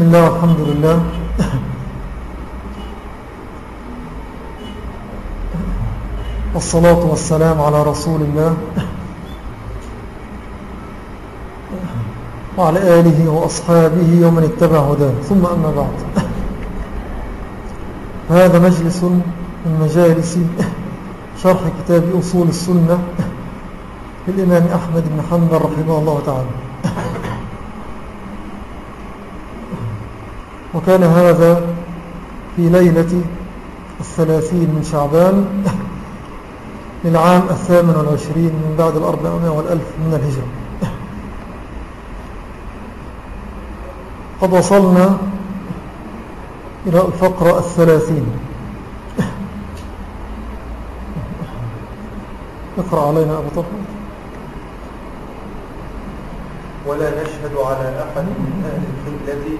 بسم الله والحمد لله. والصلاة والسلام على رسول الله. وعلى آله وأصحابه ومن اتبع هداه. ثم أما بعد. هذا مجلس من مجالس شرح كتاب أصول السنة للإمام أحمد بن حنبل رحمه الله تعالى. وكان هذا في ليلة الثلاثين من شعبان للعام الثامن والعشرين من بعد الأربعمائة والألف من الهجرة. قد وصلنا إلى الفقرة الثلاثين. اقرأ علينا أبو طفل ولا نشهد على أحد من أهل القبلة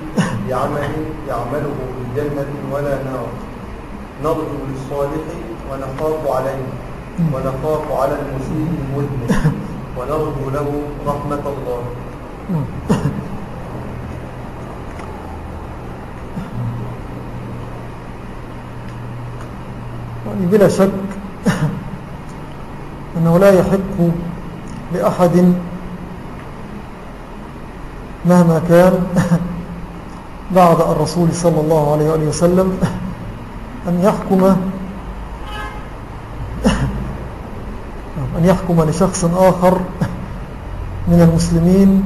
بعمل يعمله في جنة ولا نار. نرجو للصالح ونخاف عليه. ونخاف على المسيء المذنب. ونرجو له رحمة الله. يعني بلا شك أنه لا يحق لأحد مهما كان بعد الرسول صلى الله عليه وآله وسلم أن يحكم أن يحكم لشخص آخر من المسلمين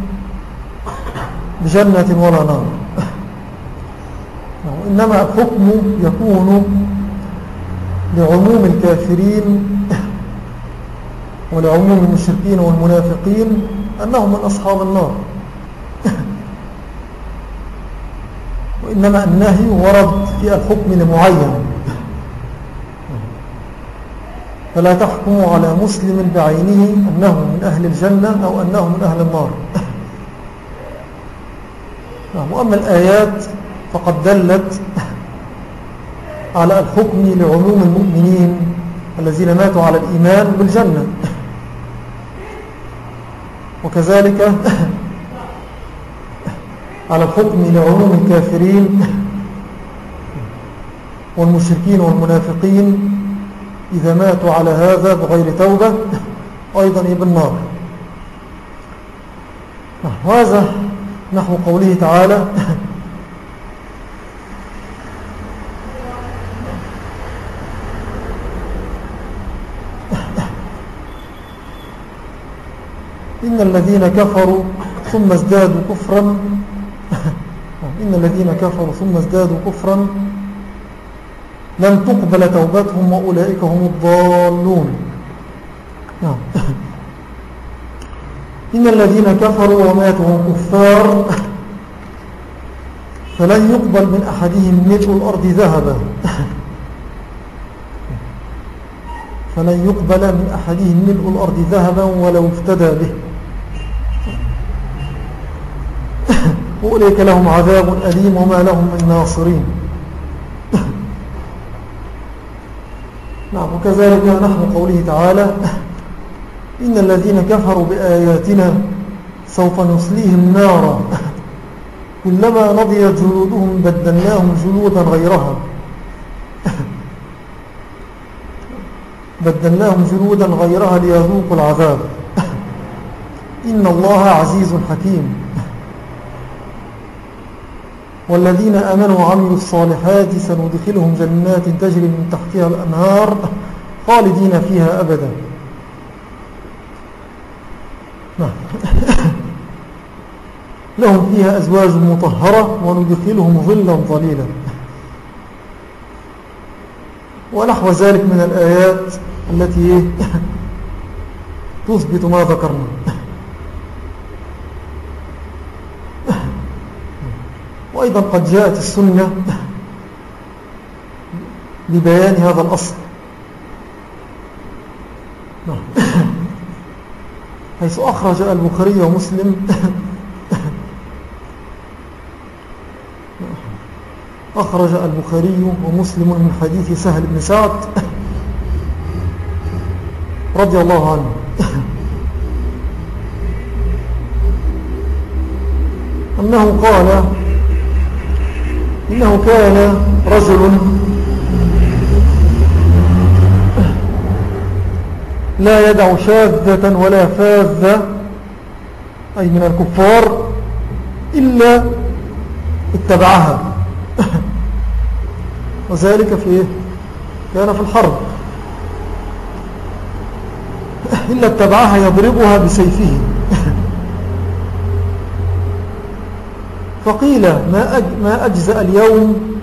بجنة ولا نار. إنما الحكم يكون لعموم الكافرين ولعموم المشركين والمنافقين أنهم من أصحاب النار. وإنما النهي ورد في الحكم لمعين فلا تحكموا على مسلم بعينه أنه من أهل الجنة أو أنه من أهل النار. وأما الآيات فقد دلت على الحكم لعموم المؤمنين الذين ماتوا على الإيمان بالجنة. وكذلك على الحكم لعموم الكافرين والمشركين والمنافقين إذا ماتوا على هذا بغير توبة أيضا بالنار وهذا نحو قوله تعالى إن الذين كفروا ثم ازدادوا كفرا إن الذين كفروا ثم ازدادوا كفرا لن تقبل توبتهم وأولئك هم الضالون. نعم. إن الذين كفروا وماتوا هم كفار فلن يقبل من أحدهم ملء الأرض ذهبا. فلن يقبل من أحدهم ملء الأرض ذهبا ولو افتدى به. وأولئك لهم عذاب أليم وما لهم من ناصرين. نعم وكذلك نحن قوله تعالى إن الذين كفروا بآياتنا سوف نصليهم نارا. كلما نضيت جلودهم بدلناهم جلودا غيرها. بدلناهم جلودا غيرها ليذوقوا العذاب. إن الله عزيز حكيم. والذين أمنوا وعملوا الصالحات سندخلهم جنات تجري من تحتها الأنهار خالدين فيها أبدا. نعم. لهم فيها أزواج مطهرة وندخلهم ظلا ظليلا. ونحو ذلك من الآيات التي تثبت ما ذكرنا. وأيضا قد جاءت السنة لبيان هذا الأصل. حيث أخرج البخاري ومسلم أخرج البخاري ومسلم من حديث سهل بن سعد رضي الله عنه أنه قال إنه كان رجل لا يدع شاذة ولا فاذة أي من الكفار إلا اتبعها. وذلك في إيه؟ كان في الحرب. إلا اتبعها يضربها بسيفه. فقيل ما, ما أجزأ اليوم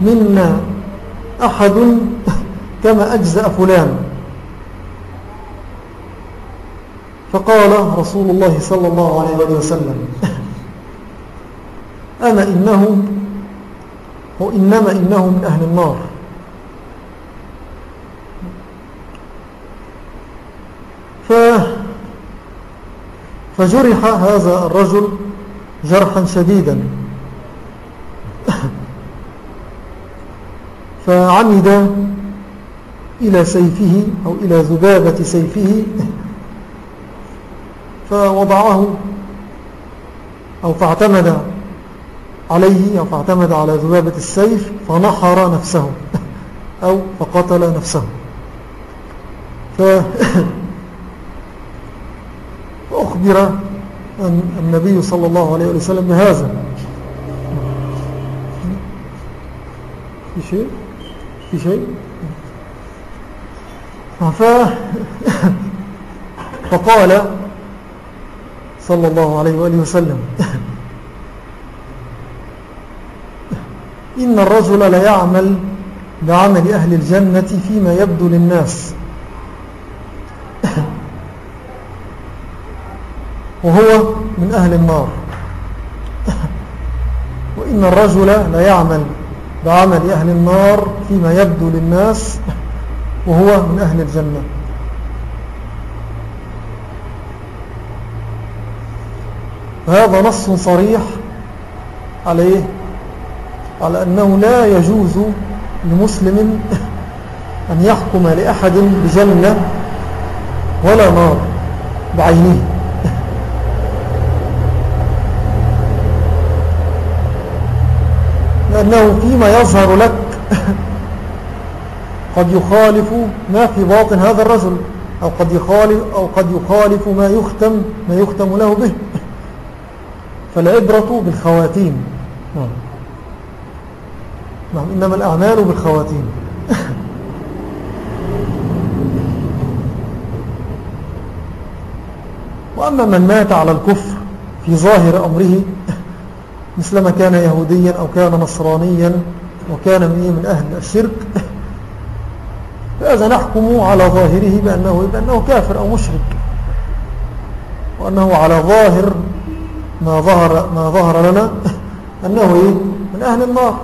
منا أحد كما أجزأ فلان. فقال رسول الله صلى الله عليه وسلم أما إنه وإنما إنه من أهل النار. فجرح هذا الرجل جرحا شديدا. فعمد إلى سيفه أو إلى ذبابة سيفه. فوضعه أو فاعتمد عليه أو فاعتمد على ذبابة السيف فنحر نفسه أو فقتل نفسه. ف فأخبر النبي صلى الله عليه وسلم بهذا في شيء؟ في شيء؟ ف... فقال صلى الله عليه وآله وسلم إن الرجل لا يعمل بعمل أهل الجنة فيما يبدو للناس. وهو من أهل النار. وإن الرجل لا يعمل بعمل أهل النار فيما يبدو للناس وهو من أهل الجنة. هذا نص صريح عليه على أنه لا يجوز لمسلم أن يحكم لأحد بجنة ولا نار بعينه. لأنه فيما يظهر لك قد يخالف ما في باطن هذا الرجل أو قد يخالف, أو قد يخالف ما يختم ما يختم له به. فالعبرة بالخواتيم. نعم. نعم إنما الأعمال بالخواتيم. وأما من مات على الكفر في ظاهر أمره مثلما كان يهوديا أو كان نصرانيا وكان من أهل الشرك فهذا نحكم على ظاهره بأنه, بأنه كافر أو مشرك وأنه على ظاهر ما ظهر, ما ظهر لنا أنه إيه؟ من أهل النار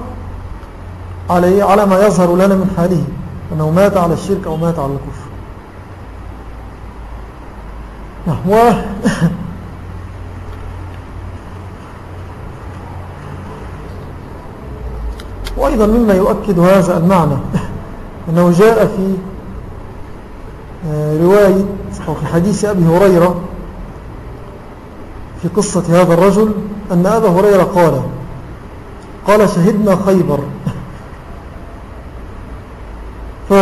على, على ما يظهر لنا من حاله أنه مات على الشرك أو مات على الكفر وأيضا مما يؤكد هذا المعنى. أنه جاء في آه، رواية أو في حديث أبي هريرة في قصة هذا الرجل أن أبا هريرة قال قال شهدنا خيبر.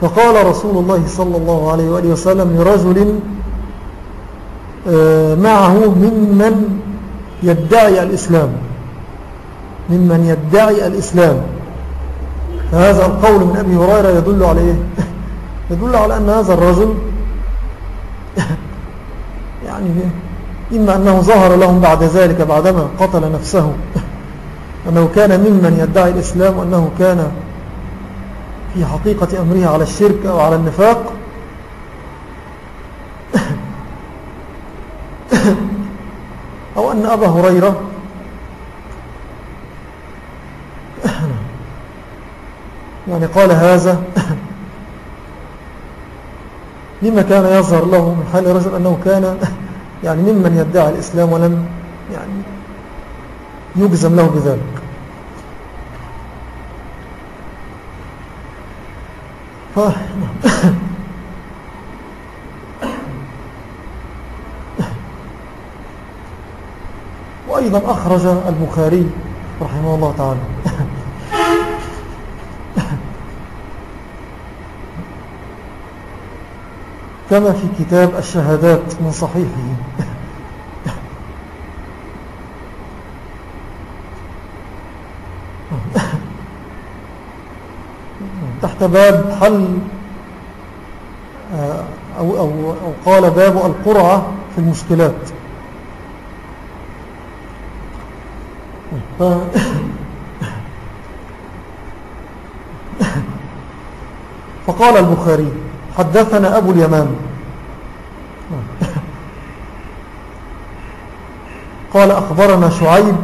فقال رسول الله صلى الله عليه وآله وسلم لرجل آه، معه ممن يدعي الإسلام. ممن يدعي الإسلام. فهذا القول من أبي هريرة يدل على إيه؟ يدل على أن هذا الرجل يعني إما أنه ظهر لهم بعد ذلك بعدما قتل نفسه. أنه كان ممن يدعي الإسلام وأنه كان في حقيقة أمره على الشرك أو على النفاق. أو أن أبا هريرة يعني قال هذا لما كان يظهر له من حال الرجل أنه كان يعني ممن يدعي الإسلام ولم يعني يجزم له بذلك. وأيضا أخرج البخاري رحمه الله تعالى كما في كتاب الشهادات من صحيحه تحت باب حل آه، أو, أو, أو قال باب القرعة في المشكلات. فقال البخاري حدثنا أبو اليمان. قال أخبرنا شعيب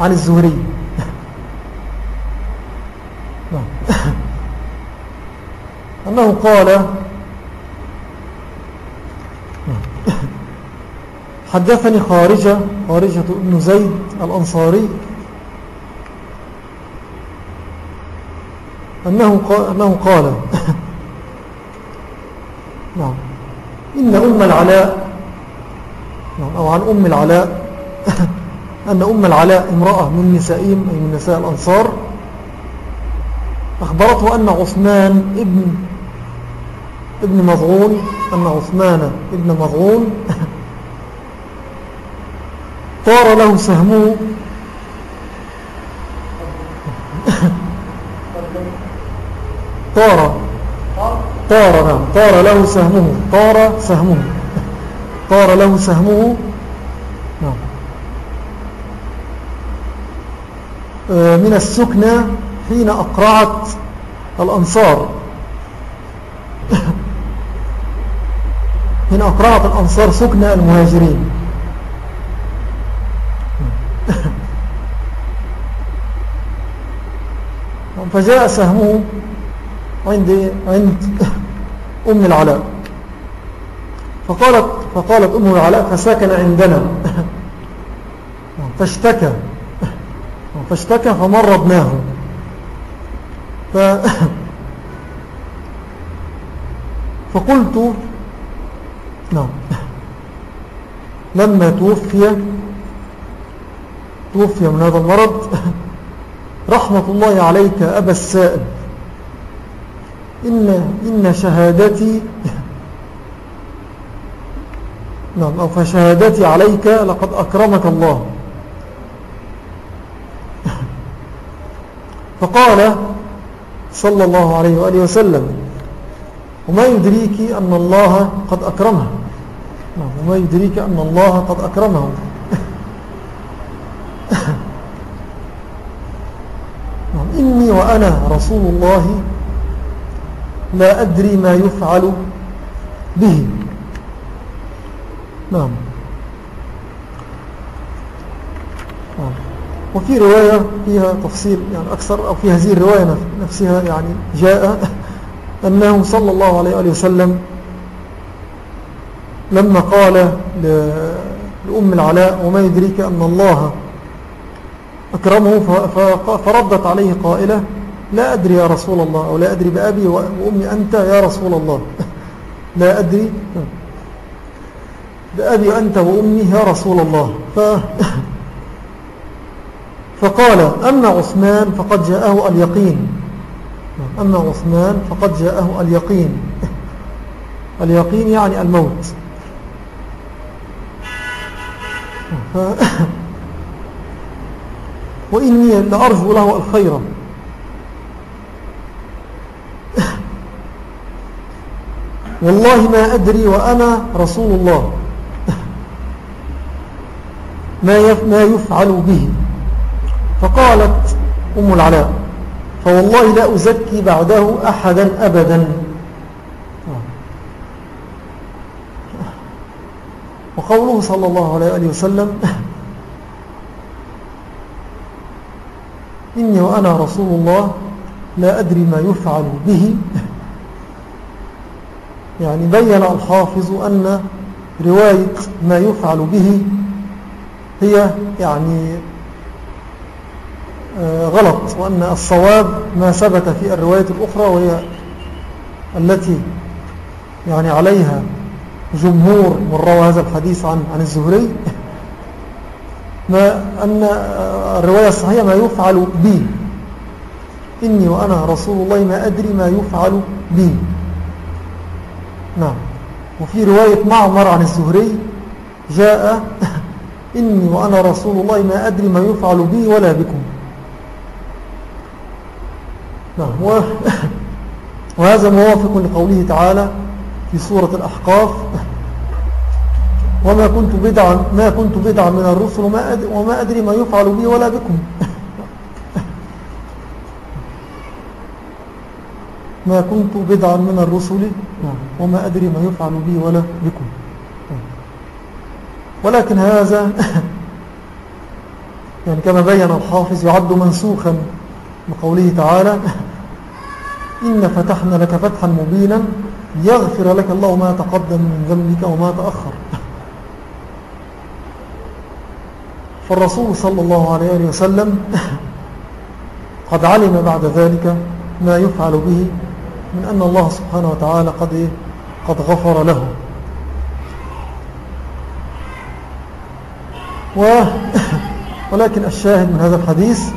عن الزهري. أنه قال حدثني خارجة خارجة ابن زيد الأنصاري. أنه قال, أنه قال نعم. إن أم العلاء نعم أو عن أم العلاء. أن أم العلاء امرأة من نسائهم أي من نساء الأنصار. أخبرته أن عثمان ابن ابن مضغون أن عثمان ابن مضغون طار له سهمه طار. طار نعم. طار له سهمه. طار سهمه. طار له سهمه. نعم. آه، من السكنة حين أقرعت الأنصار. حين أقرعت الأنصار سكنة المهاجرين. فجاء سهمه عند عند أم العلاء. فقالت, فقالت أم العلاء فسكن عندنا. فاشتكى فاشتكى فمرضناه ف فقلت نعم. لما توفي توفي من هذا المرض رحمة الله عليك أبا السائب إن, إن شهادتي نعم أو فشهادتي عليك لقد أكرمك الله. فقال صلى الله عليه وآله وسلم وما يدريك أن الله قد أكرمه؟ نعم، وما يدريك أن الله قد أكرمه؟ نعم، إني وأنا رسول الله لا أدري ما يفعل به. نعم. نعم. وفي رواية فيها تفصيل يعني أكثر أو في هذه الرواية نفسها يعني جاء أنه صلى الله عليه وسلم لما قال لأم العلاء وما يدريك أن الله أكرمه؟ فردت عليه قائلة لا أدري يا رسول الله أو لا أدري بأبي وأمي أنت يا رسول الله. لا أدري. بأبي أنت وأمي يا رسول الله. ف فقال أما عثمان فقد جاءه اليقين. أما عثمان فقد جاءه اليقين. اليقين يعني الموت. ف... وإني لأرجو له الخير. والله ما أدري وأنا رسول الله. ما يفعل به. فقالت أم العلاء فوالله لا أزكي بعده أحدا أبدا. وقوله صلى الله عليه وسلم إني وأنا رسول الله لا أدري ما يفعل به. يعني بين الحافظ أن رواية ما يفعل به هي يعني آه، غلط وأن الصواب ما ثبت في الرواية الأخرى وهي التي يعني عليها جمهور من روى هذا الحديث عن, عن الزهري ما أن الرواية الصحيحة ما يفعل بي. إني وأنا رسول الله ما أدري ما يفعل بي. نعم. وفي رواية معمر عن الزهري جاء إني وأنا رسول الله ما أدري ما يفعل بي ولا بكم. نعم. وهذا موافق لقوله تعالى في سورة الأحقاف وما كنت بدعا ما كنت بدعا من الرسل وما أدري ما يفعل بي ولا بكم. ما كنت بدعا من الرسل وما أدري ما يفعل بي ولا بكم. ولكن هذا يعني كما بين الحافظ يعد منسوخا بقوله تعالى إن فتحنا لك فتحا مبينا يغفر لك الله ما تقدم من ذنبك وما تأخر. فالرسول صلى الله عليه وسلم قد علم بعد ذلك ما يفعل به من أن الله سبحانه وتعالى قد, قد غفر له. و ولكن الشاهد من هذا الحديث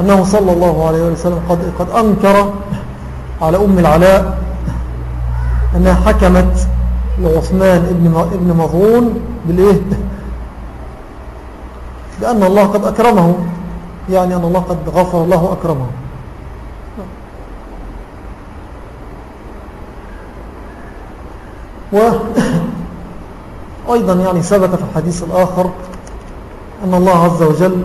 أنه صلى الله عليه وسلم قد, قد أنكر على أم العلاء أنها حكمت لعثمان ابن, مظون بالإيه؟ بأن الله قد أكرمه يعني أن الله قد غفر له أكرمه وأيضا يعني ثبت في الحديث الآخر أن الله عز وجل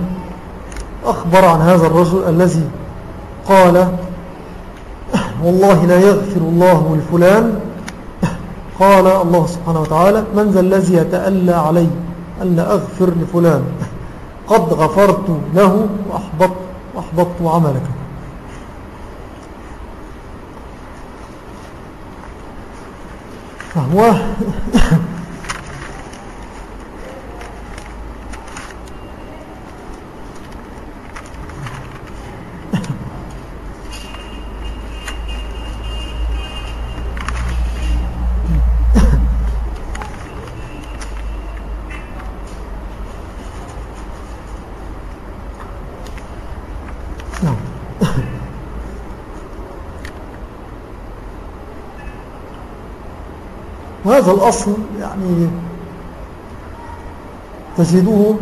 أخبر عن هذا الرجل الذي قال والله لا يغفر الله لفلان. قال الله سبحانه وتعالى من ذا الذي يتألى علي ألا أغفر لفلان. قد غفرت له وأحبطت, وأحبطت عملك. فهو وهذا الأصل يعني تجده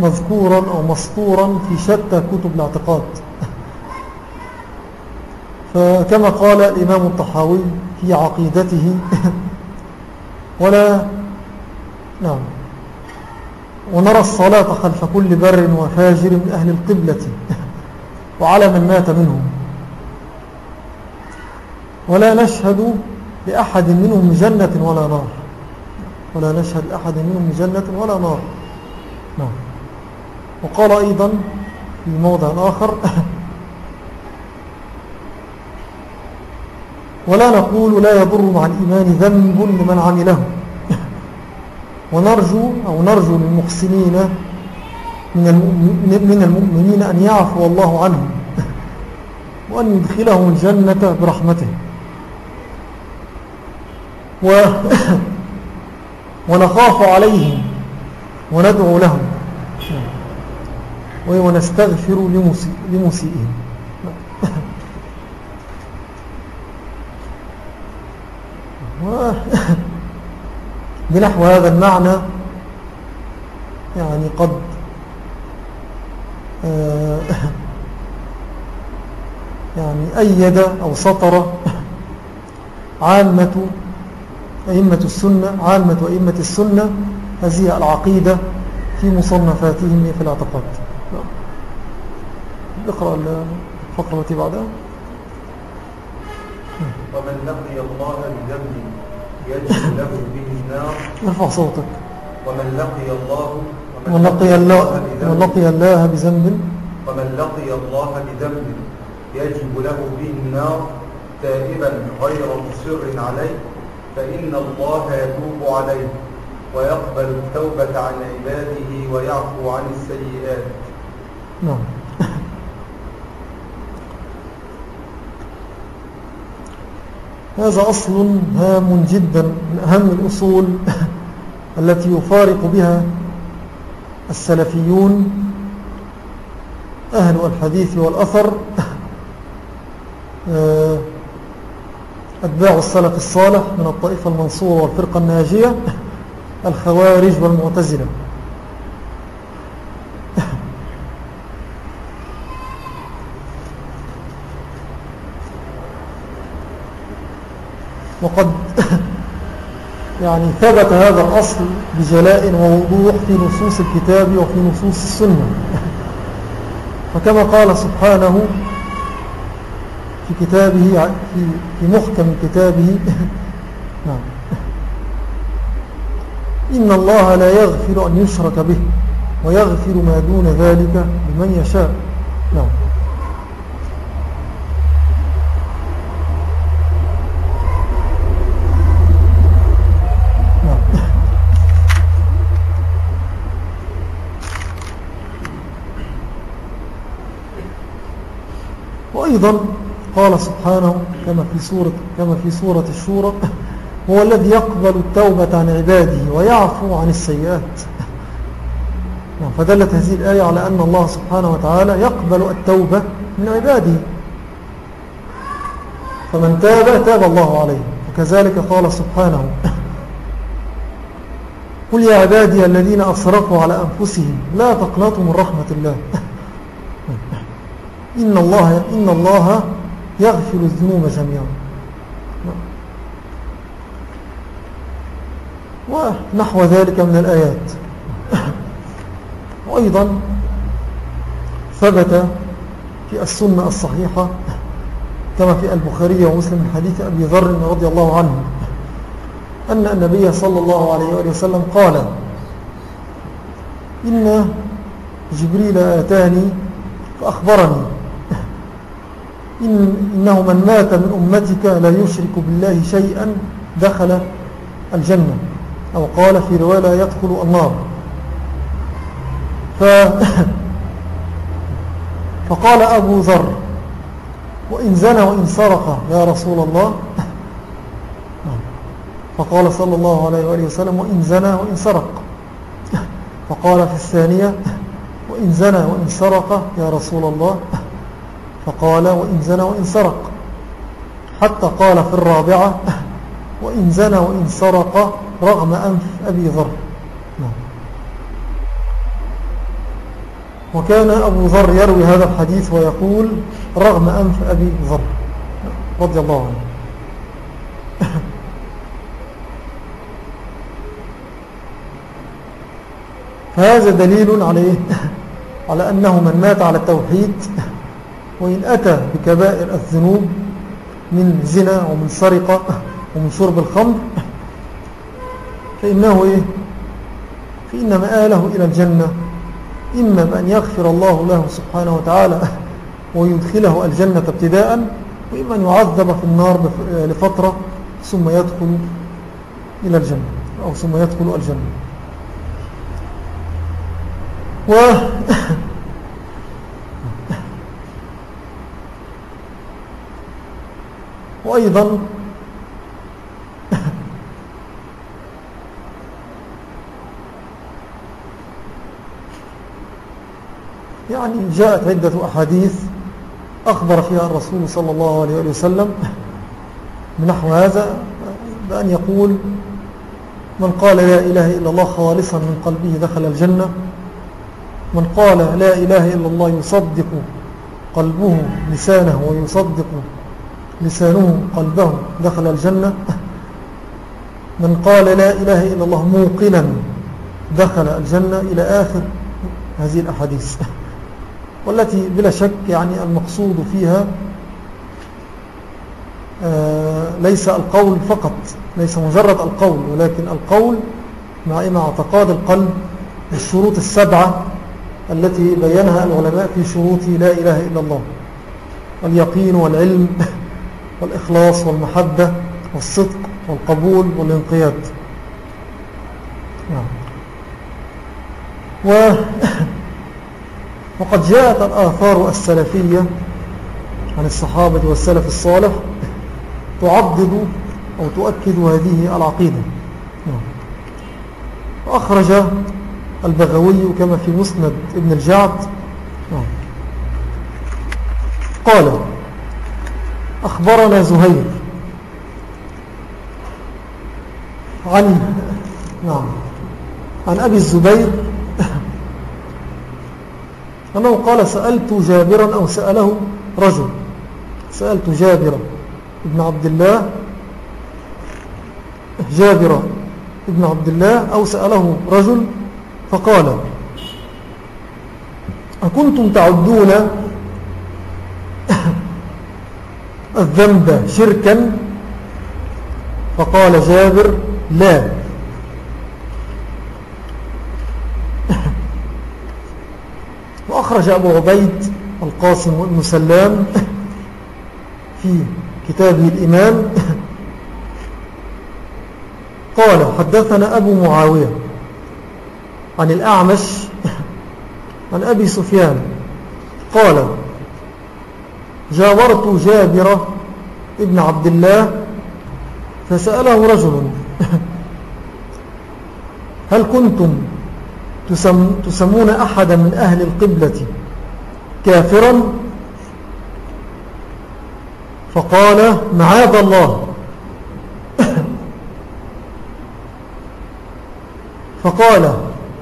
مذكورا أو مسطورا في شتى كتب الاعتقاد. فكما قال الإمام الطحاوي في عقيدته ولا نعم ونرى الصلاة خلف كل بر وفاجر من أهل القبلة وعلى من مات منهم. ولا نشهد لأحد منهم جنة ولا نار. ولا نشهد لأحد منهم جنة ولا نار. نعم. وقال أيضا في موضع آخر ولا نقول لا يضر مع الإيمان ذنب لمن عمله. ونرجو أو نرجو للمحسنين من المؤمنين أن يعفو الله عنهم وأن يدخلهم الجنة برحمته. و ونخاف عليهم وندعو لهم. ونستغفر لمسيئهم. بنحو هذا المعنى يعني قد آه، يعني أيد أو سطر عامة أئمة السنة عامة أئمة السنة هذه العقيدة في مصنفاتهم في الأعتقاد. اقرأ الفقرة التي بعدها. ومن لقي الله بذنب يجب له به النار ارفع صوتك. ومن لقي الله ومن لقي الله ومن لقي الله بذنب. ومن لقي الله بذنب يجب له به النار. تائبا غير مصر عليه. فإن الله يتوب عليه ويقبل التوبة عن عباده ويعفو عن السيئات. نعم. هذا أصل هام جدا من أهم الأصول التي يفارق بها السلفيون أهل الحديث والأثر آه، أتباع السلف الصالح من الطائفة المنصورة والفرقة الناجية الخوارج والمعتزلة. وقد يعني ثبت هذا الأصل بجلاء ووضوح في نصوص الكتاب وفي نصوص السنة. فكما قال سبحانه في كتابه في محكم كتابه. نعم. إن الله لا يغفر أن يشرك به ويغفر ما دون ذلك لمن يشاء. نعم. وأيضا قال سبحانه كما في سورة, كما في سورة الشورى هو الذي يقبل التوبة عن عباده ويعفو عن السيئات. نعم، فدلت هذه الآية على أن الله سبحانه وتعالى يقبل التوبة من عباده. فمن تاب تاب الله عليه. وكذلك قال سبحانه قل يا عبادي الذين أصرفوا على أنفسهم لا تقنطوا من رحمة الله. إن الله, إن الله يغفر الذنوب جميعا. ونحو ذلك من الآيات. وأيضا ثبت في السنة الصحيحة كما في البخاري ومسلم من حديث أبي ذر رضي الله عنه أن النبي صلى الله عليه وسلم قال إن جبريل آتاني فأخبرني. إن إنه من مات من أمتك لا يشرك بالله شيئا دخل الجنة أو قال في رواية لا يدخل النار. ف فقال أبو ذر وإن زنى وإن سرق يا رسول الله. فقال صلى الله عليه وآله وسلم وإن زنى وإن سرق فقال في الثانية وإن زنى وإن سرق يا رسول الله. فقال وإن زنى وإن سرق. حتى قال في الرابعة وإن زنى وإن سرق رغم أنف أبي ذر. نعم. وكان أبو ذر يروي هذا الحديث ويقول رغم أنف أبي ذر. رضي الله عنه. فهذا دليل عليه على أنه من مات على التوحيد وإن أتى بكبائر الذنوب من زنا ومن سرقة ومن شرب الخمر فإنه إيه؟ فإن مآله إلى الجنة. إما بأن يغفر الله له سبحانه وتعالى ويدخله الجنة ابتداء وإما أن يعذب في النار لفترة ثم يدخل إلى الجنة أو ثم يدخل الجنة. و وأيضا يعني جاءت عدة أحاديث أخبر فيها الرسول صلى الله عليه وسلم بنحو هذا بأن يقول من قال لا إله إلا الله خالصا من قلبه دخل الجنة من قال لا إله إلا الله يصدق قلبه لسانه ويصدق لسانه قلبه دخل الجنة. من قال لا إله إلا الله موقنا دخل الجنة إلى آخر هذه الأحاديث. والتي بلا شك يعني المقصود فيها آه، ليس القول فقط ليس مجرد القول ولكن القول مع مع اعتقاد القلب بالشروط السبعة التي بينها العلماء في شروط لا إله إلا الله اليقين والعلم. والإخلاص والمحبة والصدق والقبول والانقياد. نعم. و وقد جاءت الآثار السلفية عن الصحابة والسلف الصالح تعضد أو تؤكد هذه العقيدة. نعم. أخرج البغوي كما في مسند ابن الجعد. نعم. قال أخبرنا زهير. عن نعم. عن أبي الزبير. أنه قال سألت جابرا أو سأله رجل. سألت جابرا ابن عبد الله. جابرا ابن عبد الله أو سأله رجل فقال أكنتم تعدون الذنب شركا؟ فقال جابر لا. وأخرج أبو عبيد القاسم وابن سلام في كتابه الإمام. قال حدثنا أبو معاوية عن الأعمش عن أبي سفيان. قال جاورت جابر ابن عبد الله فسأله رجل هل كنتم تسم تسمون أحدا من أهل القبلة كافرا؟ فقال معاذ الله. فقال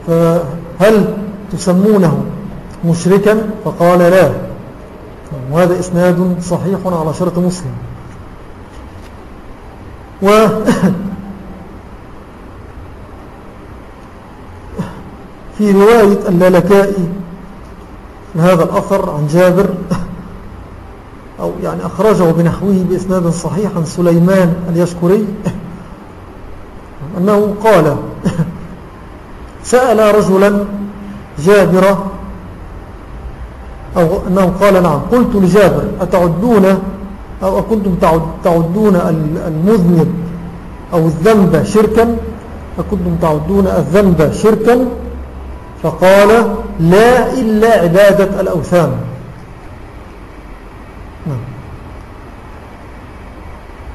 فهل تسمونه مشركا؟ فقال لا. وهذا إسناد صحيح على شرط مسلم. و في رواية اللالكائي هذا الأثر عن جابر أو يعني أخرجه بنحوه بإسناد صحيح عن سليمان اليشكري أنه قال سأل رجلا جابر أو أنه قال نعم قلت لجابر أتعدون أو أكنتم تعدون المذنب أو الذنب شركا؟ أكنتم تعدون الذنب شركا؟ فقال لا إلا عبادة الأوثان. نعم.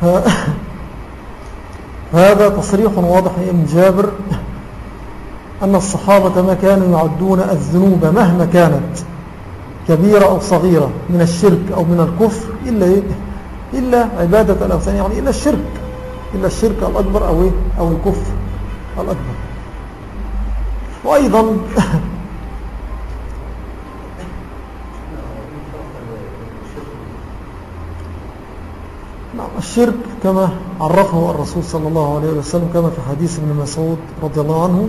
هذا تصريح واضح من جابر أن الصحابة ما كانوا يعدون الذنوب مهما كانت. كبيرة أو صغيرة من الشرك أو من الكفر إلا, إيه؟ إلا عبادة الأوثان يعني إلا الشرك إلا الشرك الأكبر أو, إيه؟ أو الكفر الأكبر وأيضا نعم الشرك كما عرفه الرسول صلى الله عليه وسلم كما في حديث ابن مسعود رضي الله عنه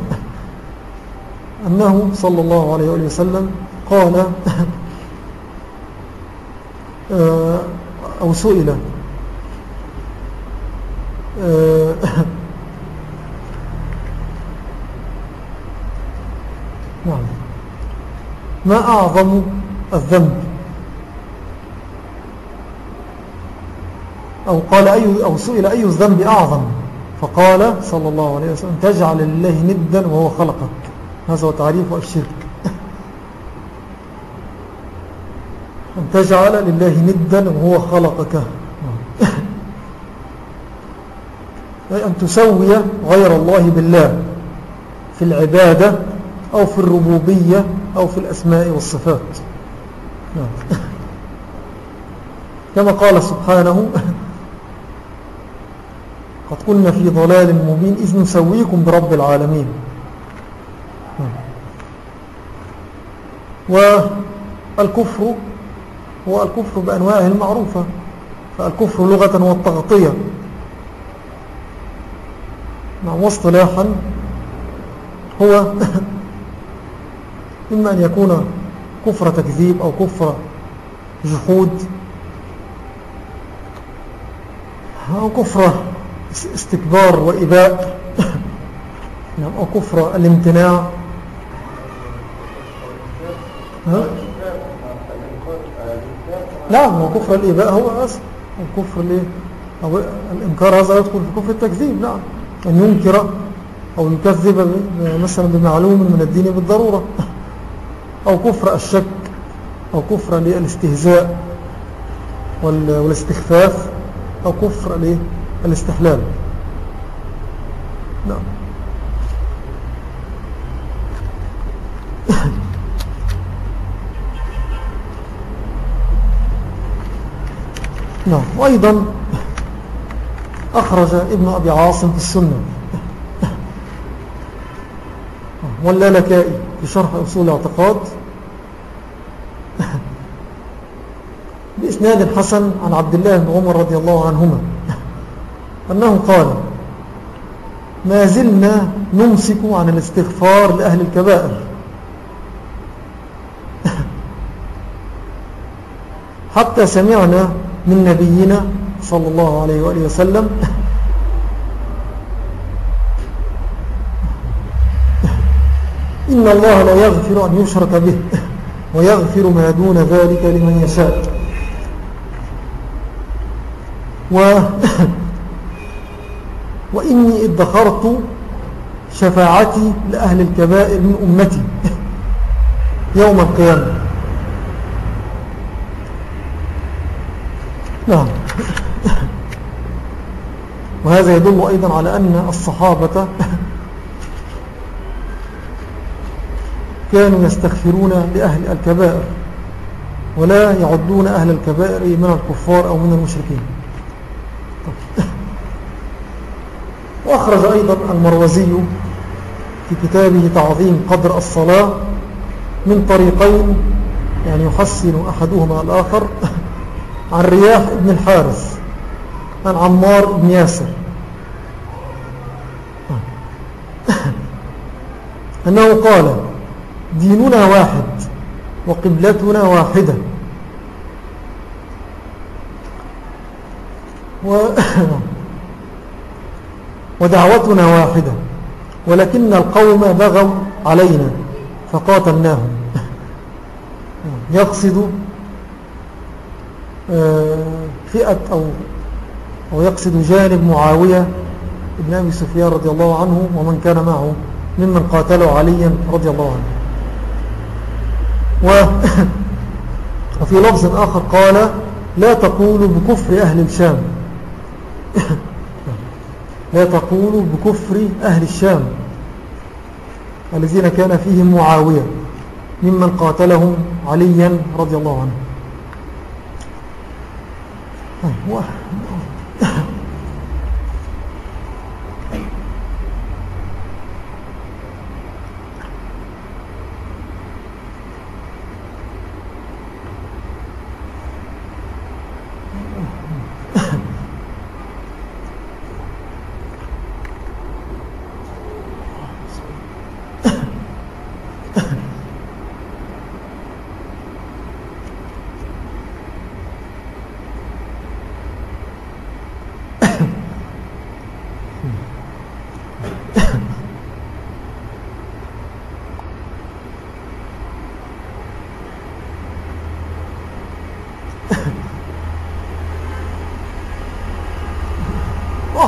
أنه صلى الله عليه وسلم قال أو سئل. آه، نعم. ما أعظم الذنب؟ أو قال أي أو سئل أي الذنب أعظم؟ فقال صلى الله عليه وسلم تجعل لله ندا وهو خلقك. هذا هو تعريف الشرك. أن تجعل لله ندا وهو خلقك أي أن تسوي غير الله بالله في العبادة أو في الربوبية أو في الأسماء والصفات. كما قال سبحانه قد كنا في ضلال مبين إذ نسويكم برب العالمين والكفر هو الكفر بأنواعه المعروفة فالكفر لغة والتغطية. واصطلاحا هو إما أن يكون كفر تكذيب أو كفر جحود أو كفر استكبار وإباء أو كفر الامتناع. ها؟ نعم هو كفر الإباء هو أصل. ليه أو الإنكار هذا يدخل في كفر التكذيب نعم. أن ينكر أو يكذب مثلا بمعلوم من الدين بالضرورة. أو كفر الشك أو كفر الاستهزاء والاستخفاف أو كفر الاستحلال نعم. نعم. وأيضا أخرج ابن أبي عاصم في السنة. واللالكائي في شرح أصول الاعتقاد. بإسناد حسن عن عبد الله بن عمر رضي الله عنهما أنه قال ما زلنا نمسك عن الاستغفار لأهل الكبائر. حتى سمعنا من نبينا صلى الله عليه وآله وسلم. إن الله لا يغفر أن يشرك به ويغفر ما دون ذلك لمن يشاء. و وإني ادخرت شفاعتي لأهل الكبائر من أمتي يوم القيامة. نعم. وهذا يدل أيضا على أن الصحابة كانوا يستغفرون لأهل الكبائر ولا يعدون أهل الكبائر من الكفار أو من المشركين. وأخرج أيضا المروزي في كتابه تعظيم قدر الصلاة من طريقين يعني يحسن أحدهما الآخر عن رياح ابن الحارث عن عمار بن ياسر. أنه قال ديننا واحد وقبلتنا واحدة. و ودعوتنا واحدة ولكن القوم بغوا علينا فقاتلناهم. يقصد فئة أو, أو يقصد جانب معاوية ابن أبي سفيان رضي الله عنه ومن كان معه ممن قاتلوا عليا رضي الله عنه. وفي لفظ آخر قال لا تقولوا بكفر أهل الشام. لا تقولوا بكفر أهل الشام الذين كان فيهم معاوية ممن قاتلهم عليا رضي الله عنه. 我我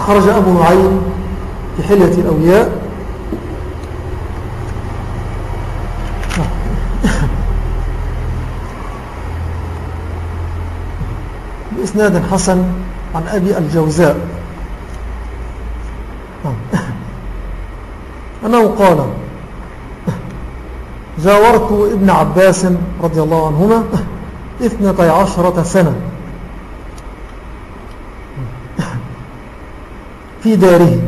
خرج أبو نعيم في حلية الأولياء بإسناد حسن عن أبي الجوزاء. أنه قال جاورت ابن عباس رضي الله عنهما إثنتي عشرة سنة. في داره.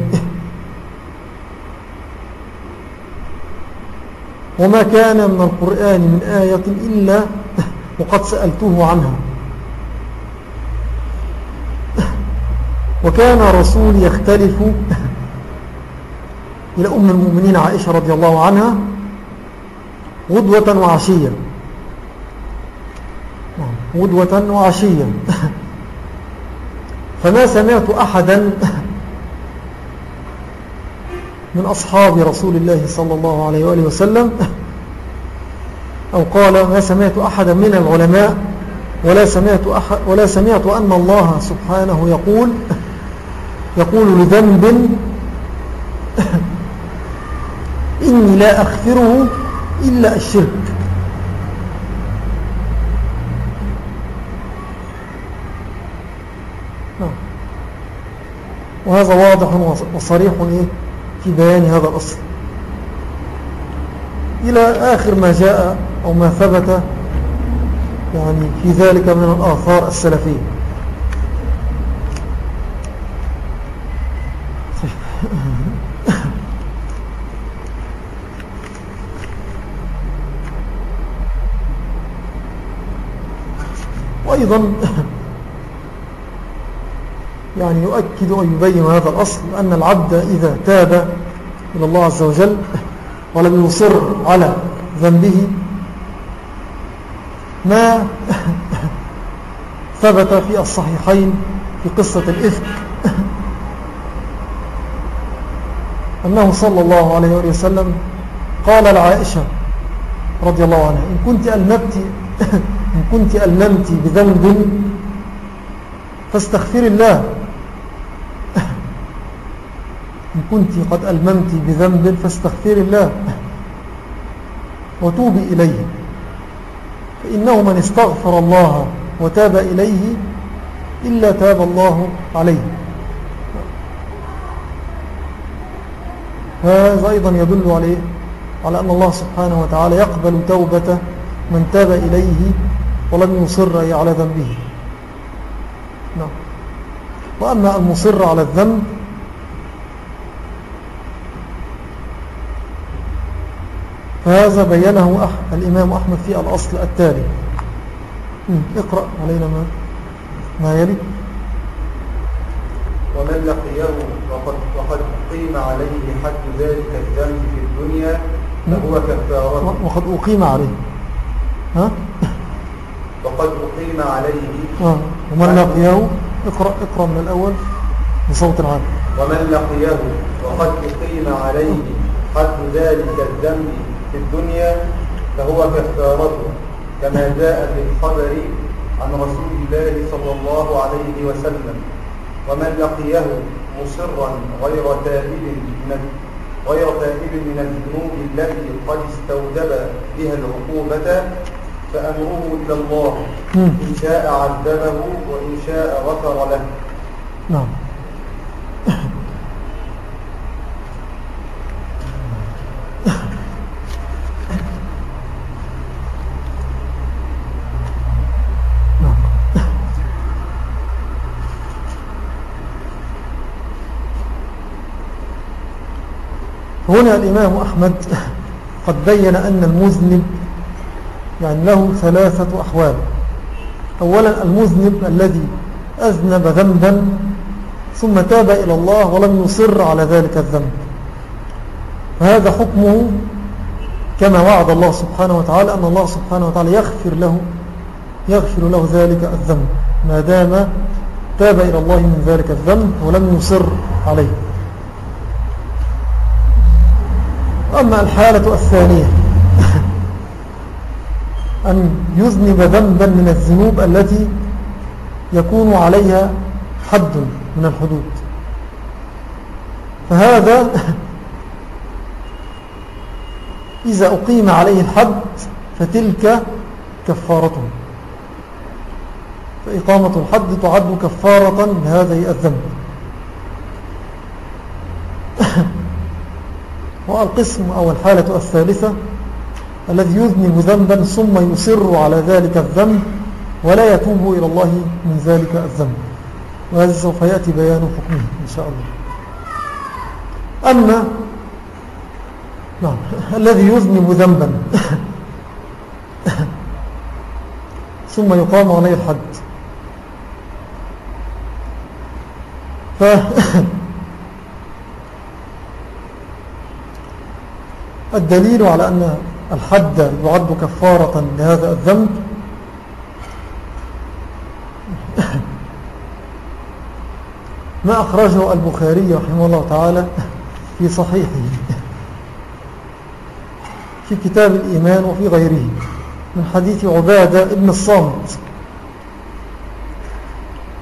وما كان من القرآن من آية إلا وقد سألته عنها. وكان رسول يختلف إلى أم المؤمنين عائشة رضي الله عنها غدوة وعشية غدوة وعشية فما سمعت أحدا من أصحاب رسول الله صلى الله عليه وآله وسلم. أو قال ما سمعت أحدا من العلماء ولا سمعت, أحد ولا سمعت أن الله سبحانه يقول يقول لذنب إني لا أغفره إلا الشرك. نعم. وهذا واضح وصريح إيه؟ في بيان هذا الأصل. إلى آخر ما جاء أو ما ثبت يعني في ذلك من الآثار السلفية. وأيضا يعني يؤكد أن يبين هذا الأصل أن العبد إذا تاب إلى الله عز وجل ولم يصر على ذنبه ما ثبت في الصحيحين في قصة الإفك أنه صلى الله عليه وسلم قال لعائشة رضي الله عنها إن كنت ألمت إن كنت ألمت بذنب فاستغفر الله إن كنت قد ألممت بذنب فاستغفر الله وتوبي إليه. فإنه من استغفر الله وتاب إليه إلا تاب الله عليه. هذا أيضا يدل عليه على أن الله سبحانه وتعالى يقبل توبة من تاب إليه ولم يصر على ذنبه. نعم. وأما المصر على الذنب فهذا بينه الإمام أحمد في الأصل التالي. اقرأ علينا ما, ما يلي. ومن لقيه وقد, وقد أقيم عليه حد ذلك الذنب في الدنيا فهو كفارة وقد أقيم عليه. ها؟ وقد أقيم عليه. آه. ومن لقيه اقرأ, اقرأ من الأول بصوت عالي. ومن لقيه وقد أقيم عليه حد ذلك الذنب في الدنيا فهو كفارته كما جاء في الخبر عن رسول الله صلى الله عليه وسلم. ومن لقيه مصرا غير تائب من غير تائب من الذنوب التي قد استوجب بها العقوبة فأمره إلى الله. إن شاء عذبه وإن شاء غفر له. نعم. هنا الإمام أحمد قد بين أن المذنب يعني له ثلاثة أحوال. أولا المذنب الذي أذنب ذنبا ثم تاب إلى الله ولم يصر على ذلك الذنب. فهذا حكمه كما وعد الله سبحانه وتعالى أن الله سبحانه وتعالى يغفر له يغفر له ذلك الذنب. ما دام تاب إلى الله من ذلك الذنب ولم يصر عليه. أما الحالة الثانية أن يذنب ذنبا من الذنوب التي يكون عليها حد من الحدود. فهذا إذا أقيم عليه الحد فتلك كفارته. فإقامة الحد تعد كفارة لهذه الذنب. والقسم أو الحالة الثالثة الذي يذنب ذنبا ثم يصر على ذلك الذنب ولا يتوب إلى الله من ذلك الذنب. وهذا سوف يأتي بيان حكمه إن شاء الله. أما نعم الذي يذنب ذنبا ثم يقام عليه الحد. ف الدليل على أن الحد يعد كفارة لهذا الذنب ما أخرجه البخاري رحمه الله تعالى في صحيحه في كتاب الإيمان وفي غيره من حديث عبادة ابن الصامت.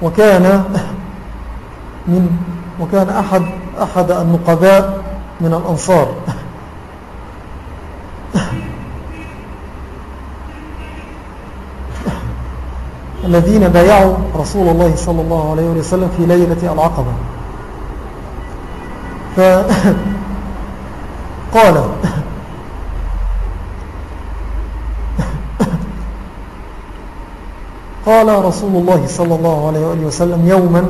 وكان من وكان أحد, أحد النقباء من الأنصار. الذين بايعوا رسول الله صلى الله عليه وسلم في ليلة العقبة. فقال قال رسول الله صلى الله عليه وسلم يوما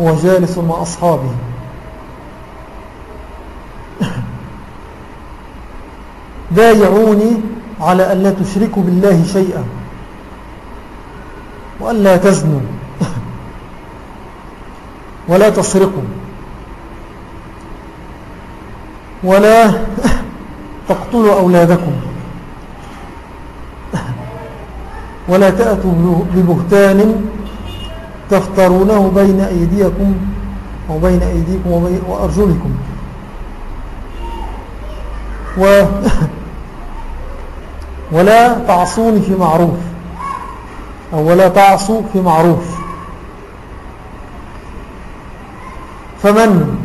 هو جالس مع أصحابه. بايعوني على أن لا تشركوا بالله شيئا. وأن لا تزنوا. ولا تسرقوا. ولا تقتلوا أولادكم. ولا تأتوا ببهتان تفترونه بين أيديكم أو بين أيديكم وأرجلكم. و ولا تعصوني في معروف. أو ولا تعصوا في معروف. فمن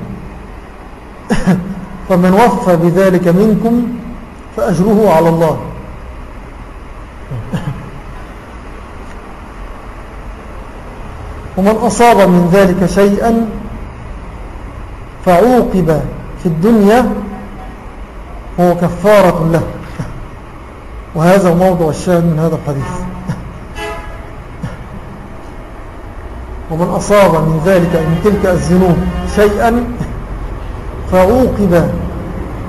فمن وفى بذلك منكم فأجره على الله. ومن أصاب من ذلك شيئا فعوقب في الدنيا هو كفارة له. وهذا موضوع الشاهد من هذا الحديث. ومن أصاب من ذلك من تلك الذنوب شيئا فعوقب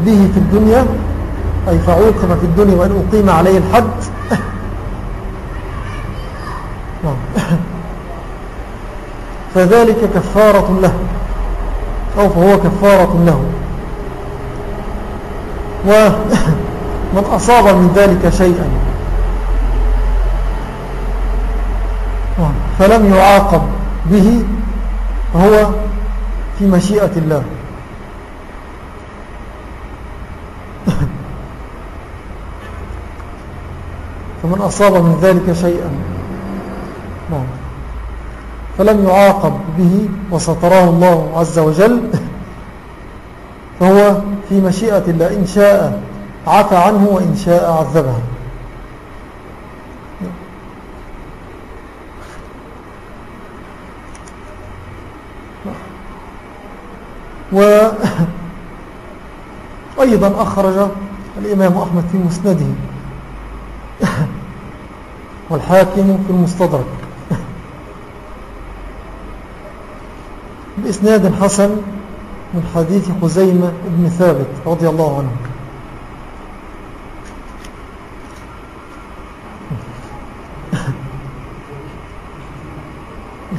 به في الدنيا أي فعوقب في الدنيا وأن أقيم عليه الحد. فذلك كفارة له أو فهو كفارة له ومن أصاب من ذلك شيئا فلم يعاقب به فهو في مشيئة الله. فمن أصاب من ذلك شيئا. نعم. فلم يعاقب به وستراه الله عز وجل فهو في مشيئة الله إن شاء عفى عنه وإن شاء عذبه. وأيضا أخرج الإمام أحمد في مسنده. والحاكم في المستدرك. بإسناد حسن من حديث خزيمة بن ثابت رضي الله عنه.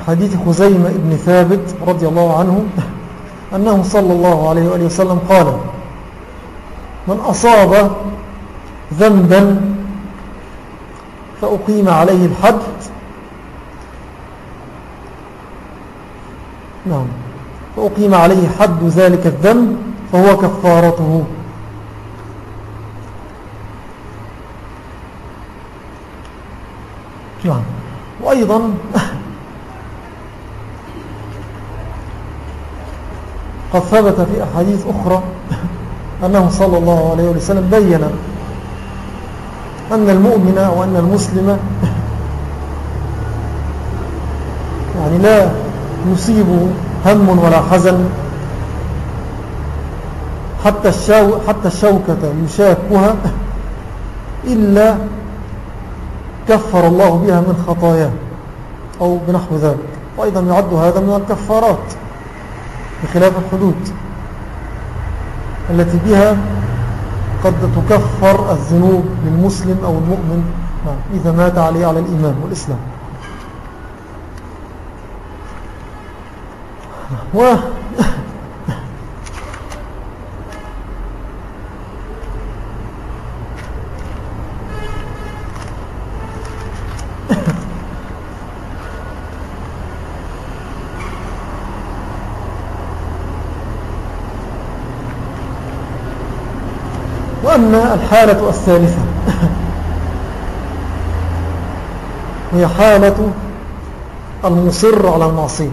حديث خزيمة بن ثابت رضي الله عنه. أنه صلى الله عليه وآله وسلم قال من أصاب ذنبا فأقيم عليه الحد. نعم. فأقيم عليه حد ذلك الذنب فهو كفارته. نعم. وأيضا قد ثبت في أحاديث أخرى أنه صلى الله عليه وسلم بين أن المؤمن وأن المسلم يعني لا يصيبه هم ولا حزن حتى, الشو حتى الشوكة يشاكها إلا كفر الله بها من خطاياه أو بنحو ذلك وأيضا يعد هذا من الكفارات. بخلاف الحدود التي بها قد تكفر الذنوب للمسلم أو المؤمن. إذا مات عليه على الإيمان والإسلام. و وأما الحالة الثالثة هي حالة المصر على المعصية.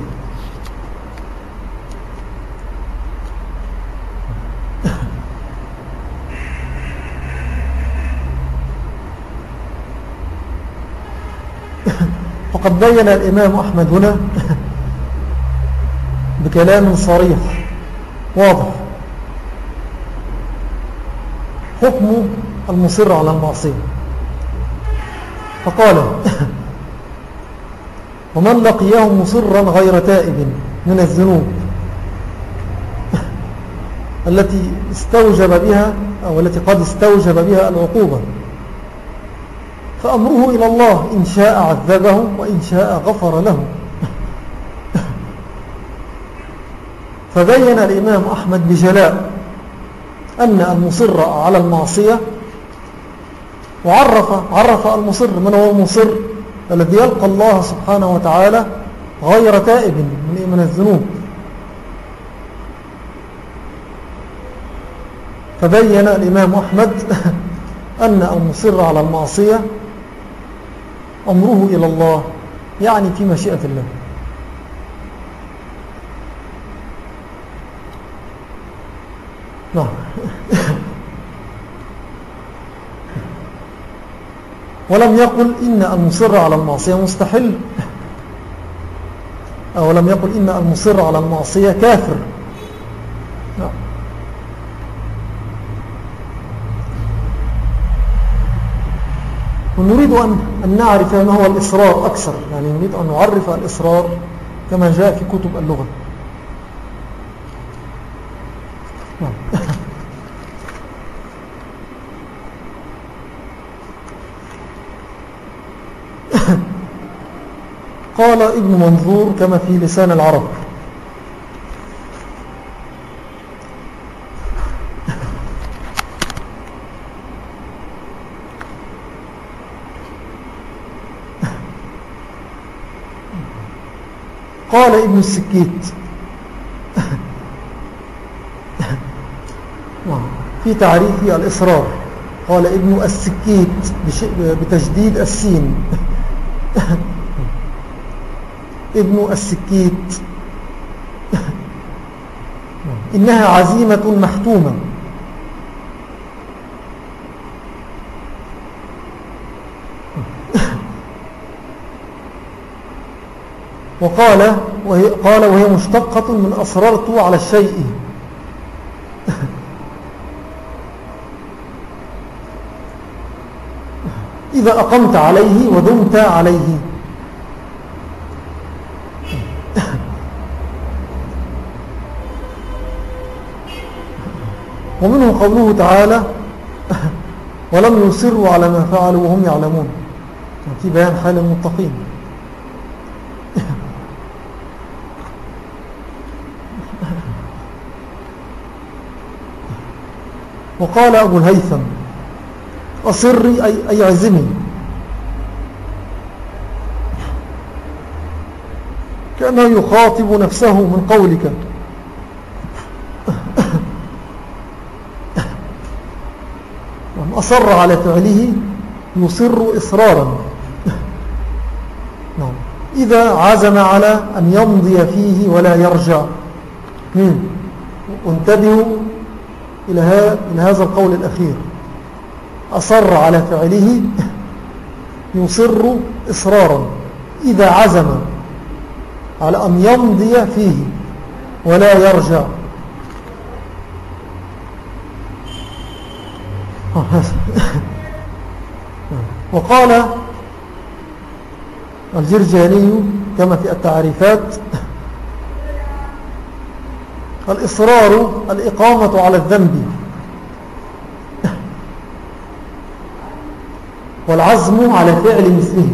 وقد بين الإمام أحمد هنا بكلام صريح واضح. حكم المصر على المعصية. فقال ومن لقيه مصرا غير تائب من الذنوب التي استوجب بها أو التي قد استوجب بها العقوبة. فأمره إلى الله إن شاء عذبه وإن شاء غفر له. فبين الإمام أحمد بجلاء أن المصر على المعصية وعرف عرف المصر من هو المصر الذي يلقى الله سبحانه وتعالى غير تائب من الذنوب. فبين الإمام أحمد أن المصر على المعصية أمره إلى الله يعني في مشيئة الله. نعم. ولم يقل إن المصر على المعصية مستحل. أو لم يقل إن المصر على المعصية كافر. ونريد أن نعرف ما هو الإصرار أكثر. يعني نريد أن نعرف الإصرار كما جاء في كتب اللغة. قال ابن منظور كما في لسان العرب. قال ابن السكيت. في تعريف الإصرار. قال ابن السكيت بتشديد السين. ابن السكيت. إنها عزيمة محتومة. وقال وهي, قال وهي مشتقة من أصررت على الشيء. إذا أقمت عليه ودمت عليه. ومنه قوله تعالى ولم يصروا على ما فعلوا وهم يعلمون. في بيان حال المتقين. وقال أبو الهيثم أصري أي, أي عزمي كأنه يخاطب نفسه من قولك. أصر على فعله يصر إصرارا. نعم. إذا عزم على أن يمضي فيه ولا يرجع. وانتبهوا إلى هذا القول الأخير. أصر على فعله يصر إصرارا. إذا عزم على أن يمضي فيه ولا يرجع. وقال الجرجاني كما في التعريفات الإصرار الإقامة على الذنب والعزم على فعل مثله.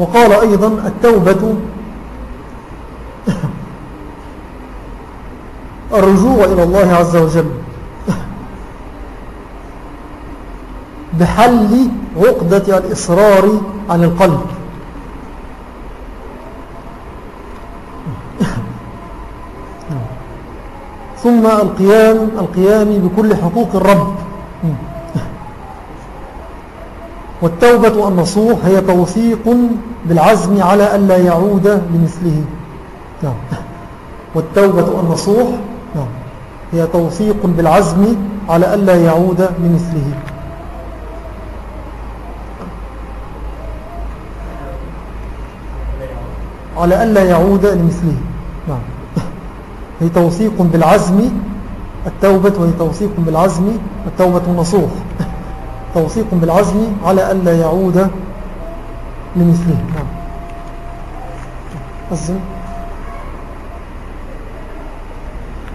وقال أيضا التوبة الرجوع إلى الله عز وجل بحل عقدة الإصرار عن القلب. ثم القيام القيام بكل حقوق الرب. والتوبة النصوح هي توثيق بالعزم على ألا يعود لمثله. نعم. والتوبة النصوح نعم هي توثيق بالعزم على ألا يعود لمثله. على ألا يعود لمثله. نعم. هي توثيق بالعزم التوبة وهي توثيق بالعزم التوبة النصوح توثيق بالعزم على ألا يعود لمثله. نعم. أزم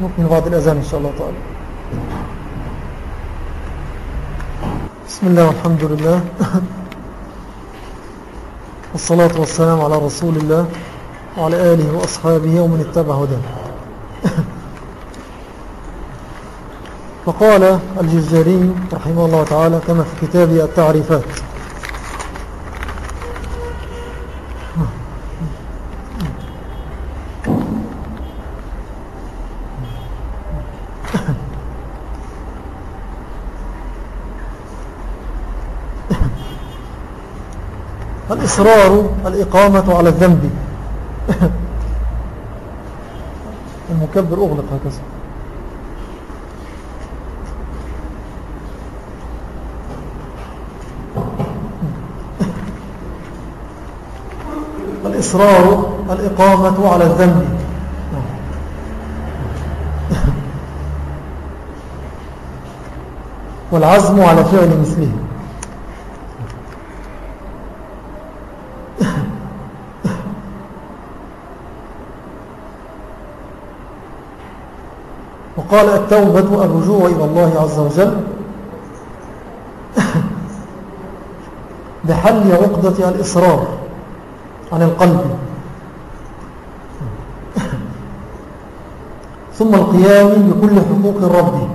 نكمل بعد الأذان إن شاء الله تعالى. بسم الله والحمد لله. والصلاة والسلام على رسول الله وعلى آله وأصحابه ومن اتبع هداه. فقال الجزاري رحمه الله تعالى كما في كتابه التعريفات. الإصرار الإقامة على الذنب. المكبر أغلق هكذا. الإصرار الإقامة على الذنب. والعزم على فعل مثله. وقال التوبة الرجوع إلى الله عز وجل بحل عقدة الإصرار. عن القلب. ثم القيام بكل حقوق الرب.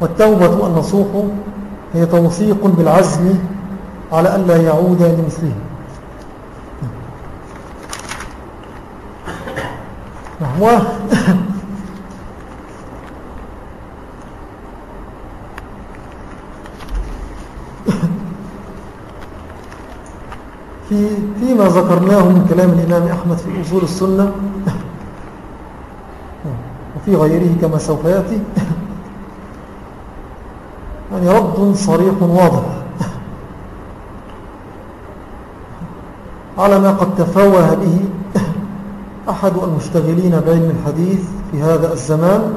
والتوبة النصوح هي توثيق بالعزم على ألا يعود لمثله. هو في فيما ذكرناه من كلام الإمام أحمد في أصول السنة. وفي غيره كما سوف يأتي. يعني رد صريح واضح. على ما قد تفوه به أحد المشتغلين بعلم الحديث في هذا الزمان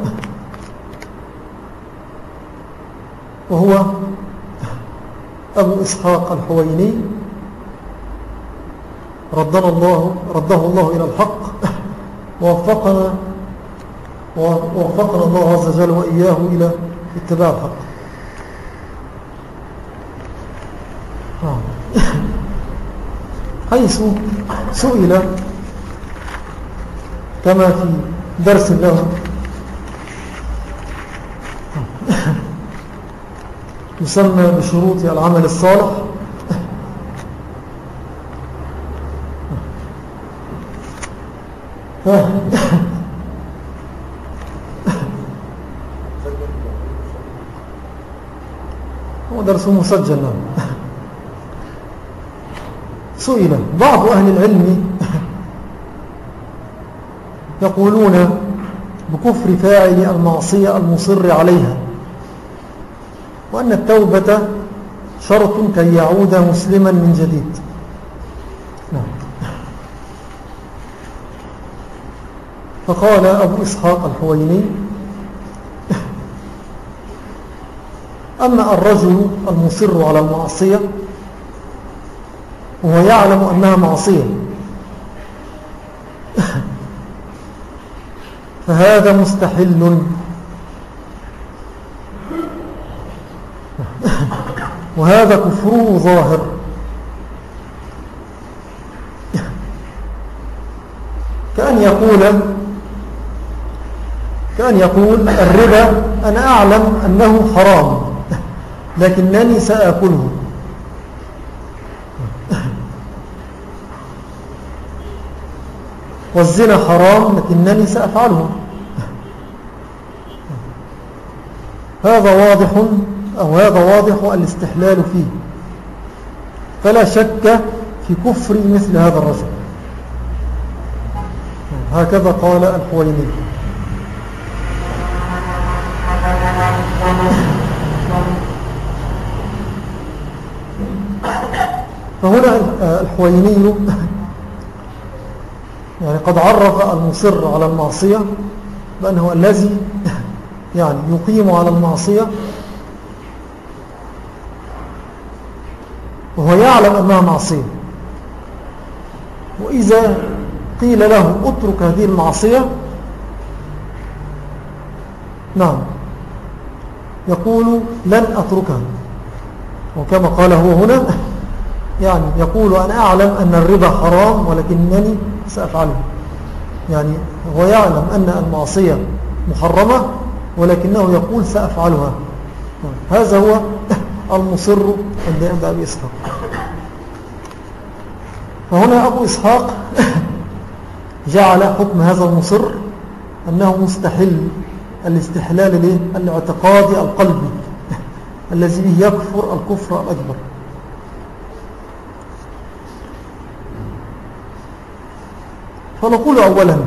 وهو أبو إسحاق الحويني. ردنا الله رده الله إلى الحق. ووفقنا ووفقنا الله عز وجل وإياه إلى اتباع الحق. حيث سئل كما في درس له يسمى بشروط العمل الصالح. هو درس مسجل. سئل بعض أهل العلم يقولون بكفر فاعل المعصية المصر عليها وأن التوبة شرط كي يعود مسلما من جديد. فقال أبو إسحاق الحويني أما الرجل المصر على المعصية وهو يعلم أنها معصية فهذا مستحل. وهذا كفره ظاهر. كأن يقول كأن يقول الربا أنا أعلم أنه حرام لكنني سأكله. والزنا حرام لكنني سأفعله. هذا واضح أو هذا واضح الاستحلال فيه. فلا شك في كفر مثل هذا الرجل. هكذا قال الحويني. فهنا الحويني يعني قد عرف المصر على المعصية بأنه الذي يعني يقيم على المعصية وهو يعلم أنها معصية. وإذا قيل له اترك هذه المعصية نعم يقول لن أتركها. وكما قال هو هنا يعني يقول أنا أعلم أن الربا حرام ولكنني سأفعله. يعني هو يعلم أن المعصية محرمة ولكنه يقول سأفعلها. هذا هو المصر عند أبي إسحاق. فهنا أبو إسحاق جعل حكم هذا المصر أنه مستحل الاستحلال الاعتقادي القلبي الذي به يكفر الكفر الأكبر. فنقول أولا.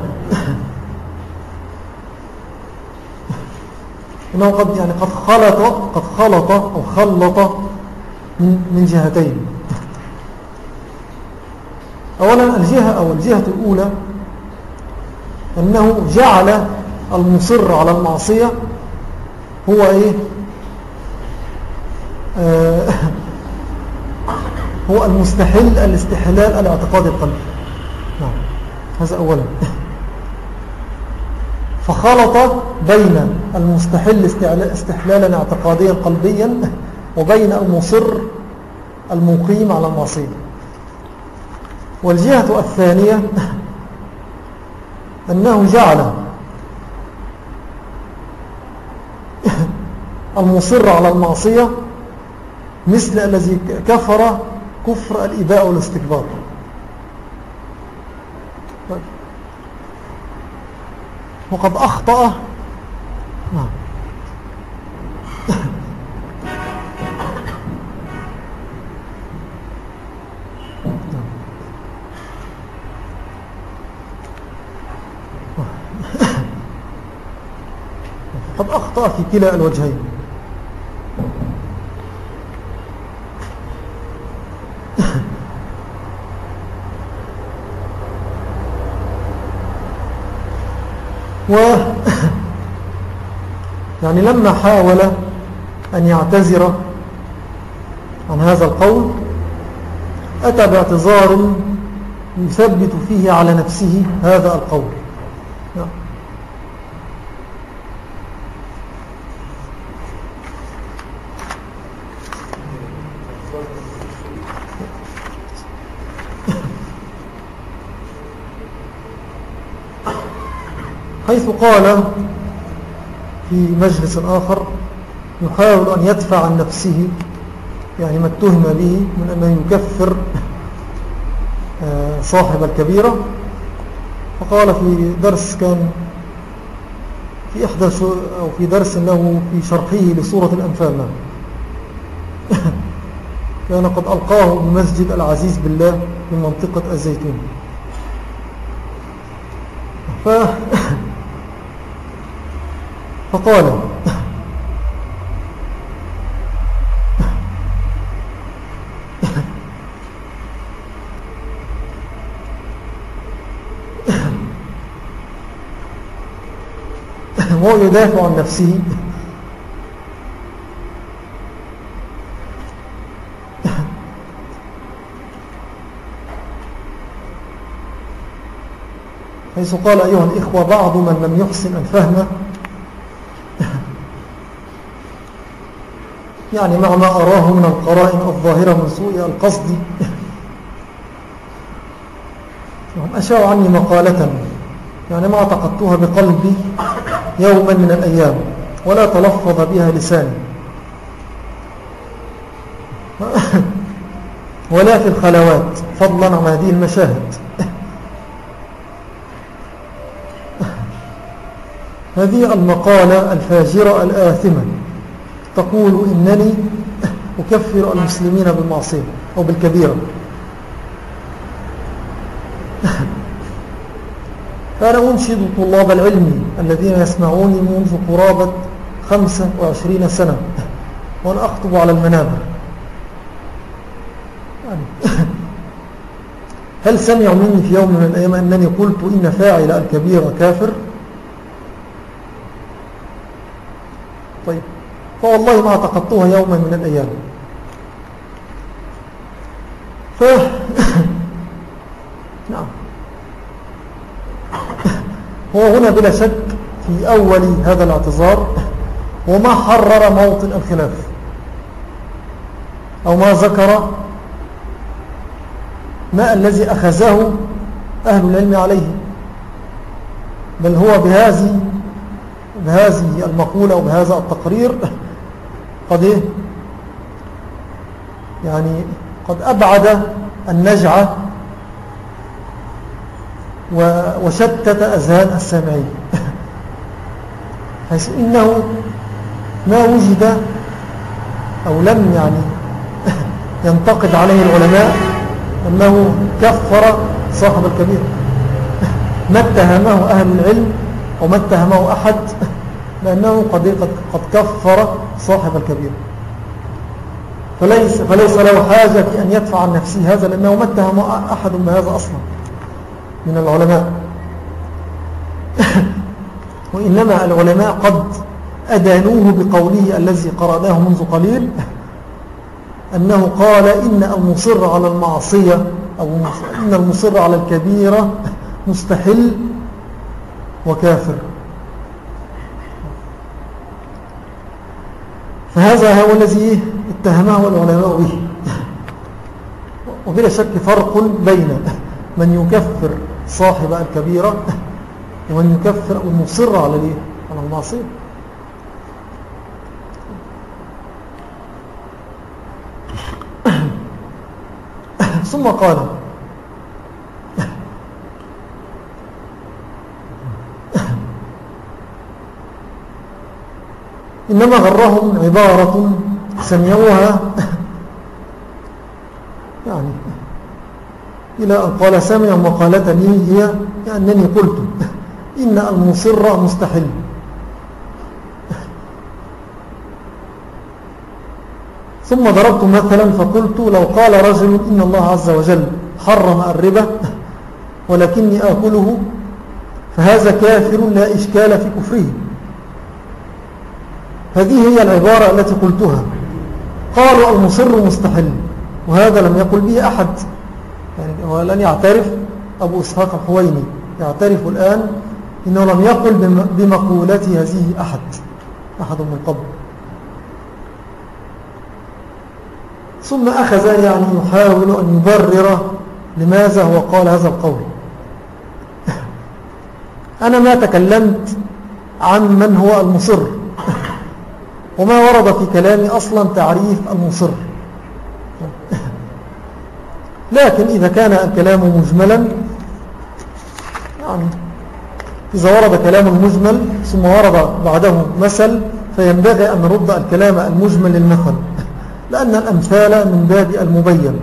إنه قد يعني قد خلط قد خلط أو خلط من, من جهتين. أولا الجهة أو الجهة الأولى أنه جعل المصر على المعصية هو إيه؟ آه هو المستحل الاستحلال الاعتقاد القلبي هذا أولا. فخلط بين المستحل استحلالا اعتقاديا قلبيا وبين المصر المقيم على المعصية والجهة الثانية أنه جعل المصر على المعصية مثل الذي كفر كفر الإباء والاستكبار. وقد أخطأ. نعم. قد أخطأ في كلا الوجهين. و يعني لما حاول أن يعتذر عن هذا القول أتى باعتذار يثبت فيه على نفسه هذا القول. حيث قال في مجلس آخر يحاول أن يدفع عن نفسه يعني ما اتهم به من أنه يكفر آه، صاحب الكبيرة. فقال في درس كان في إحدى أو في درس له في شرحه لسورة الأنفال. كان قد ألقاه بمسجد العزيز بالله من منطقة الزيتون. فقال وهو يدافع عن نفسه. حيث قال أيها الإخوة بعض من لم يحسن الفهم يعني مع ما أراه من القرائن الظاهرة من سوء القصد وهم أشاءوا عني مقالة يعني ما اعتقدتها بقلبي يوما من الأيام ولا تلفظ بها لساني. ولا في الخلوات فضلا عن هذه المشاهد. هذه المقالة الفاجرة الآثمة. تقول إنني أكفر المسلمين بالمعصية أو بالكبيرة. فأنا أنشد طلاب العلم الذين يسمعوني منذ قرابة خمسة وعشرين سنة. وأنا أخطب على المنابر. هل سمعوا مني في يوم من الأيام أنني قلت إن فاعل الكبير كافر؟ طيب. فوالله ما اعتقدتها يوما من الأيام. ف... نعم. هو هنا بلا شك في أول هذا الاعتذار وما حرر موطن الخلاف أو ما ذكر ما الذي أخذه أهل العلم عليه. بل هو بهذه بهذه المقولة وبهذا التقرير قد إيه؟ يعني قد أبعد النجعة وشتت أذهان السامعين. حيث إنه ما وجد أو لم يعني ينتقد عليه العلماء أنه كفر صاحب الكبير. ما اتهمه أهل العلم وما اتهمه أحد. لأنه قد, قد كفر صاحب الكبير. فليس, فليس له حاجة في أن يدفع عن نفسه هذا لأنه ما اتهم أحد بهذا أصلا من العلماء. وإنما العلماء قد أدانوه بقوله الذي قرأناه منذ قليل أنه قال إن المصر على المعصية أو إن المصر على الكبيرة مستحل وكافر. فهذا هو الذي اتهمه العلماء به. وبلا شك فرق بين من يكفر صاحب الكبيرة ومن يكفر المصر على المعصية ثم قال إنما غرهم عبارة سمعوها يعني إلى أن قال سمع مقالة لي هي أنني قلت إن المصر مستحل ثم ضربت مثلا فقلت لو قال رجل إن الله عز وجل حرم الربا ولكني آكله فهذا كافر لا إشكال في كفره هذه هي العبارة التي قلتها. قالوا المصر مستحل وهذا لم يقل به أحد. يعني هو يعترف أبو إسحاق الحويني. يعترف الآن إنه لم يقل بمقولة هذه أحد أحد من قبل. ثم أخذ يعني يحاول أن يبرر لماذا هو قال هذا القول. أنا ما تكلمت عن من هو المصر. وما ورد في كلامي أصلا تعريف المصر لكن إذا كان الكلام مجملا يعني إذا ورد كلام مجمل ثم ورد بعده مثل فينبغي أن نرد الكلام المجمل للمثل لأن الأمثال من باب المبين.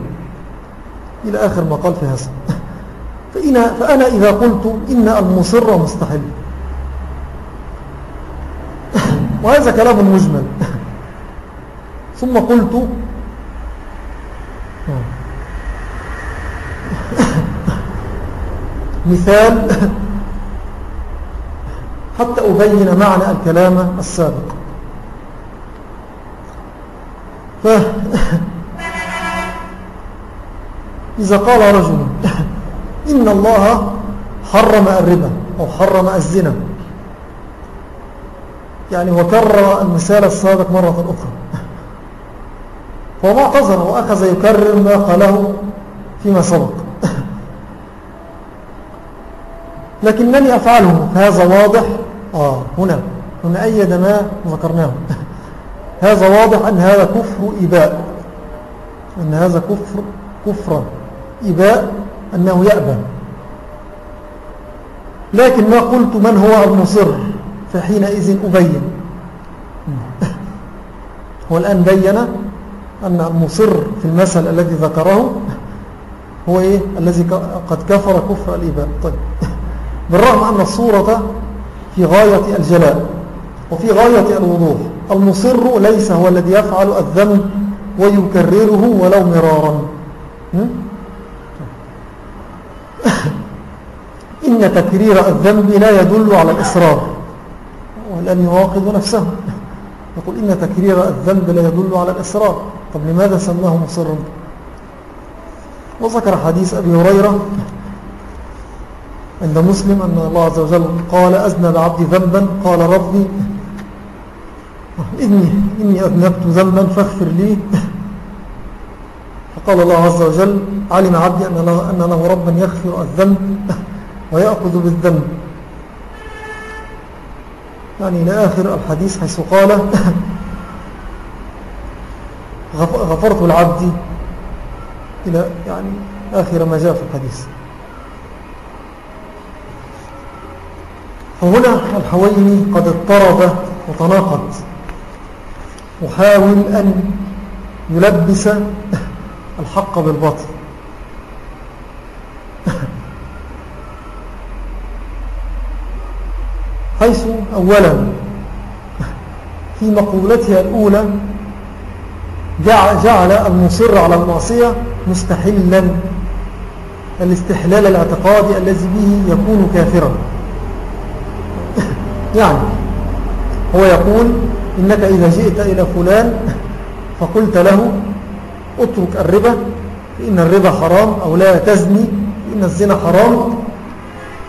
إلى آخر ما قال في هذا فأنا إذا قلت إن المصر مستحيل. وهذا كلام مجمل. ثم قلت مثال حتى أبين معنى الكلام السابق. ف إذا قال رجل إن الله حرم الربا أو حرم الزنا. يعني وكرر المثال السابق مرة أخرى. فما اعتذر وأخذ يكرر ما قاله فيما سبق. لكنني أفعله. فهذا واضح؟ آه هنا. هنا أيد ما ذكرناه. هذا واضح أن هذا كفر إباء. أن هذا كفر كفر إباء أنه يأبى. لكن ما قلت من هو المصر فحينئذ أبين. هو الآن بين أن المصر في المثل الذي ذكره هو إيه؟ الذي قد كفر كفر الإباء. طيب. بالرغم أن الصورة في غاية الجلاء وفي غاية الوضوح المصر ليس هو الذي يفعل الذنب ويكرره ولو مرارا. إن تكرير الذنب لا يدل على الإصرار. ولأن يواقض نفسه. يقول إن تكرير الذنب لا يدل على الإصرار. طب لماذا سماه مصرا وذكر حديث أبي هريرة عند مسلم أن الله عز وجل قال أذنب عبدي ذنبا. قال ربي إني, إني أذنبت ذنبا فاغفر لي. فقال الله عز وجل علم عبدي أن له ربا يغفر الذنب ويأخذ بالذنب. يعني إلى آخر الحديث حيث قال غفرت العبد إلى يعني آخر ما جاء في الحديث. فهنا الحويني قد اضطرب وتناقض وحاول أن يلبس الحق بالباطل. حيث أولا في مقولتها الأولى جعل المصر على المعصية مستحلا. الاستحلال الاعتقادي الذي به يكون كافرا. يعني هو يقول إنك إذا جئت إلى فلان فقلت له اترك الربا فإن الربا حرام أو لا تزني فإن الزنا حرام.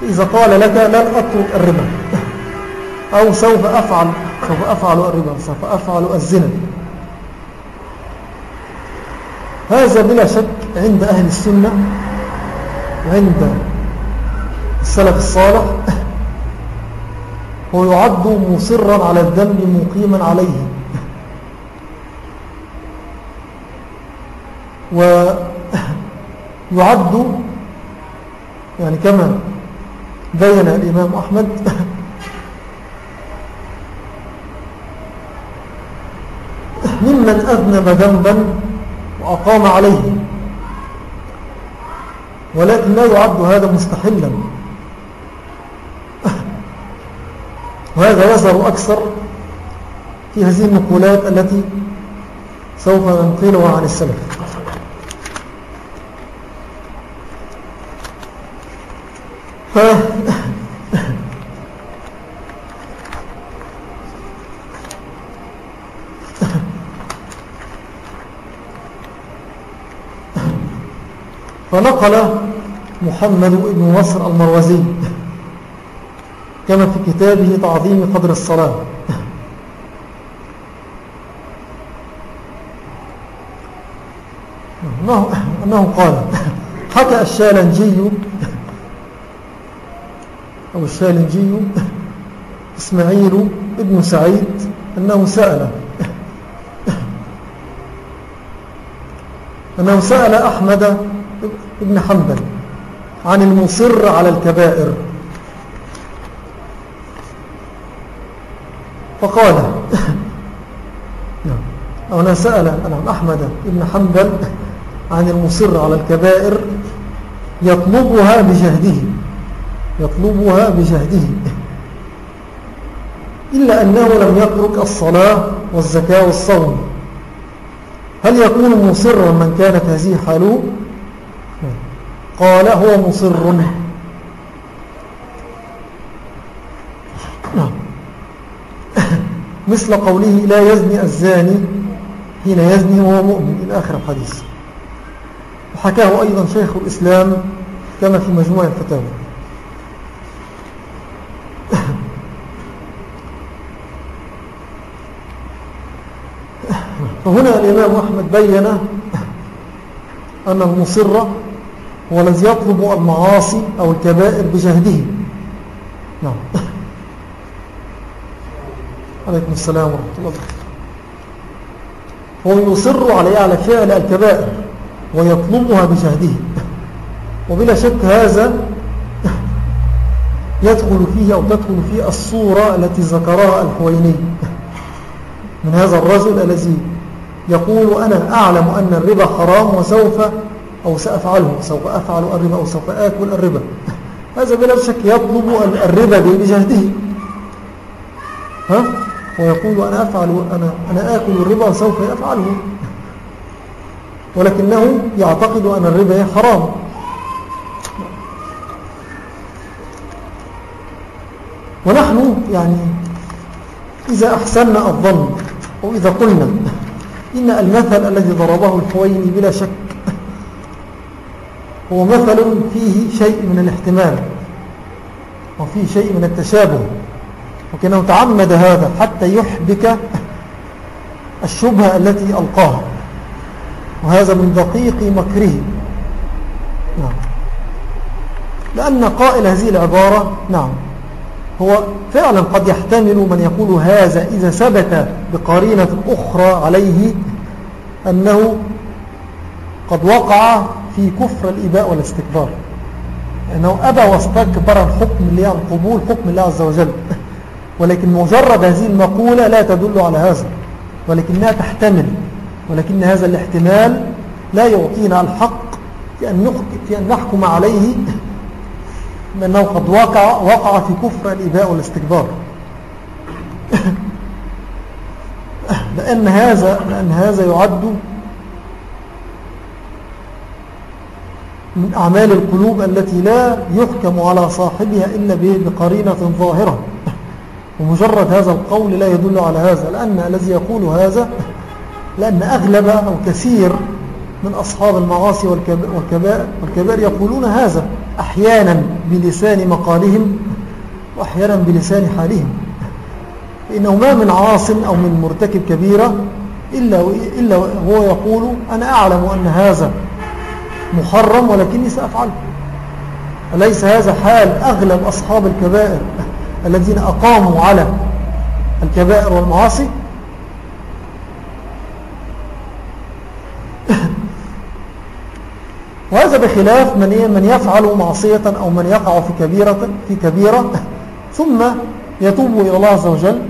إذا قال لك لن أترك الربا. أو سوف أفعل سوف أفعل الربا سوف أفعل الزنا. هذا بلا شك عند أهل السنة وعند السلف الصالح هو يعد مصرا على الذنب مقيما عليه. ويعد يعني كما بين الإمام أحمد ممن أذنب ذنبا وأقام عليه. ولكن لا يعد هذا مستحلا. وهذا يظهر أكثر في هذه النقولات التي سوف ننقلها عن السلف. ف... فنقل محمد بن نصر المروزي كما في كتابه تعظيم قدر الصلاة. أنه قال حكى الشالنجي أو الشالنجي إسماعيل ابن سعيد أنه سأل أنه سأل أحمد ابن حنبل عن المصر على الكبائر. فقال أنا سأل أحمد ابن حنبل عن المصر على الكبائر يطلبها بجهده يطلبها بجهده. إلا أنه لم يترك الصلاة والزكاة والصوم. هل يكون مصرا من كانت هذه حاله؟ قال هو مصر. مثل قوله لا يزني الزاني حين يزني وهو مؤمن. إلى آخر الحديث. وحكاه أيضا شيخ الإسلام كما في مجموع الفتاوى. فهنا الإمام أحمد بين أن المصر هو الذي يطلب المعاصي أو الكبائر بجهده. نعم. عليكم السلام ورحمة الله هو يصر على على فعل الكبائر ويطلبها بجهده. وبلا شك هذا يدخل فيه أو تدخل فيه الصورة التي ذكرها الحويني. من هذا الرجل الذي يقول أنا أعلم أن الربا حرام وسوف أو سأفعله سوف أفعل الربا أو سوف آكل الربا. هذا بلا شك يطلب الربا بجهده ها؟ ويقول أنا أفعل أنا, أنا آكل الربا سوف أفعله ولكنه يعتقد أن الربا حرام. ونحن يعني إذا أحسننا الظن أو إذا قلنا إن المثل الذي ضربه الحويني بلا شك هو مثل فيه شيء من الاحتمال وفيه شيء من التشابه وكانه تعمد هذا حتى يحبك الشبهة التي ألقاها وهذا من دقيق مكره. نعم. لأن قائل هذه العبارة نعم هو فعلا قد يحتمل من يقول هذا إذا ثبت بقرينة أخرى عليه أنه قد وقع في كفر الإباء والاستكبار. أنه أبى واستكبر الحكم اللي عن قبول حكم الله عز وجل. ولكن مجرد هذه المقولة لا تدل على هذا. ولكنها تحتمل. ولكن هذا الاحتمال لا يعطينا الحق في أن نحكم عليه بأنه قد وقع, وقع في كفر الإباء والاستكبار. لأن هذا, لأن هذا يعد من أعمال القلوب التي لا يحكم على صاحبها إلا بقرينة ظاهرة. ومجرد هذا القول لا يدل على هذا لأن الذي يقول هذا لأن أغلب أو كثير من أصحاب المعاصي والكبائر, يقولون هذا أحيانا بلسان مقالهم وأحيانا بلسان حالهم. فإنه ما من عاص أو من مرتكب كبيرة إلا, إلا هو يقول أنا أعلم أن هذا محرم ولكني سأفعله. أليس هذا حال أغلب أصحاب الكبائر الذين أقاموا على الكبائر والمعاصي؟ وهذا بخلاف من, إيه؟ من يفعل معصية أو من يقع في كبيرة, في كبيرة ثم يتوب إلى الله عز وجل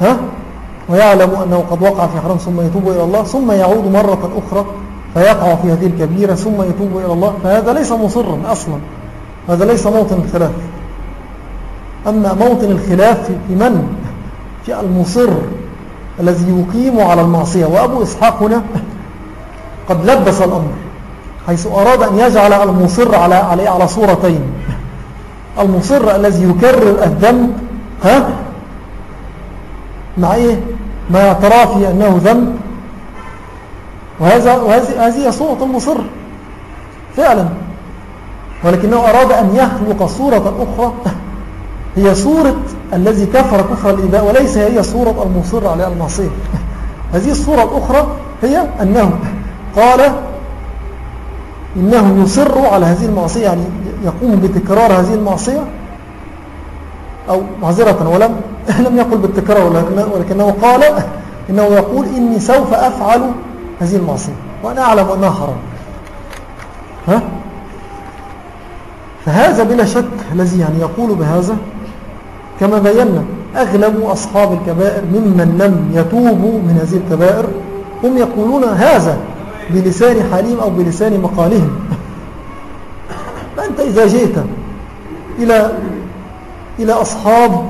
ها؟ ويعلم أنه قد وقع في حرام ثم يتوب إلى الله ثم يعود مرة أخرى فيقع في هذه الكبيرة ثم يتوب إلى الله فهذا ليس مصرا أصلا. هذا ليس موطن الخلاف. أما موطن الخلاف في من؟ في المصر الذي يقيم على المعصية. وأبو إسحاق هنا قد لبس الأمر حيث أراد أن يجعل المصر على, عليه على صورتين. المصر الذي يكرر الذنب ها؟ مع إيه؟ ما اعترافه أنه ذنب. وهذه هذه صورة المصر فعلا. ولكنه أراد أن يخلق صورة أخرى. هي صورة الذي كفر كفر الإباء وليس هي صورة المصر على المعصية هذه الصورة الأخرى هي أنه قال إنه يصر على هذه المعصية يعني يقوم بتكرار هذه المعصية أو معذرة ولم لم يقل بالتكرار ولكنه قال إنه يقول إني سوف أفعل هذه المعصية. وأنا أعلم أنها حرام. ها؟ فهذا بلا شك الذي يعني يقول بهذا كما بينا أغلب أصحاب الكبائر ممن لم يتوبوا من هذه الكبائر هم يقولون هذا بلسان حليم أو بلسان مقالهم. فأنت إذا جئت إلى إلى أصحاب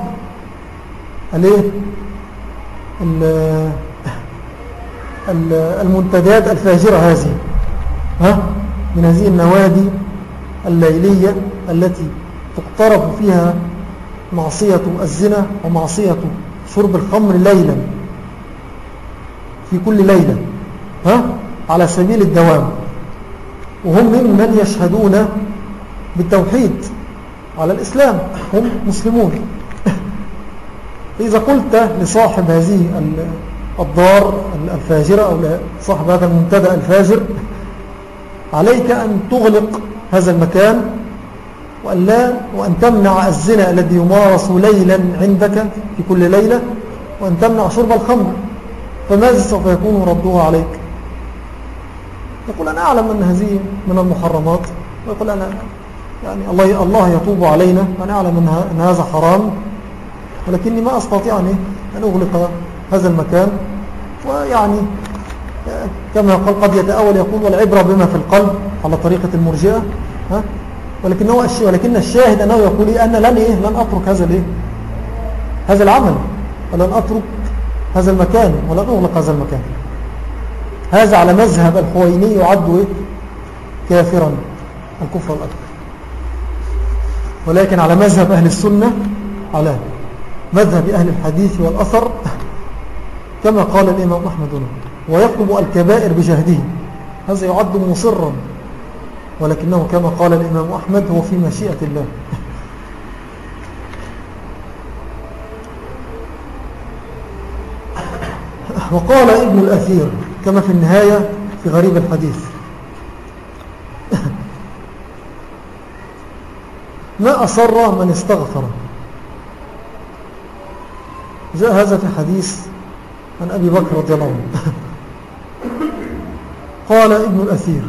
المنتدات الفاجرة هذه ها؟ من هذه النوادي الليلية التي تقترف فيها معصية الزنا ومعصية شرب الخمر ليلا في كل ليلة ها؟ على سبيل الدوام. وهم ممن يشهدون بالتوحيد على الإسلام هم مسلمون. إذا قلت لصاحب هذه الدار الفاجرة أو صاحب هذا المنتدى الفاجر عليك أن تغلق هذا المكان وأن, لا وأن تمنع الزنا الذي يمارس ليلا عندك في كل ليلة وأن تمنع شرب الخمر. فماذا سوف يكون ردوها عليك؟ يقول أنا أعلم أن هذه من المحرمات. ويقول أنا يعني الله, الله يتوب علينا وأنا أعلم أن هذا حرام. ولكني ما أستطيع أن أغلق هذا المكان ويعني كما قال قد يتأول يقول والعبرة بما في القلب على طريقة المرجئة ولكن هو ولكن الشاهد أنه يقول إيه؟ أنا لن إيه؟ لن أترك هذا الإيه؟ هذا العمل ولن أترك هذا المكان ولن أغلق هذا المكان. هذا على مذهب الحويني يعد إيه؟ كافرا الكفر الأكبر ولكن على مذهب أهل السنة على مذهب أهل الحديث والأثر كما قال الإمام أحمد ويطلب الكبائر بجهده. هذا يعد مصرا. ولكنه كما قال الإمام أحمد هو في مشيئة الله. وقال ابن الأثير كما في النهاية في غريب الحديث. ما أصر من استغفر. جاء هذا في حديث عن أبي بكر رضي الله عنه. قال ابن الأثير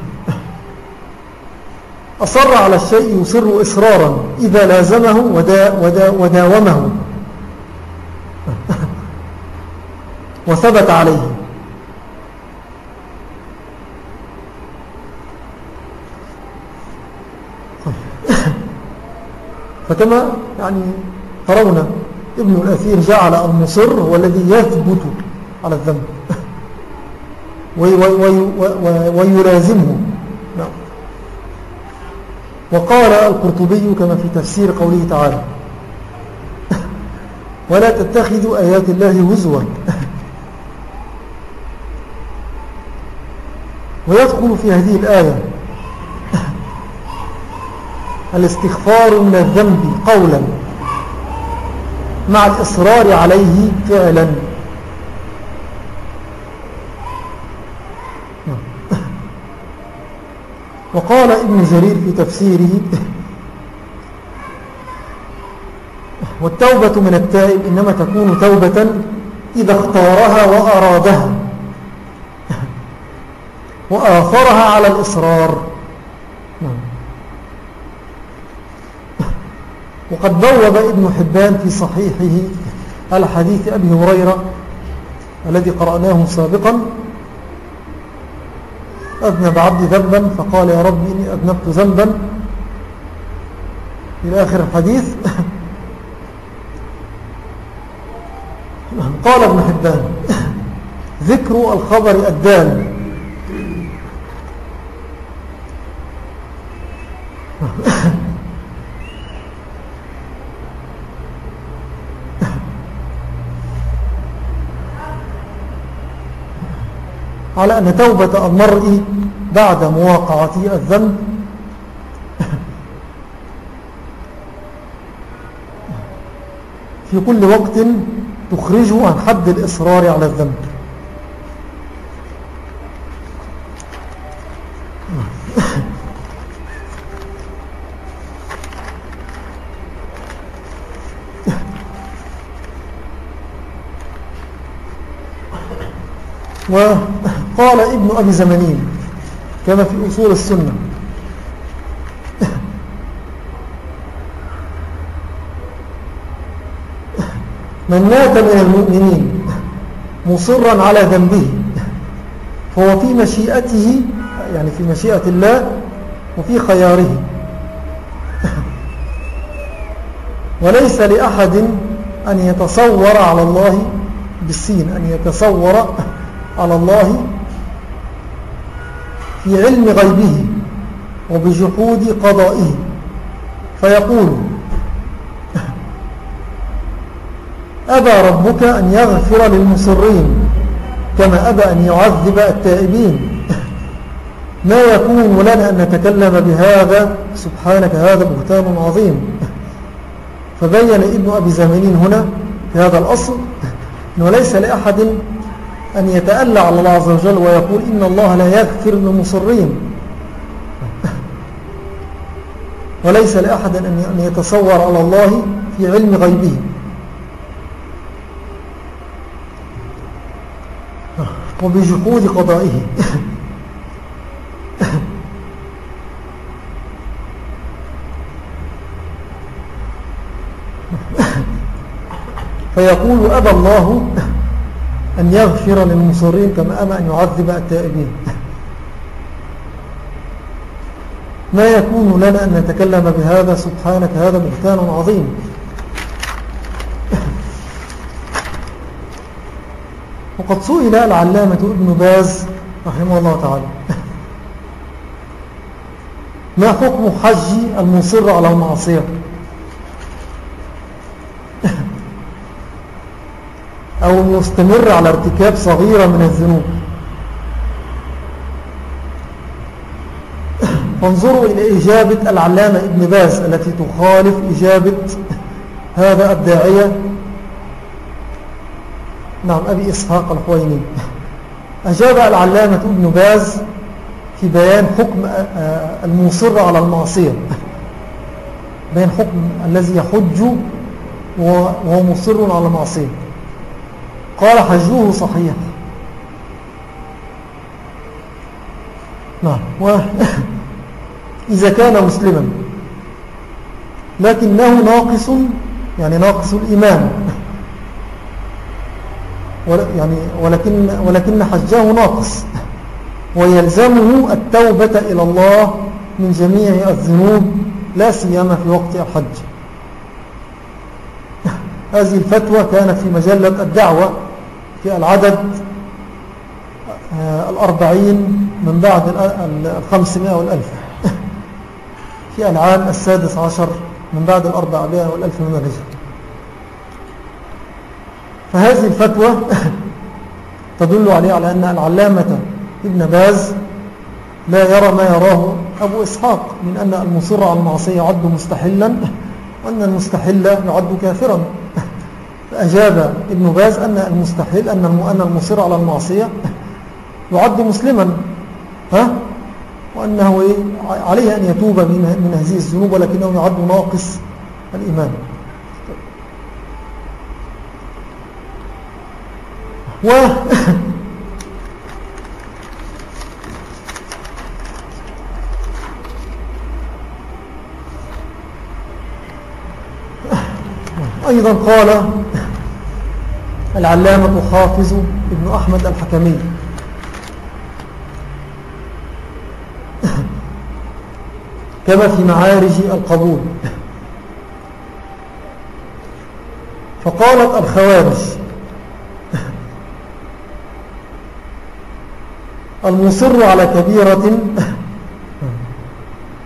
أصر على الشيء يصر إصرارا إذا لازمه ودا ودا وداومه. وثبت عليه. فكما يعني ترون ابن الأثير جعل المصر هو الذي يثبت على الذنب. ويلازمه. نعم. وقال القرطبي كما في تفسير قوله تعالى ولا تتخذوا آيات الله هزوا ويدخل في هذه الآية الاستغفار من الذنب قولا مع الإصرار عليه فعلا. وقال ابن جرير في تفسيره والتوبة من التائب إنما تكون توبة إذا اختارها وأرادها وآثرها على الإصرار. وقد بوب ابن حبان في صحيحه على حديث أبي هريرة الذي قرأناه سابقا أذنب عبدي ذنبا فقال يا رب إني أذنبت ذنبا. إلى آخر الحديث. قال ابن حبان ذكر الخبر الدال. على أن توبة المرء بعد مواقعته الذنب. في كل وقت تخرجه عن حد الإصرار على الذنب. وقال ابن أبي زمنين كما في أصول السنة. من مات من المؤمنين مصرا على ذنبه فهو في مشيئته يعني في مشيئة الله وفي خياره. وليس لأحد أن يتصور على الله بالسين أن يتصور على الله في علم غيبه وبجحود قضائه. فيقول أبى ربك أن يغفر للمصرين كما أبى أن يعذب التائبين. ما يكون لنا أن نتكلم بهذا؟ سبحانك هذا بهتان عظيم. فبين ابن أبي زمانين هنا في هذا الأصل أنه ليس لأحد أن يتألى على الله عز وجل ويقول إن الله لا يغفر للمصرين وليس لأحد أن يتصور على الله في علم غيبه. وبجحود قضائه. فيقول أبى الله أن يغفر للمصرين كما أمأ أن يعذب التائبين. ما يكون لنا أن نتكلم بهذا؟ سبحانك هذا بهتان عظيم. وقد سئل العلامة ابن باز رحمه الله تعالى ما حكم حج المصر على المعصية؟ أو مستمر على ارتكاب صغيرة من الذنوب. فانظروا إلى إجابة العلامة ابن باز التي تخالف إجابة هذا الداعية. نعم أبي إسحاق الحويني أجاب العلامة ابن باز في بيان حكم المصر على المعصية. بيان حكم الذي يحج وهو مصر على المعصية. قال حجه صحيح. نعم. إذا كان مسلما. لكنه ناقص يعني ناقص الإيمان. يعني ولكن, ولكن حجه ناقص. ويلزمه التوبة إلى الله من جميع الذنوب لا سيما في وقت الحج. هذه الفتوى كانت في مجلة الدعوة في العدد آه، الأربعين من بعد الخمسمائة والألف. في العام السادس عشر من بعد الأربعمائة والألف من الرجل فهذه الفتوى تدل عليه على أن العلامة ابن باز لا يرى ما يراه أبو إسحاق من أن المصر على المعصية يعد مستحلا. وأن المستحل يعد كافرا. فأجاب ابن باز أن المستحيل أن المصر على المعصية يعد مسلما. ها؟ وأنه؟ عليه أن يتوب من, من هذه الذنوب ولكنه يعد ناقص الإيمان. و أيضا قال العلامة حافظ ابن أحمد الحكمي. كما في معارج القبول. فقالت الخوارج المصر على كبيرة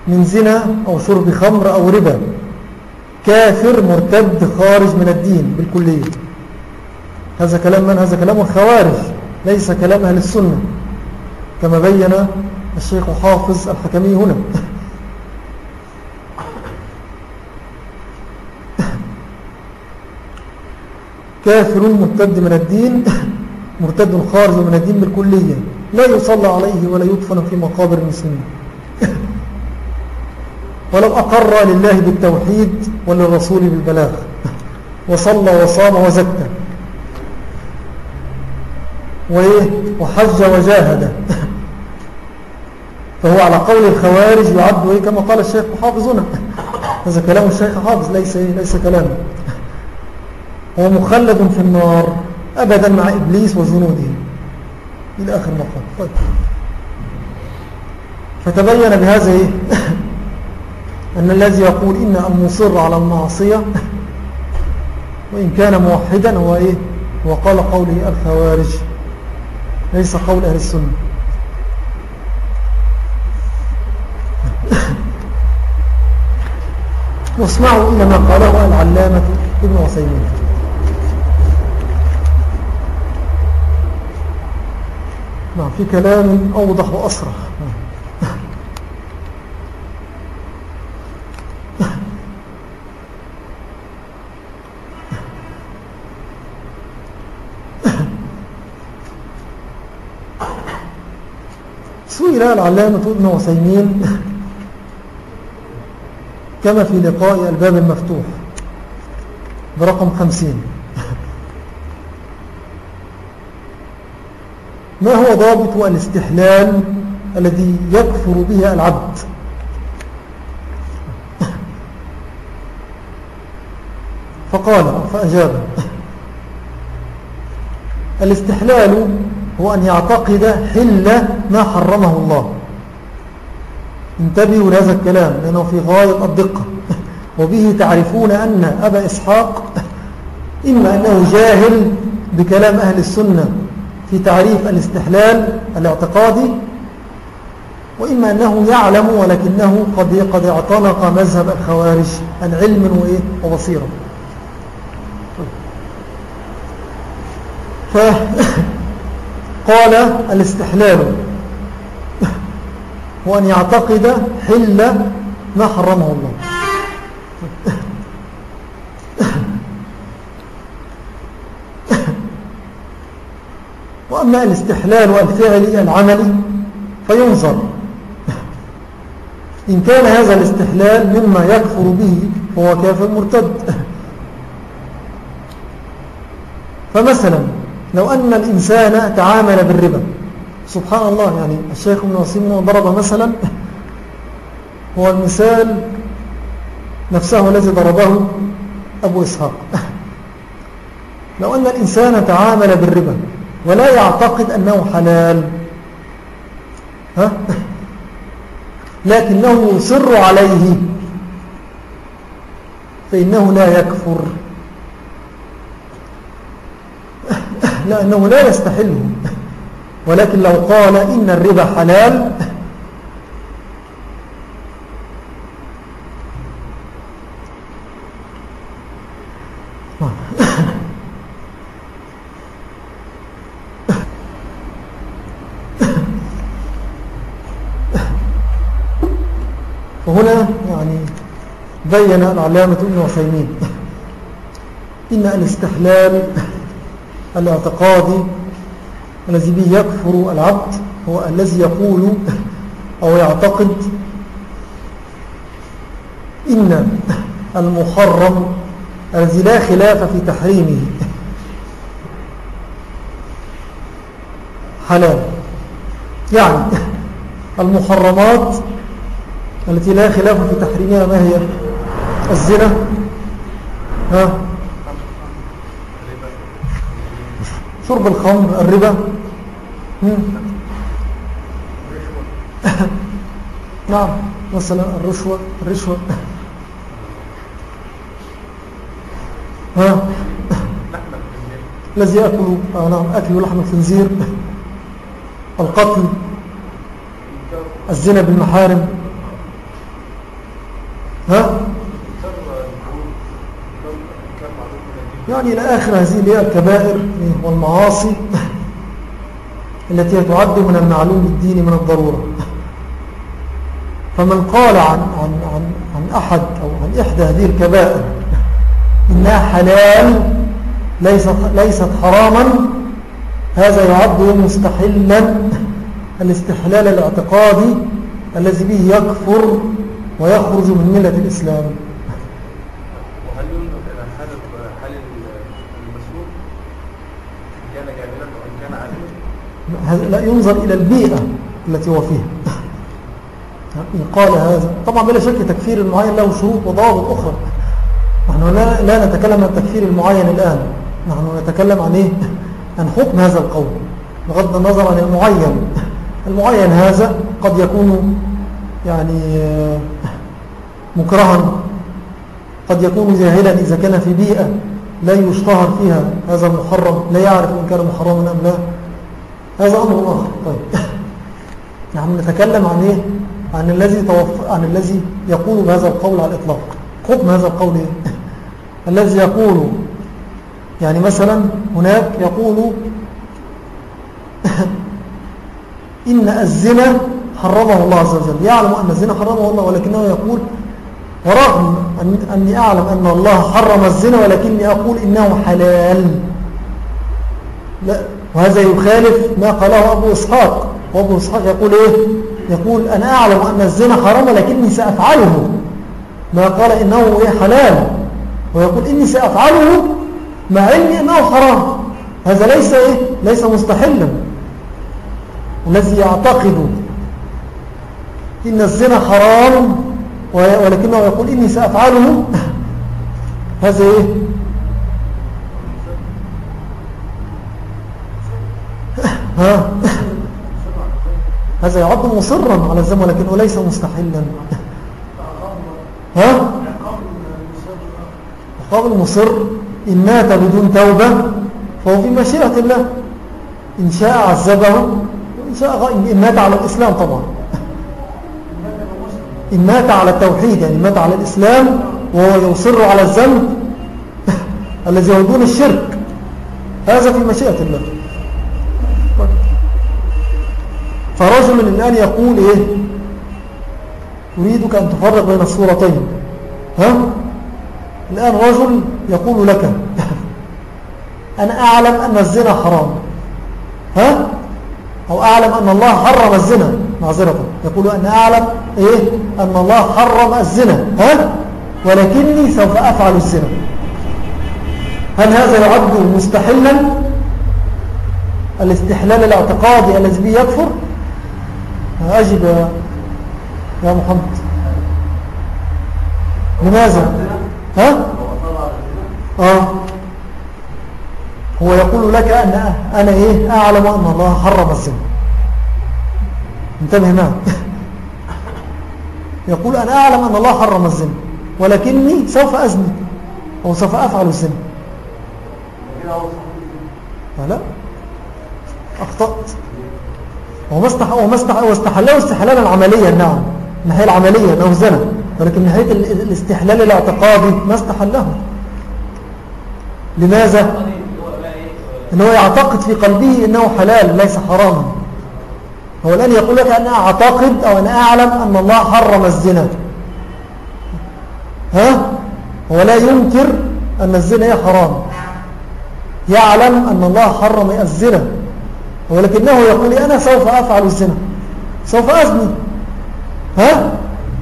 من زنا أو شرب خمر أو ربا. كافر مرتد خارج من الدين بالكلية. هذا كلام من؟ هذا كلام الخوارج ليس كلام أهل السنة. كما بين الشيخ حافظ الحكمي هنا. كافر مرتد من الدين مرتد خارج من الدين بالكلية. لا يصلى عليه ولا يدفن في مقابر المسلمين. ولو أقر لله بالتوحيد وللرسول بالبلاغ. وصلى وصام وزكى. وحج وجاهد. فهو على قول الخوارج يعد كما قال الشيخ حافظنا. هذا كلام الشيخ حافظ ليس, ليس كلامه. هو مخلد في النار أبدا مع إبليس وجنوده. إلى آخر مقام. طيب. فتبين بهذا إيه؟ أن الذي يقول إن المصر على المعصية وإن كان موحدا هو إيه؟ وقال قوله الخوارج ليس قول أهل السنة. واسمعوا إلى ما قاله العلامة ابن عثيمين. نعم في كلام أوضح وأصرح. سئل العلامة ابن وسيمين كما في لقاء الباب المفتوح برقم خمسين. ما هو ضابط الاستحلال الذي يكفر به العبد؟ فقال فأجاب. الاستحلال هو أن يعتقد حل ما حرمه الله. انتبهوا لهذا الكلام لأنه في غاية الدقة. وبه تعرفون أن أبا إسحاق إما أنه جاهل بكلام أهل السنة في تعريف الاستحلال الاعتقادي وإما أنه يعلم ولكنه قد قد اعتنق مذهب الخوارج عن علم وبصيرة. فقال الاستحلال. وأن يعتقد حل ما حرمه الله. وأما الاستحلال والفعل العملي فينظر. إن كان هذا الاستحلال مما يكفر به فهو كافر مرتد. فمثلا لو أن الإنسان تعامل بالربا. سبحان الله يعني الشيخ ابن وسيم ضرب مثلا هو المثال نفسه الذي ضربه أبو إسحاق. لو أن الإنسان تعامل بالربا ولا يعتقد أنه حلال ها؟ لكنه يصر عليه فإنه لا يكفر. لأنه لا يستحله ولكن لو قال إن الربا حلال فهنا يعني بين العلامة ابن وثيمين إن الاستحلال الاعتقادي الذي به يكفر العبد هو الذي يقول أو يعتقد إن المحرم الذي لا خلاف في تحريمه حلال. يعني المحرمات التي لا خلاف في تحريمها ما هي؟ الزنا. ها؟ شرب الخمر الربا. نعم مثلا الرشوة الرشوة. ها؟ الذي يأكل آه نعم أكل لحم الخنزير. القتل. الزنا بالمحارم. ها؟ يعني إلى آخر هذه الكبائر والمعاصي التي تعد من المعلوم الديني من الضرورة. فمن قال عن, عن, عن, عن أحد أو عن إحدى هذه الكبائر إنها حلال ليست, ليست حراما هذا يعد مستحلا الاستحلال الاعتقادي الذي به يكفر ويخرج من ملة الإسلام وهل ينظر إلى حال حال المسؤول كان جاهلا وإن كان عالما؟ لا ينظر إلى البيئة التي هو فيها. إن قال هذا طبعا بلا شك تكفير المعين له شروط وضوابط أخرى. نحن لا, لا نتكلم عن التكفير المعين الآن. نحن نتكلم عن إيه؟ عن حكم هذا القول. بغض النظر عن المعين. المعين هذا قد يكون يعني مكرها. قد يكون جاهلا إذا كان في بيئة لا يشتهر فيها هذا المحرم لا يعرف إن كان محرما أم لا. هذا أمر آخر. طيب. نحن نتكلم عن إيه؟ عن الذي توف... عن الذي يقول بهذا القول على الإطلاق. حكم هذا القول إيه؟ الذي يقول يعني مثلا هناك يقول إن الزنا حرمه الله عز وجل. يعلم أن الزنا حرمه الله ولكنه يقول ورغم أن أني أعلم أن الله حرم الزنا ولكني أقول إنه حلال. لا وهذا يخالف ما قاله أبو إسحاق. وأبو إسحاق يقول إيه؟ يقول أنا أعلم أن الزنا حرام ولكني سأفعله. ما قال إنه إيه حلال. ويقول إني سأفعله مع إني إنه حرام. هذا ليس إيه؟ ليس مستحلا. الذي يعتقد إن الزنا حرام ولكنه يقول إني سأفعله. هذا إيه؟ ها؟ هذا يعد مصرا على الزنا ولكنه ليس مستحلا. ها؟ عقاب المصر إن مات بدون توبة فهو في مشيئة الله. إن شاء عذبه وإن شاء إن مات على الإسلام طبعا. إن مات على التوحيد يعني مات على الإسلام وهو يصر على الذنب الذي هو دون الشرك. هذا في مشيئة الله. فرجل الآن يقول إيه؟ أريدك أن تفرق بين الصورتين. ها؟ الآن رجل يقول لك أنا أعلم أن الزنا حرام. ها؟ أو أعلم أن الله حرم الزنا معذرة يقول أنا أعلم إيه؟ أن الله حرم الزنا. ها؟ ولكني سوف أفعل الزنا. هل هذا يعد مستحلا؟ الاستحلال الاعتقادي الذي به يكفر؟ أجب يا محمد. لماذا؟ ها؟ آه. هو يقول لك أن أنا إيه؟ أعلم أن الله حرم الزنا. انتبه معي. يقول أنا أعلم أن الله حرم الزنا ولكني سوف أزني أو سوف أفعل الزنا. لا. أخطأت. استحله استحلالا عمليا نعم. هي العملية أنه زنا ولكن هي الاستحلال الاعتقادي ما استحله لماذا؟ أنه يعتقد في قلبه أنه حلال ليس حراما. هو الآن يقول لك أنا أعتقد أو أنا أعلم أن الله حرم الزنا. ها؟ هو لا ينكر أن الزنا هي حرام. يعلم أن الله حرم الزنا. ولكنه يقول أنا سوف أفعل الزنا. سوف أزني. ها؟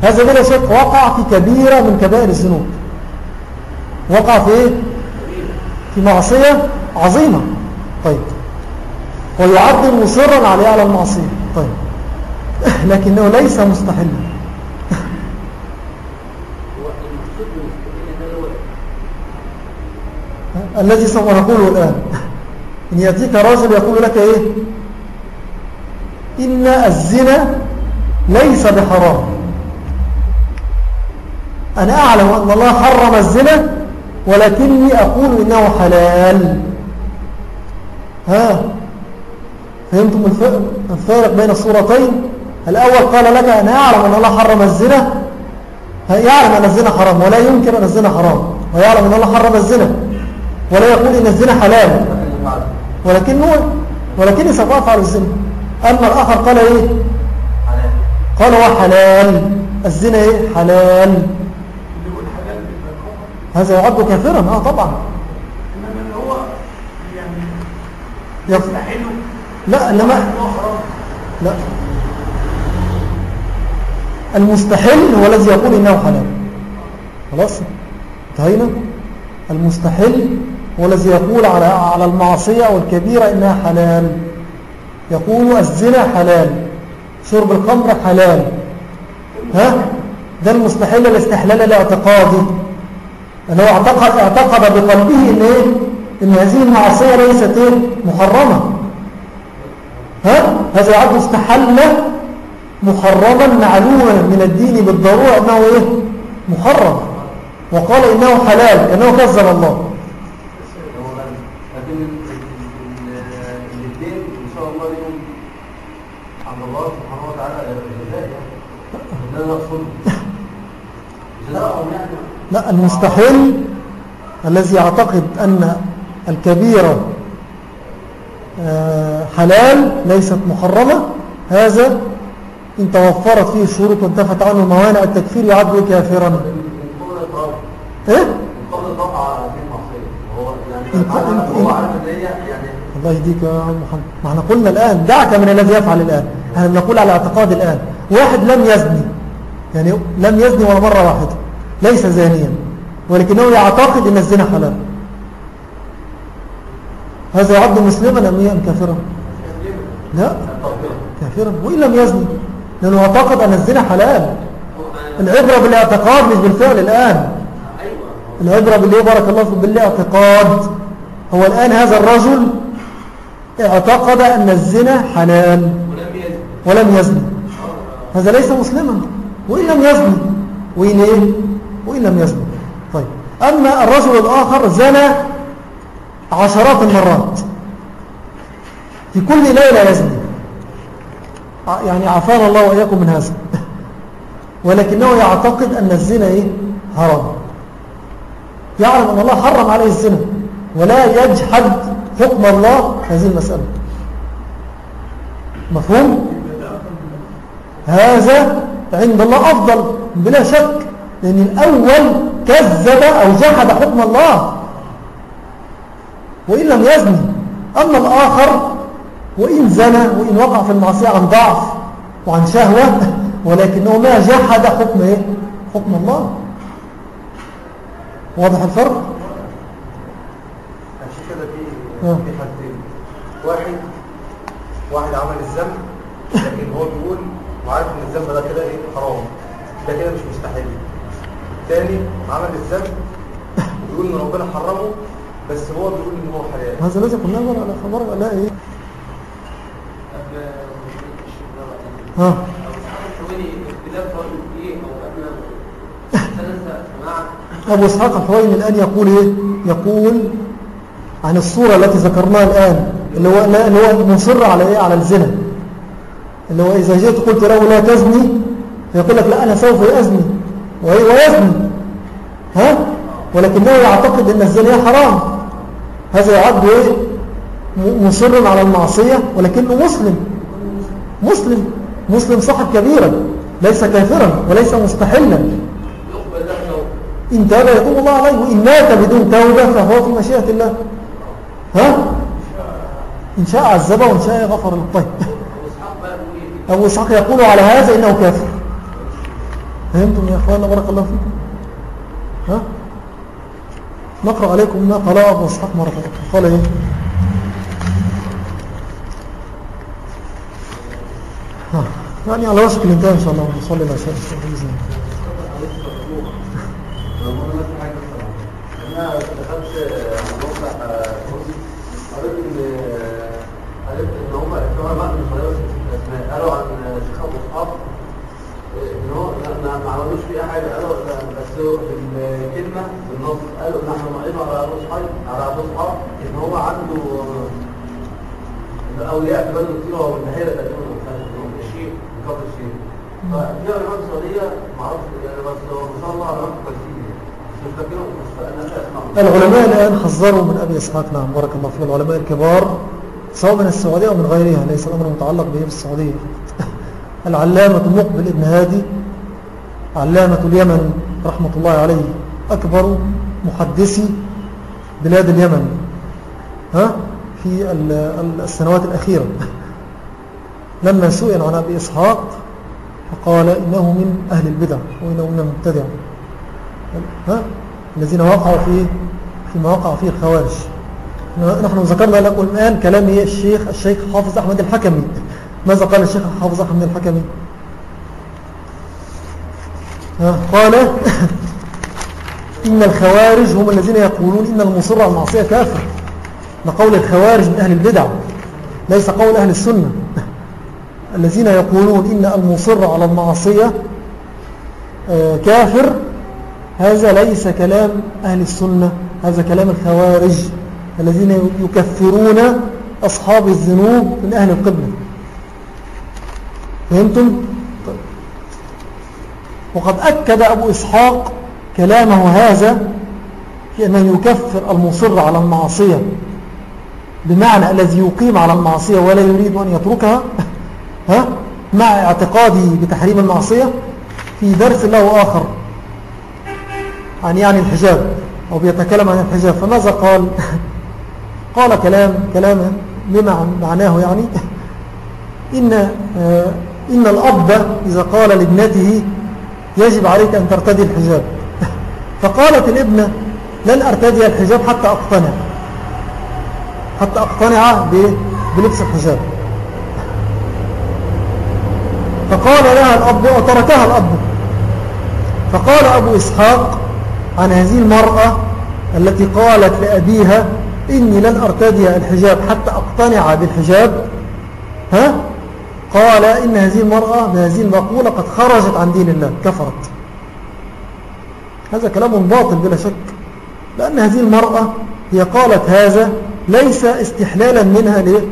هذا بلا شك وقع في كبيرة من كبائر الذنوب. وقع في إيه؟ في معصية عظيمة. طيب. ويعد مصرا عليه على المعصية. طيب. لكنه ليس مستحلا. الذي سوف نقوله الآن. إن يأتيك رجل يقول لك إيه؟ إن الزنا ليس بحرام. أنا أعلم أن الله حرم الزنا ولكني أقول إنه حلال. ها؟ فهمتم الفارق بين الصورتين؟ الأول قال لك أنا أعلم أن الله حرم الزنا. يعلم أن الزنا حرام ولا ينكر أن الزنا حرام ويعلم أن الله حرم الزنا ولا يقول إن الزنا حلال. ولكنه ولكني سوف أفعل الزنا. أما الآخر قال إيه؟ قال هو حلال. الزنا إيه؟ حلال. هذا يعد كافرا آه طبعا. انما هو يعني يستحيل. لا انما لا. المستحيل هو الذي يقول إنه حلال. خلاص. انتهينا. المستحيل هو الذي يقول على على المعصية والكبيرة إنها حلال يقول الزنا حلال شرب الخمر حلال ها ده المستحيل الاستحلال الاعتقادي أنه اعتقد, اعتقد بقلبه إن, إيه؟ إن هذه المعصية ليست إيه؟ محرمة ها؟ هذا يعد استحل محرما معلوما من الدين بالضرورة أنه إيه؟ محرم وقال إنه حلال كأنه كذب الله لا المستحيل الذي يعتقد أن الكبيرة حلال ليست محرمة. هذا إن توفرت فيه الشروط وانتفت عنه موانع التكفير يعد كافرا. إيه؟ الله يهديك يا محمد. ما إحنا قلنا الآن دعك من الذي يفعل الآن. إحنا بنقول على اعتقاد الآن. واحد لم يزني. يعني لم يزني ولا مرة واحدة ليس زانيا ولكنه يعتقد إن الزنا حلال. هذا يعد مسلما ام ام كافرا. لا كافرا وإن لم يزني لأنه اعتقد أن الزنا حلال. العبرة بالاعتقاد مش بالفعل الآن. العبرة بالله بارك الله فيك بالاعتقاد. هو الآن هذا الرجل اعتقد أن الزنا حلال. ولم يزني هذا ليس مسلما. وإن لم يزني وإن إيه؟ وإن لم يزني طيب. أما الرجل الآخر زنى عشرات المرات. في كل ليلة يزني. يعني عافانا الله وإياكم من هذا. ولكنه يعتقد أن الزنا إيه؟ حرام. يعلم أن الله حرم عليه الزنا. ولا يجحد حكم الله هذه المسألة. مفهوم؟ هذا عند الله أفضل بلا شك لأن الأول كذب أو جحد حكم الله وإن لم يزني أما الآخر وإن زنى وإن وقع في المعصية عن ضعف وعن شهوة ولكنه ما جحد حكم إيه؟ حكم الله واضح الفرق عشان كده في آه. في حاجتين واحد واحد عمل الذنب لكن هو بيقول وعارف إن الذنب ده كده إيه؟ حرام. ده كده مش مستحيل. تاني عمل الذنب بيقول إن ربنا حرمه بس هو بيقول إن هو حلال. هذا لازم كنا نمر على خبر لا إيه؟ ها. أبو إسحاق الحويني الآن يقول إيه؟ يقول عن الصورة التي ذكرناها الآن اللي هو, اللي هو مصر على إيه؟ على الزنا. اللي هو إذا جئت قلت له لا تزني فيقول لك لا أنا سوف أزني. ويزني. ها؟ ولكنه يعتقد أن الزنا حرام. هذا يعد م- مصر على المعصية ولكنه مسلم. مسلم. مسلم صاحب كبيرا ليس كافرا وليس مستحلا. إن تاب يتوب الله عليه وإن مات بدون توبة فهو في مشيئة الله. ها؟ إن شاء عذبه وإن شاء غفر له. طيب. أبو إسحاق يقول على هذا إنه كافر. فهمتم يا أخوانا بارك الله فيكم. ها؟ نقرأ عليكم ما قال أبو إسحاق مرة أخرى. قال إيه؟ ها يعني على وشك الانتهاء إن شاء الله. ونصلي العشاء بإذن الله أنا دخلت موقع قريت ان عرفت ان هم بتوع بعض من خلاص قالوا عن شيخ ابو اسحاق ان هو ما ما عملوش فيها حاجة قالوا بس بالكلمة بالنص قالوا ان معينه على إن هو عنده أولياء ما يعني بس شاء الله العلماء الآن حذروا من أبي إسحاق نعم بارك الله فيك العلماء الكبار سواء من السعودية أو من غيرها ليس الأمر متعلق به في السعودية. العلامة مقبل ابن هادي علامة اليمن رحمة الله عليه أكبر محدثي بلاد اليمن. ها؟ في ال- ال- السنوات الأخيرة. لما سئل عن أبي إسحاق فقال إنه من أهل البدع وإنه من المبتدع. ها؟ الذين وقعوا في فيما وقع فيه الخوارج. نحن ذكرنا لكم الآن كلام الشيخ الشيخ حافظ أحمد الحكمي. ماذا قال الشيخ حافظ أحمد الحكمي؟ قال إن الخوارج هم الذين يقولون إن المصر على المعصية كافر ده قول الخوارج من أهل البدع ليس قول أهل السنة الذين يقولون إن المصر على المعصية آه، كافر هذا ليس كلام أهل السنة هذا كلام الخوارج الذين يكفرون أصحاب الذنوب من أهل القبلة فهمتم؟ طيب. وقد أكد أبو إسحاق كلامه هذا في أنه يكفر المصر على المعصية. بمعنى الذي يقيم على المعصية ولا يريد أن يتركها ها؟ مع اعتقاده بتحريم المعصية في درس له آخر عن يعني الحجاب أو بيتكلم عن الحجاب. فماذا قال؟ قال كلام كلاما بما معناه يعني؟ إن, آه إن الأب إذا قال لابنته يجب عليك أن ترتدي الحجاب. فقالت الابنة لن أرتدي الحجاب حتى أقتنع. حتى أقتنع بلبس الحجاب. فقال لها الأب وتركها الأب. فقال أبو إسحاق عن هذه المرأة التي قالت لأبيها إني لن أرتدي الحجاب حتى أقتنع بالحجاب ها؟ قال إن هذه المرأة بهذه المقولة قد خرجت عن دين الله كفرت. هذا كلام باطل بلا شك لأن هذه المرأة هي قالت هذا ليس استحلالا منها ليه؟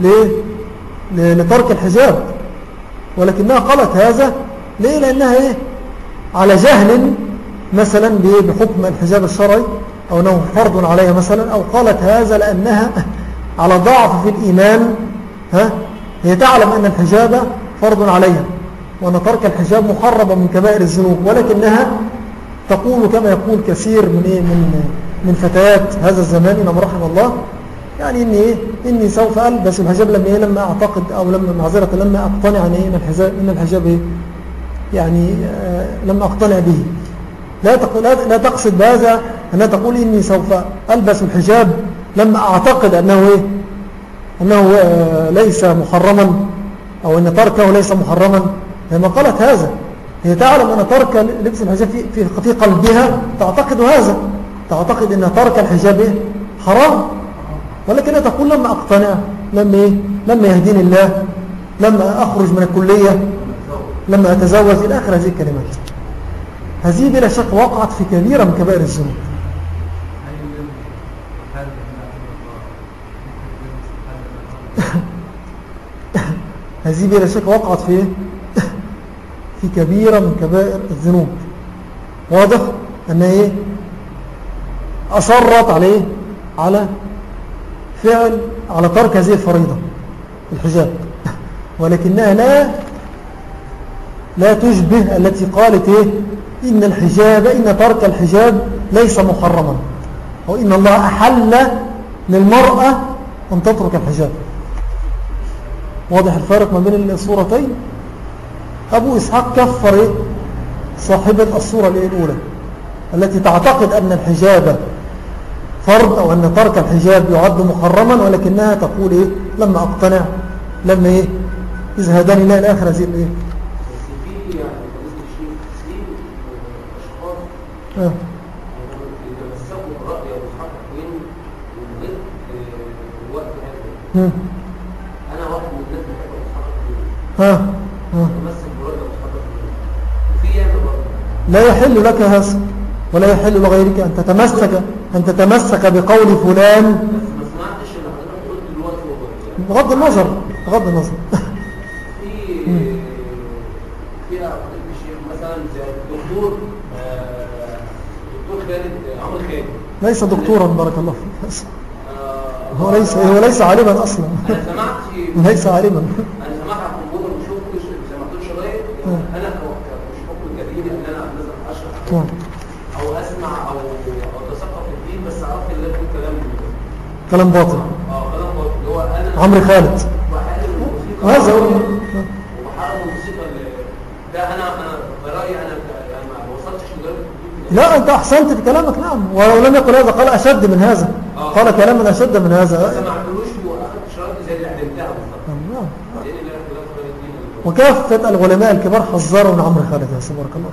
ليه؟ لترك الحجاب ولكنها قالت هذا ليه؟ لأنها إيه؟ على جهل مثلا بحكم الحجاب الشرعي أو أنه فرض عليها مثلا أو قالت هذا لأنها على ضعف في الإيمان ها؟ هي تعلم أن الحجاب فرض عليها. وأن ترك الحجاب محرم من كبائر الذنوب ولكنها تقول كما يقول كثير من إيه من من فتيات هذا الزمان إنما رحم الله. يعني إني, إيه إني سوف ألبس الحجاب لما, إيه لما أعتقد أو لما معذرة لما أقتنع أن, إيه إن الحجاب, إن الحجاب إيه يعني آه لما أقتنع به. لا, لا, لا تقصد بهذا أنها تقول إني سوف ألبس الحجاب لما أعتقد أنه إيه أنه آه ليس محرما أو أن تركه ليس محرما. لما قالت هذا. هي تعلم أن ترك لبس الحجاب في, قلبها. تعتقد هذا. تعتقد أن ترك الحجاب إيه؟ حرام ولكنها تقول لما أقتنع. لما, إيه؟ لما يهديني الله. لما أخرج من الكلية. لما أتزوج. إلى آخر هذه الكلمات. هذه بلا شك وقعت في كبيرة من كبائر الذنوب. هذه بلا شك وقعت في في كبيرة من كبائر الذنوب. واضح أن إيه؟ أصرت عليه على فعل على ترك هذه الفريضة الحجاب. ولكنها لا لا تشبه التي قالت إيه؟ إن الحجاب إن ترك الحجاب ليس محرما. وإن الله أحل للمرأة أن تترك الحجاب. واضح الفارق ما بين الصورتين؟ أبو إسحاق كفر إيه؟ صاحبة الصورة الأولى التي تعتقد أن الحجاب فرض أو أن ترك الحجاب يعد محرما ولكنها تقول إيه لما أقتنع لما إيه هداني الله الآخر هذه الإيه آه. أنا واحد من الناس بحب ها ها لا يحل لك هذا ولا يحل لغيرك أن تتمسك أن تتمسك بقول فلان. بغض النظر بغض النظر. خالد ليس دكتورا بارك الله فيك. هو ليس هو ليس عالما أصلا. ليس عالما أنا سمعت على الكمبيوتر وشفت سمعت شرايط أنا مش حكم كبير ان أنا مثلا اشرح أو اسمع أو اتثقف في الدين بس عرفت ان ده كلام كلام باطل. هو عمرو خالد. هذا هو وصلتش لدرجه لا أنت أحسنت في كلامك. نعم. ولو لم يقل هذا قال أشد من هذا. قال كلاما أشد من هذا. بالظبط وكافة العلماء الكبار حذروا من عمرو خالد يا بارك الله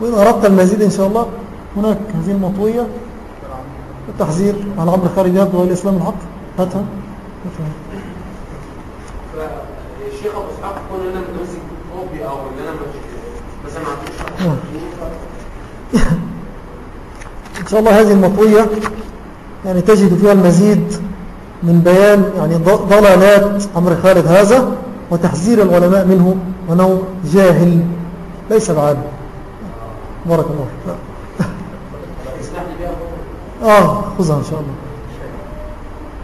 وإن أردت المزيد إن شاء الله هناك هذه المطوية. التحذير على عمرو خالد يبدو الإسلام الحق. هاتها فالشيخ أبو إسحاق يقول أنا متمسك بحبي أو إن أنا ما سمعتوش إن شاء الله هذه المطوية يعني تجد فيها المزيد من بيان يعني ضلالات عمرو خالد هذا وتحذير العلماء منه وأنه جاهل ليس بعالم بارك الله فيك. آه خذها إن شاء الله.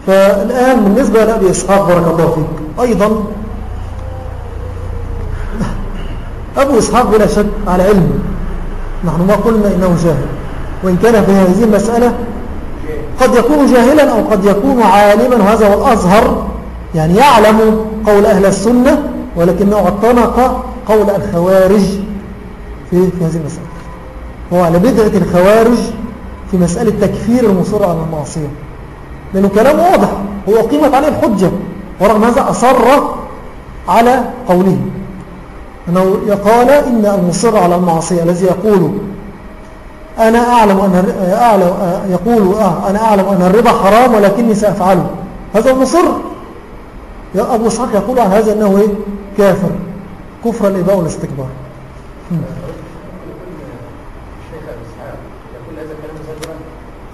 فالآن بالنسبة لأبي إسحاق بارك الله فيك أيضا أبو إسحاق بلا شك على علم. نحن ما قلنا إنه جاهل. وإن كان في هذه المسألة قد يكون جاهلا أو قد يكون عالما وهذا هو الأظهر. يعني يعلم قول أهل السنة ولكنه اعتنق قول الخوارج في, في هذه المسألة. هو على بدعة الخوارج في مسألة تكفير المصر على المعصية. لأنه كلام واضح هو قيمت عليه الحجة. ورغم هذا أصر على قوله؟ أنه يقال إن المصر على المعصية الذي يقول أنا أعلم أن أعلم يقول آه أنا أعلم أن الربا حرام ولكني سأفعله هذا المصر يا أبو إسحاق يقول عن هذا أنه إيه؟ كافر. كفر الإباء والاستكبار.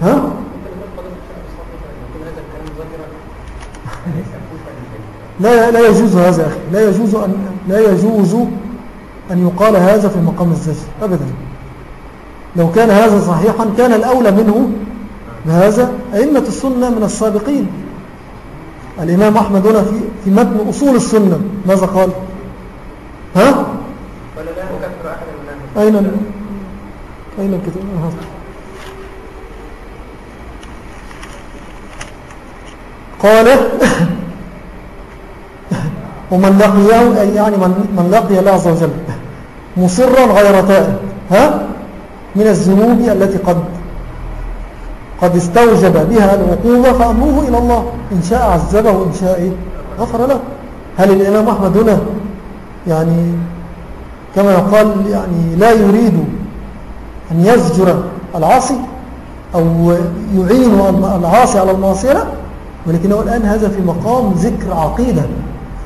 ها؟ لا لا يجوز هذا أخي. لا يجوز أن لا يجوز أن يقال هذا في مقام الزجر أبدا. لو كان هذا صحيحا كان الأولى منه بهذا أئمة السنة من السابقين. الإمام أحمد هنا في, في متن أصول السنة ماذا قال؟ ها؟ ولا لا نكفر أحد من أين. أين الكتاب؟ قال ومن لقيه يعني من, لقي الله عز وجل مصرا غير تائب. ها؟ من الذنوب التي قد قد استوجب بها العقوبة فأمره إلى الله. إن شاء عذبه وإن شاء إيه؟ غفر له. هل الإمام أحمد هنا يعني كما يقال يعني لا يريد أن يزجر العاصي أو يعين العاصي على المعصية؟ ولكنه الآن هذا في مقام ذكر عقيدة.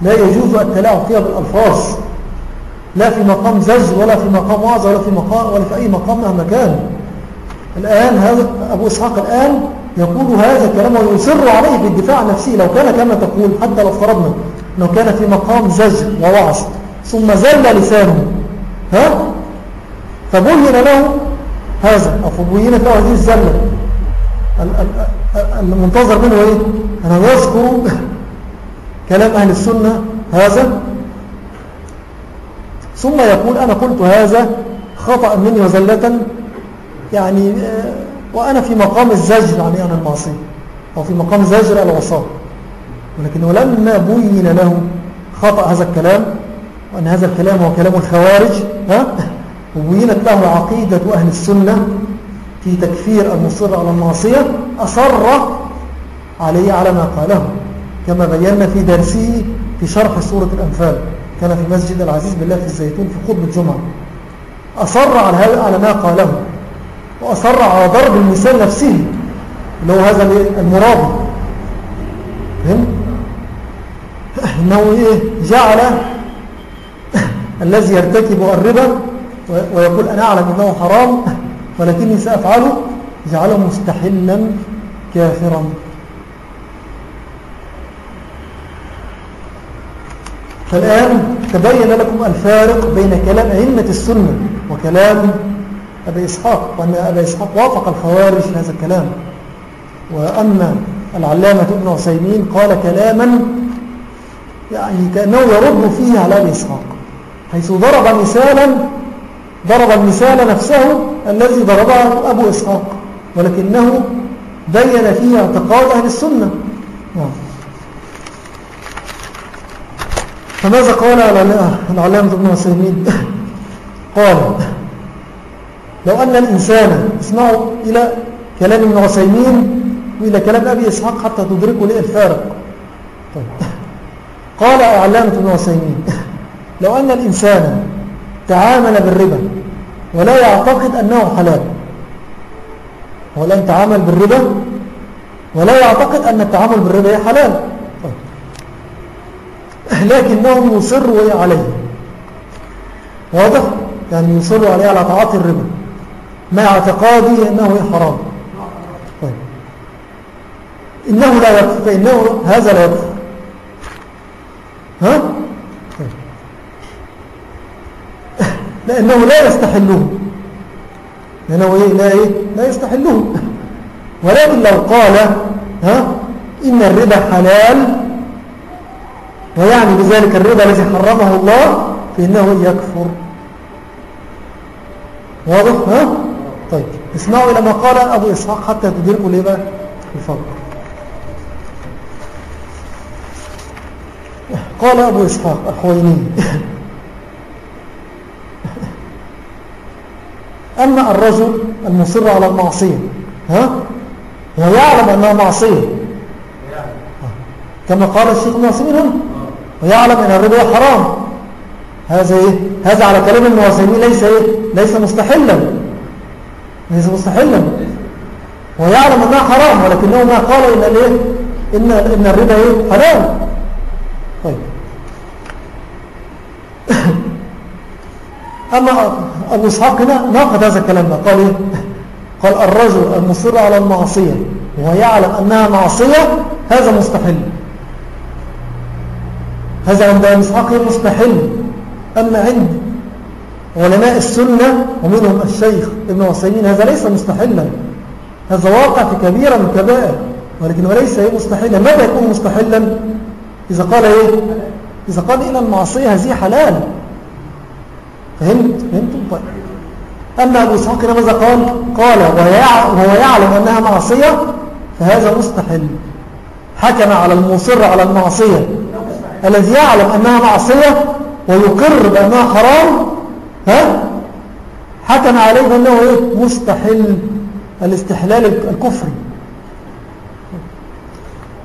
لا يجوز التلاعب فيها بالألفاظ. لا في مقام زج ولا في مقام وعظ ولا في مقام ولا في أي مقام مهما كان. الآن هذا أبو إسحاق الآن يقول هذا الكلام ويصر عليه بالدفاع عن نفسه. لو كان كما تقول حتى لو افترضنا لو كان في مقام زج ووعظ ثم زل لسانه. ها؟ فبين له هذا. أو فبينت له هذه الزلة. المنتظر منه إيه؟ أنا يذكر كلام أهل السنة هذا. ثم يقول أنا قلت هذا خطأ مني وزلة يعني آه، وأنا في مقام الزجر عن يعني المعصية أو في مقام زجر الوصاء ولكنه لما بين له خطأ هذا الكلام وأن هذا الكلام هو كلام الخوارج ها؟ وبينت له عقيدة أهل السنة في تكفير المصر على المعصية أصر عليه على ما قاله كما بينا في درسه في شرح سورة الأنفال كان في مسجد العزيز بالله في الزيتون في خطبة الجمعة. أصر على, على ما قاله وأصر على ضرب المثال نفسه اللي هو هذا المرابط فهم؟ إنه إيه؟ جعل الذي يرتكب الربا ويقول أنا أعلم أنه حرام. ولكني سأفعله جعله مستحلا كافرا. فالآن تبين لكم الفارق بين كلام أئمة السنة وكلام أبي إسحاق وأن أبي إسحاق وافق الخوارج في هذا الكلام. وأن العلامة ابن عسيمين قال كلاما يعني كأنه يرد فيه على أبي إسحاق حيث ضرب مثالا ضرب المثال نفسه الذي ضربه أبو إسحاق ولكنه بين فيه اعتقاد أهل السنة. فماذا قال العلامة ابن عسيمين قال لو أن الإنسان اسمعوا إلى كلام ابن عسيمين وإلى كلام أبي إسحاق حتى تدركوا ليه الفارق. طيب. قال علامة ابن عسيمين لو أن الإنسان تعامل بالربا. ولا يعتقد أنه حلال. هو الآن تعامل بالربا. ولا يعتقد أن التعامل بالربا حلال. طيب. لكنه يصر عليه. واضح؟ يعني يصر عليه على تعاطي الربا. مع اعتقاده أنه حرام. طيب. إنه لا يكفر فإنه هذا لا يكفر ها طيب. لأنه لا يستحله لأنه إيه؟ لا, إيه؟ لا يستحله ولكن لو قال ها؟ إن الربا حلال. ويعني بذلك الربا الذي حرمه الله فإنه يكفر. واضح؟ ها؟ طيب. اسمعوا إلى ما قال أبو إسحاق حتى تدركوا ليه بقى؟ الفرق قال أبو إسحاق الحويني. أما الرجل المصر على المعصية ها ويعلم أنها معصية كما قال الشيخ المعصمين ويعلم أن الربا حرام هذا إيه؟ هذا على كلام المعصمين ليس إيه؟ ليس مستحلا ليس مستحلا ويعلم أنها حرام ولكنه ما قال إن, الإيه؟ إن, إن الربا إيه؟ حرام طيب أما أبو إسحاق هنا ناقض هذا الكلام ده. قال إيه؟ قال الرجل المصر على المعصية ويعلم أنها معصية هذا مستحل هذا عند أبو إسحاق مستحل أما عند علماء السنة ومنهم الشيخ ابن عثيمين هذا ليس مستحلا. هذا واقع في كبيرة من كبائر ولكن وليس إيه مستحيلا. ماذا يكون مستحلا؟ إذا قال إيه؟ إذا قال إن المعصية هذه حلال. فهمت فهمتم طيب أما أبو إسحاق ماذا قال قال وهو يعلم أنها معصية فهذا مستحل حكم على المصر على المعصية. الذي يعلم أنها معصية ويقر بأنها حرام ها؟ حكم عليه بأنه إيه؟ مستحل الاستحلال الكفري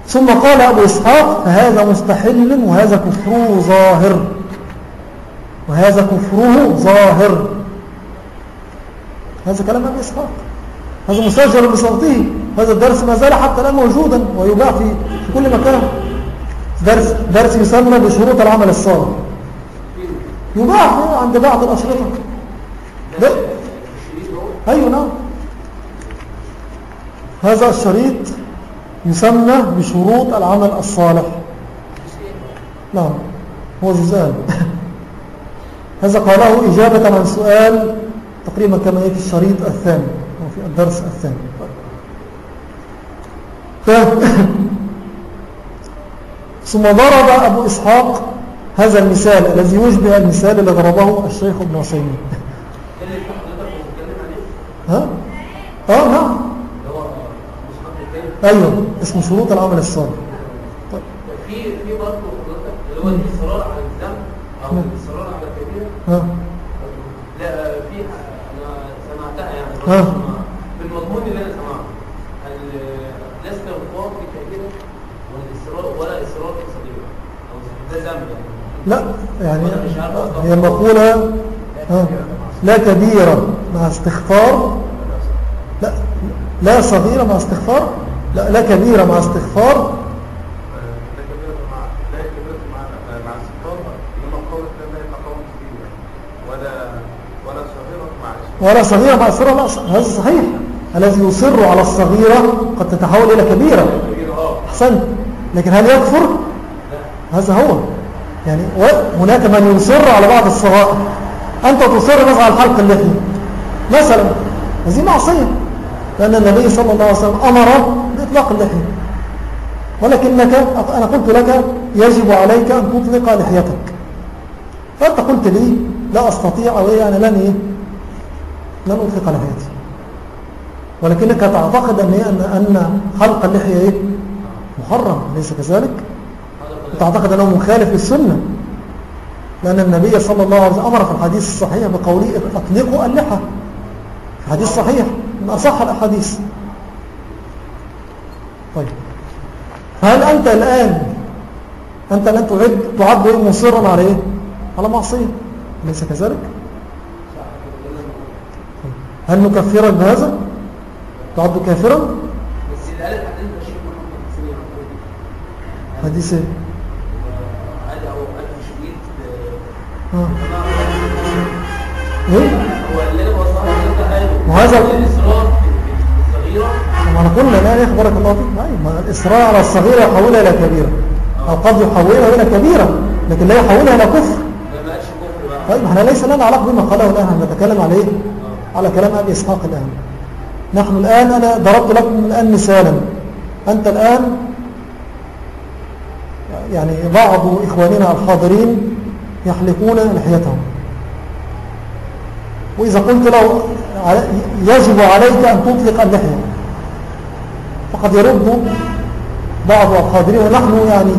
ثم قال أبو إسحاق فهذا مستحل وهذا كفره ظاهر. وهذا كفره ظاهر. هذا كلام أبي إسحاق. هذا مسجل بصوته. هذا الدرس ما زال حتى الآن موجودا ويباع في, كل مكان. درس, درس يسمى بشروط العمل الصالح. يباع عند بعض الأشرطة. ده أيوة نعم. هذا الشريط يسمى بشروط العمل الصالح. نعم. هو جزال هذا قاله إجابة عن سؤال تقريبا كما في الشريط الثاني أو في الدرس الثاني. ف... ثم ضرب أبو إسحاق هذا المثال الذي يشبه المثال الذي ضربه الشيخ ابن عثيمين. ها؟ آه نعم أيوه اسمه شروط العمل الصالح. طيب. في في برضه اللي هو الاصرار على الذنب أو الاصرار على الكبيره ها لا في أنا سمعتها يعني. بالمضمون اللي أنا سمعته. الاستغفار في كبيره والاصرار ولا إصرار صغيره أو ده ذنب. لا يعني هي مقولة لا كبيرة مع استغفار. لا لا صغيرة مع استغفار. لا لا كبيرة مع استغفار. ولا صغيرة مع إصرار لا هذا صحيح. الذي يصر على الصغيرة قد تتحول إلى كبيرة. أحسنت. لكن هل يكفر؟ هذا هو. يعني هناك من يصر على بعض الصغائر. أنت تصر مثلا على حلق اللحية مثلا. هذه معصية. لأن النبي صلى الله عليه وسلم أمر بإطلاق اللحية. ولكنك أنا قلت لك يجب عليك أن تطلق لحيتك. فأنت قلت لي لا أستطيع أو أنا لن إيه؟ لن أطلق لحيتي ولكنك تعتقد أن؟ أن, حلق اللحية إيه؟ محرم ليس كذلك؟ تعتقد أنه مخالف للسنة. لأن النبي صلى الله عليه وسلم أمر في الحديث الصحيح بقوله أطلقوا اللحى. حديث صحيح من أصح الأحاديث. طيب. هل أنت الآن أنت الآن تعد تعد مصرا على إيه؟ على معصية؟ ليس كذلك؟ هل نكفرك بهذا؟ تعد كافرا؟ حديث إيه؟ وهذا ما قلنا لا يخبرك الله فيك. ما الإصرار على الصغيرة يحولها إلى كبيرة. أو قد يحولها إلى كبيرة لكن لا يحولها إلى كفر. طيب إحنا ليس لنا علاقة بما قاله الآن نتكلم على إيه على كلام أبي إسحاق الآن. نحن الآن أنا ضربت لكم الآن مثالا. أنت الآن يعني بعض إخواننا الحاضرين يحلقون لحيتهم. وإذا قلت له يجب عليك أن تطلق اللحية. فقد يرد بعض الحاضرين ونحن يعني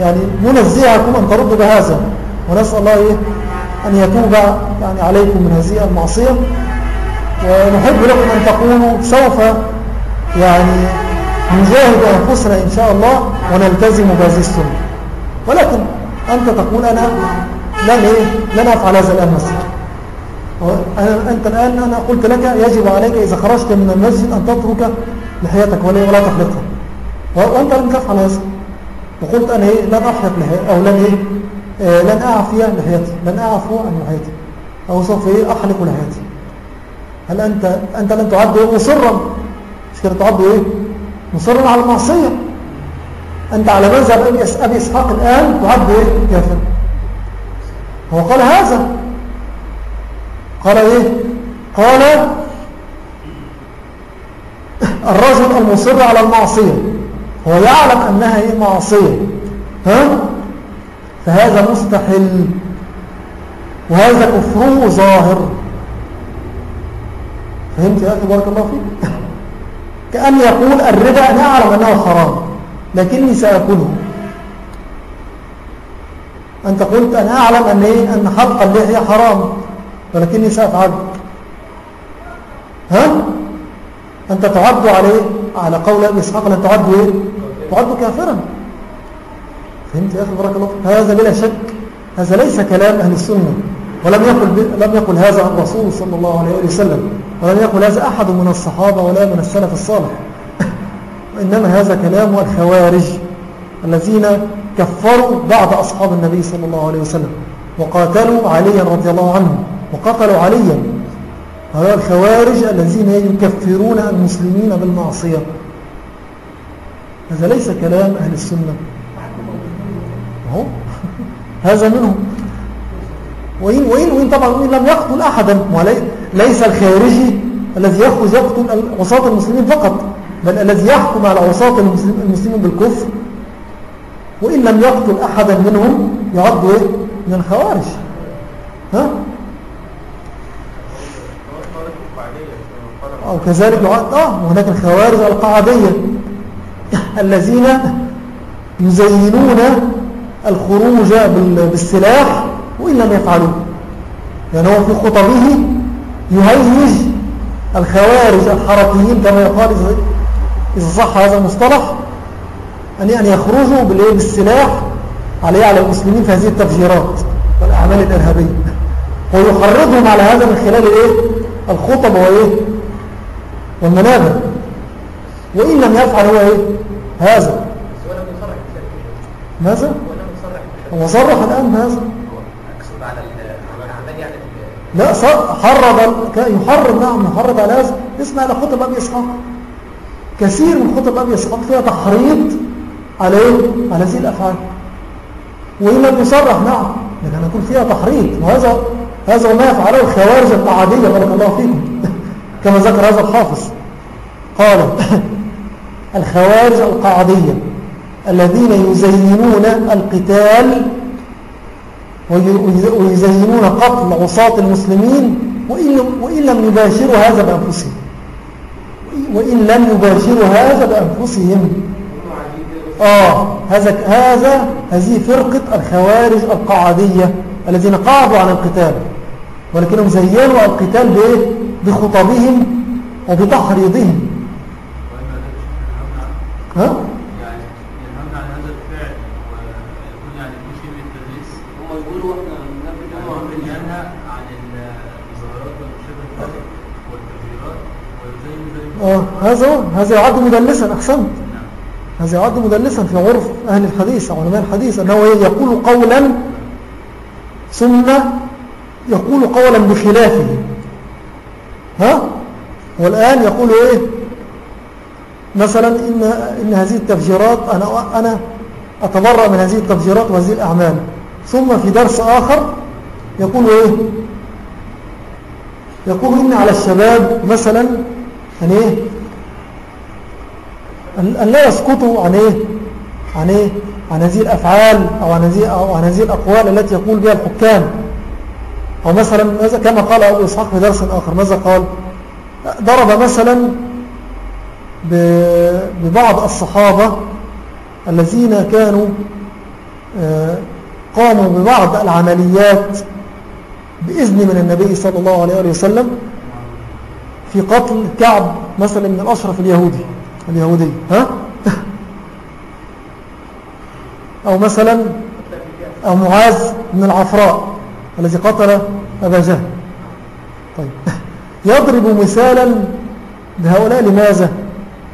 يعني ننزعكم أن تردوا بهذا. ونسأل الله إيه؟ أن يتوب يعني عليكم من هذه المعصية. ونحب لكم أن تقولوا سوف يعني نجاهد أنفسنا إن شاء الله ونلتزم بهذه السنة. ولكن أنت تقول أنا لن, إيه؟ لن أفعل هذا الآن مثلا أنت الآن أنا قلت لك يجب عليك إذا خرجت من المسجد أن تترك لحيتك ولا تحلقها. وأنت لم تفعل هذا. وقلت أنا إيه؟ لن أحلق لحيتي أو لن إيه؟ لن أعفي لحيتي لن أعفو عن لحيتي أو سوف إيه أحلق لحيتي. هل أنت أنت لن تعد إيه مصرا؟ مش كده تعد إيه؟ مصرا على المعصية. أنت على مذهب أبي إسحاق الآن تعد إيه؟ كافر هو قال هذا. قال إيه؟ قال الرجل المصر على المعصية. هو يعلم أنها هي معصية. ها؟ فهذا مستحل وهذا كفره ظاهر. فهمت يا أخي بارك الله فيك؟ كأن يقول الربا أنا أعلم أنه حرام لكني سأكله. أنت قلت أنا أعلم أن, إيه؟ أن حلق اللحية حرام ولكني سأفعل ها؟ أنت تعد عليه على قول أبي إسحاق أن تعد إيه؟ تعد كافرا. فهمت يا أخي بارك الله هذا بلا شك هذا ليس كلام أهل السنة. ولم يقل, لم يقل هذا الرسول صلى الله عليه وسلم ولم يقل هذا أحد من الصحابة ولا من السلف الصالح. وإنما هذا كلام الخوارج الذين كفروا بعض أصحاب النبي صلى الله عليه وسلم وقاتلوا عليا رضي الله عنه وقتلوا عليا. هؤلاء الخوارج الذين يكفرون المسلمين بالمعصية. هذا ليس كلام أهل السنة. هو هذا منهم وإن, وإن, وإن طبعا وإن لم يقتل أحدا ليس الخارجي الذي يخرج يقتل عصاة المسلمين فقط بل الذي يحكم على عصاة المسلمين بالكفر وإن لم يقتل أحدا منهم يعد إيه؟ من الخوارج ها؟ أو كذلك يعد آه وهناك الخوارج القعدية الذين يزينون الخروج بالسلاح وإن لم يفعلوا يعني هو في خطبه يهيج الخوارج الحركيين كما يقال إذا صح هذا المصطلح أن يعني يخرجوا بالسلاح عليه على المسلمين في هذه التفجيرات والأعمال الإرهابية ويحرضهم على هذا من خلال إيه؟ الخطب وإيه؟ والمنابر وإن لم يفعل هو إيه؟ هذا ماذا؟ هو صرح الآن بهذا لا حرض يحرض نعم يحرض على هذا. اسمع إلى خطب أبي إسحاق. كثير من خطب أبي إسحاق فيها تحريض على إيه؟ على هذه الأفعال. وإن لم يصرح نعم لكن يكون فيها تحريض. وهذا هذا ما يفعله الخوارج القعادية بارك الله فيكم. كما ذكر هذا الحافظ. قال الخوارج القعادية الذين يزينون القتال ويزينون قتل عصاة المسلمين وإن لم يباشروا هذا بأنفسهم وإن لم يباشروا هذا بأنفسهم آه هذا هذا هذه فرقة الخوارج القعدية الذين قعدوا عن القتال ولكنهم زينوا القتال بإيه؟ بخطبهم وبتحريضهم ها؟ آه هذا هذا يعد مدلسا أحسنت. هذا يعد مدلسا في عرف أهل الحديث علماء الحديث أنه يقول قولا ثم يقول قولا بخلافه. ها؟ والآن يقول إيه؟ مثلا إن, إن هذه التفجيرات أنا, أنا أتبرأ من هذه التفجيرات وهذه الأعمال. ثم في درس آخر يقول إيه؟ يقول إن على الشباب مثلا أن إيه؟ أن لا يسقطوا عن إيه؟ عن إيه؟ عن هذه الأفعال أو عن هذه, أو عن هذه الأقوال التي يقول بها الحكام. أو مثلا ماذا كما قال أبو إسحاق في درس آخر ماذا قال؟ ضرب مثلا ببعض الصحابة الذين كانوا آه، قاموا ببعض العمليات بإذن من النبي صلى الله عليه وسلم في قتل كعب مثلا من الأشرف اليهودي. اليهودي ها؟ أو مثلا أو معاذ من العفراء الذي قتل أبا جهل. طيب. يضرب مثالا بهؤلاء لماذا؟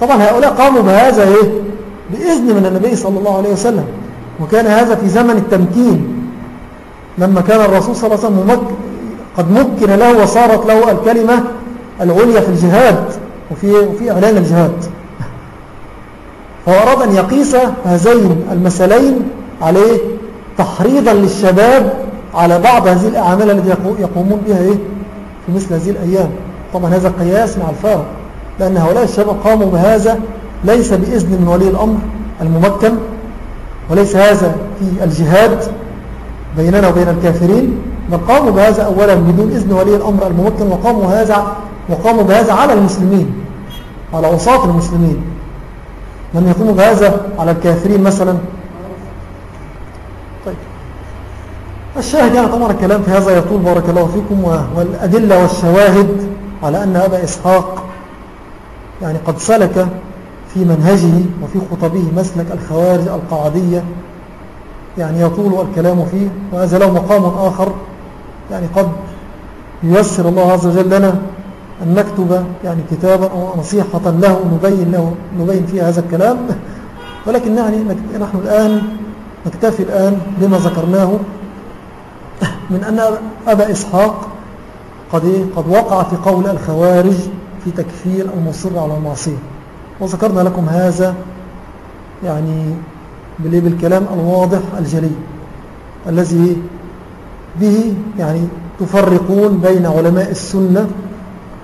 طبعا هؤلاء قاموا بهذا إيه؟ بإذن من النبي صلى الله عليه وسلم. وكان هذا في زمن التمكين. لما كان الرسول صلى الله عليه وسلم قد مكن له وصارت له الكلمة العليا في الجهاد وفي, وفي إعلان الجهاد فأراد أن يقيس هذين المثلين عليه تحريضا للشباب على بعض هذه الأعمال التي يقومون بها إيه؟ في مثل هذه الأيام طبعا هذا قياس مع الفارق لأن هؤلاء الشباب قاموا بهذا ليس بإذن من ولي الأمر الممكن وليس هذا في الجهاد بيننا وبين الكافرين بل قاموا بهذا أولا بدون إذن ولي الأمر الممكن وقاموا, هذا وقاموا بهذا على المسلمين على وساط المسلمين. لم يقوموا بهذا على الكافرين مثلا. طيب. الشاهد يعني طبعا الكلام في هذا يطول بارك الله فيكم والأدلة والشواهد على أن أبا إسحاق يعني قد سلك في منهجه وفي خطبه مسلك الخوارج القعدية يعني يطول الكلام فيه وهذا له مقام آخر. يعني قد ييسر الله عز وجل لنا أن نكتب يعني كتابا أو نصيحة له نبين, له نبين فيها هذا الكلام ولكن يعني نحن الآن نكتفي الآن بما ذكرناه من أن أبا إسحاق قد, إيه؟ قد وقع في قول الخوارج في تكفير المصر على المعصية وذكرنا لكم هذا يعني بالكلام الواضح الجلي الذي به يعني تفرقون بين علماء السنة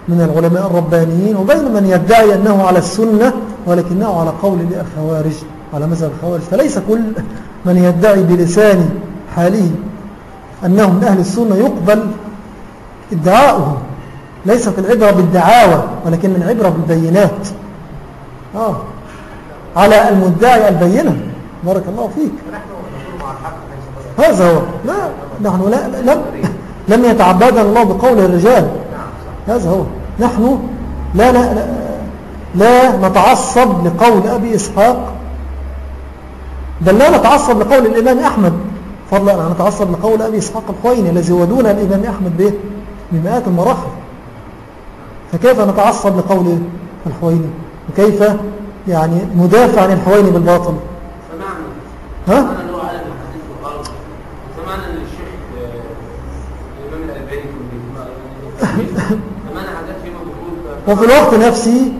من العلماء الربانيين وبين من يدعي أنه على السنة ولكنه على قول الخوارج على مذهب الخوارج. فليس كل من يدعي بلسان حاله أنه من أهل السنة يقبل ادعاؤه ليست العبرة بالدعاوى ولكن العبرة بالبينات. آه. على المدعي البينة. بارك الله فيك. هذا هو. لا نحن لا لم, لم يتعبدنا الله بقول الرجال. هذا هو. نحن لا, لا, لا, لا نتعصب لقول أبي إسحاق. بل لا نتعصب لقول الإمام أحمد. فضلا أن نتعصب لقول أبي إسحاق الخويني الذي هو دون الإمام أحمد به بمئات المراحل. فكيف نتعصب لقول الحويني وكيف يعني ندافع عن الحويني بالباطل؟ ها؟ سمعنا ان الشيخ الامام الالباني سمعنا حاجات فيما وفي الوقت نفسه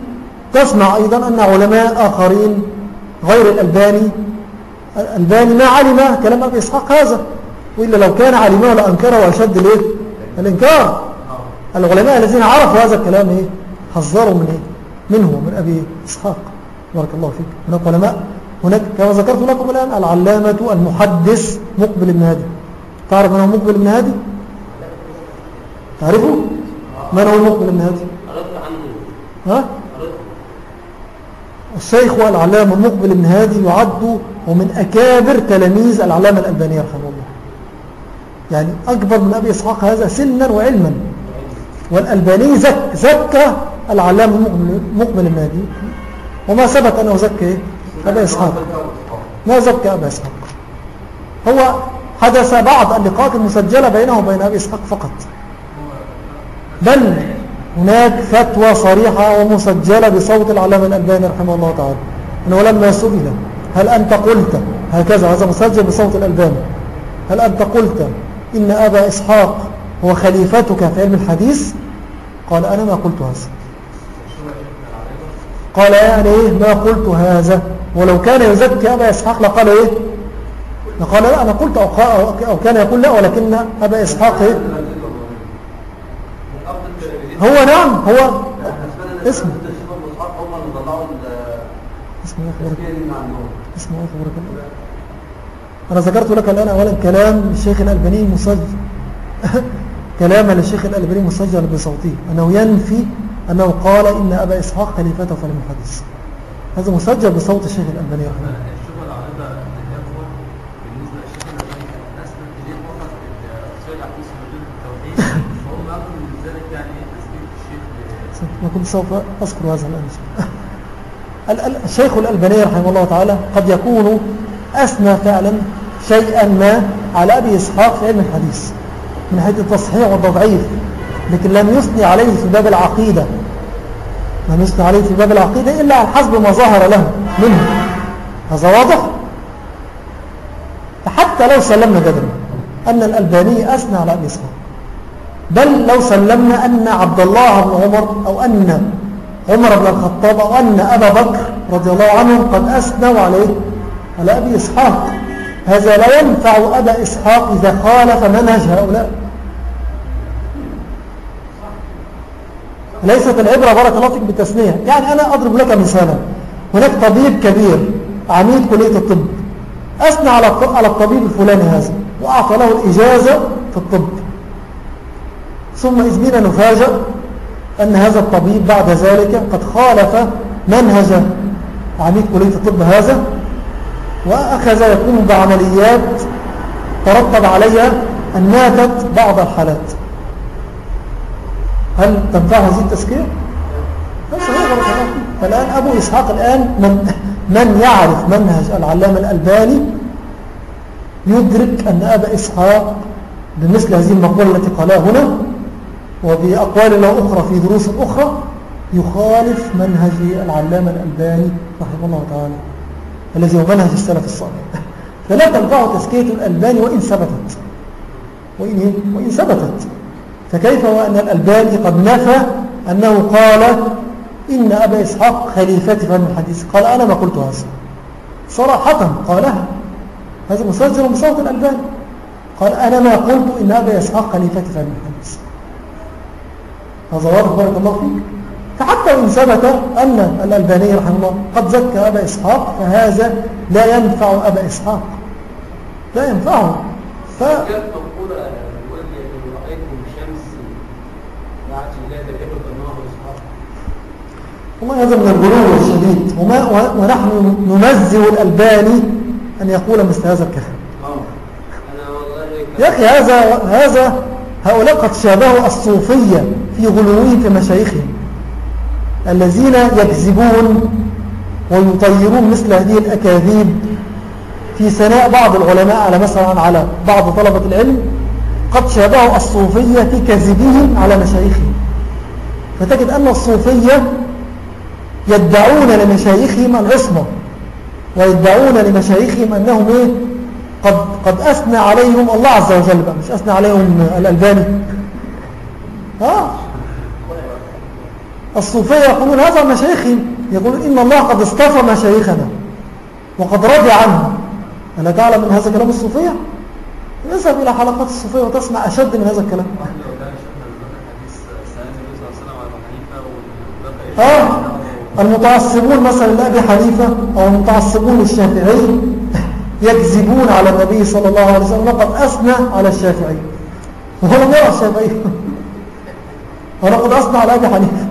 تسمع أيضا أن علماء آخرين غير الألباني الألباني ما علم كلام أبي إسحاق هذا وإلا لو كان علمه لأنكره وأشد الايه الإنكار. العلماء الذين عرفوا هذا الكلام إيه؟ حذروا من إيه؟ منه من أبي إسحاق. بارك الله فيك. هناك علماء هناك كما ذكرت لكم الآن العلامة المحدث مقبل بن هادي. تعرف من هو مقبل بن هادي؟ تعرفه؟ من هو مقبل بن هادي؟ ها؟ الشيخ والعلامه مقبل بن هادي يعد ومن أكابر تلاميذ العلامة الالباني رحمه الله. يعني أكبر من أبي إسحاق هذا سنا وعلما. والألباني زك زكى العلام مقبل المهدي وما ثبت أنه زكى أبا إسحاق. ما زكى أبا إسحاق. هو حدث بعض اللقاءات المسجلة بينه وبين أبي إسحاق فقط. بل هناك فتوى صريحة ومسجلة بصوت العلامة الألباني رحمه الله تعالى. أنه لما سئل هل أنت قلت هكذا؟ هذا مسجل بصوت الألباني. هل أنت قلت إن أبا إسحاق هو خليفتك في علم الحديث؟ قال أنا ما قلت هذا. قال يعني إيه؟ ما قلت هذا. ولو كان يزكي أبا إسحاق لقال إيه؟ لقال لا أنا قلت أو, أو كان يقول لا ولكن أبا إسحاق إيه؟ هو نعم هو اسمه. اسمه إيه اسمه إيه أنا ذكرت لك الآن اولا كلام الشيخ الألباني مسجل. كلام للشيخ الألباني مسجل بصوته. أنه ينفي أنه قال إن أبا إسحاق خليفته في المحدث هذا مسجل بصوت الشيخ الألباني رحمه الله. كنت سوف أذكر هذا الآن الشيخ الألباني رحمه الله تعالى قد يكون أثنى فعلا شيئا ما على أبي إسحاق في علم الحديث من حيث التصحيح والتضعيف لكن لم يثني عليه في باب العقيدة. لم يثني عليه في باب العقيدة إلا على حسب ما ظهر له منه. هذا واضح؟ فحتى لو سلمنا جدلا أن الألباني أثنى على أبي إسحاق. بل لو سلمنا أن عبد الله بن عمر أو أن عمر بن الخطاب أو أن أبا بكر رضي الله عنهم قد أثنوا عليه على أبي إسحاق. هذا لا ينفع أبا إسحاق إذا خالف منهج هؤلاء. ليست العبرة بارك الله فيك بالتسنية يعني أنا أضرب لك مثالا. هناك طبيب كبير عميد كلية الطب. أثنى على على الطبيب الفلاني هذا وأعطى له الإجازة في الطب. ثم إذ بنا نفاجأ أن هذا الطبيب بعد ذلك قد خالف منهج عميد كلية الطب هذا وأخذ يقوم بعمليات ترتب عليها أن ماتت بعض الحالات هل تنفع هذه التزكية؟ صحيح فالآن أبو إسحاق الآن من, من يعرف منهج العلامة الألباني يدرك أن أبا إسحاق بمثل هذه المقولة التي قالها هنا وبأقوال له أخرى في دروس أخرى يخالف منهج العلامة الألباني رحمه الله تعالى الذي هو منهج السلف الصالح. فلا تنفع تزكية الألباني وإن ثبتت. وإن, وإن ثبتت. فكيف وأن الألباني قد نفى أنه قال إن أبا إسحاق خليفتي في الحديث؟ قال أنا ما قلت هذا. صراحة قالها هذا مسجل بصوت الألباني. قال أنا ما قلت إن أبا إسحاق خليفتي في الحديث. هذا واضح بارك الله فيك. فحتى إن ثبت أن الألباني رحمه الله قد زكى أبا إسحاق فهذا لا ينفع أبا إسحاق. لا ينفعه. ف... والله هذا من الغرور الشديد. وما ونحن ننزه الألباني أن يقول مثل هذا الكلام. يا أخي هذا هذا هؤلاء قد شابهوا الصوفية في غلوهم في مشايخهم الذين يكذبون ويطيرون مثل هذه الأكاذيب في ثناء بعض العلماء على مثلا على بعض طلبة العلم قد شابهوا الصوفية في كذبهم على مشايخهم. فتجد أن الصوفية يدعون لمشايخهم العصمة ويدعون لمشايخهم أنهم إيه؟ قد, قد أثنى عليهم الله عز وجل بقى مش أثنى عليهم الألباني. ها الصوفية يقولون هذا مشايخهم يقولون إن الله قد اصطفى مشايخنا وقد رضي عنهم. ألا تعلم من هذا كلام الصوفية؟ اذهب إلى حلقات الصوفية وتسمع أشد من هذا الكلام. آه. المتعصبون مثلا لأبي حنيفة أو المتعصبون للشافعي يكذبون على النبي صلى الله عليه وسلم لقد أثنى على الشافعي. وهو لم يرى الشافعي ولقد أثنى على أبي حنيفة.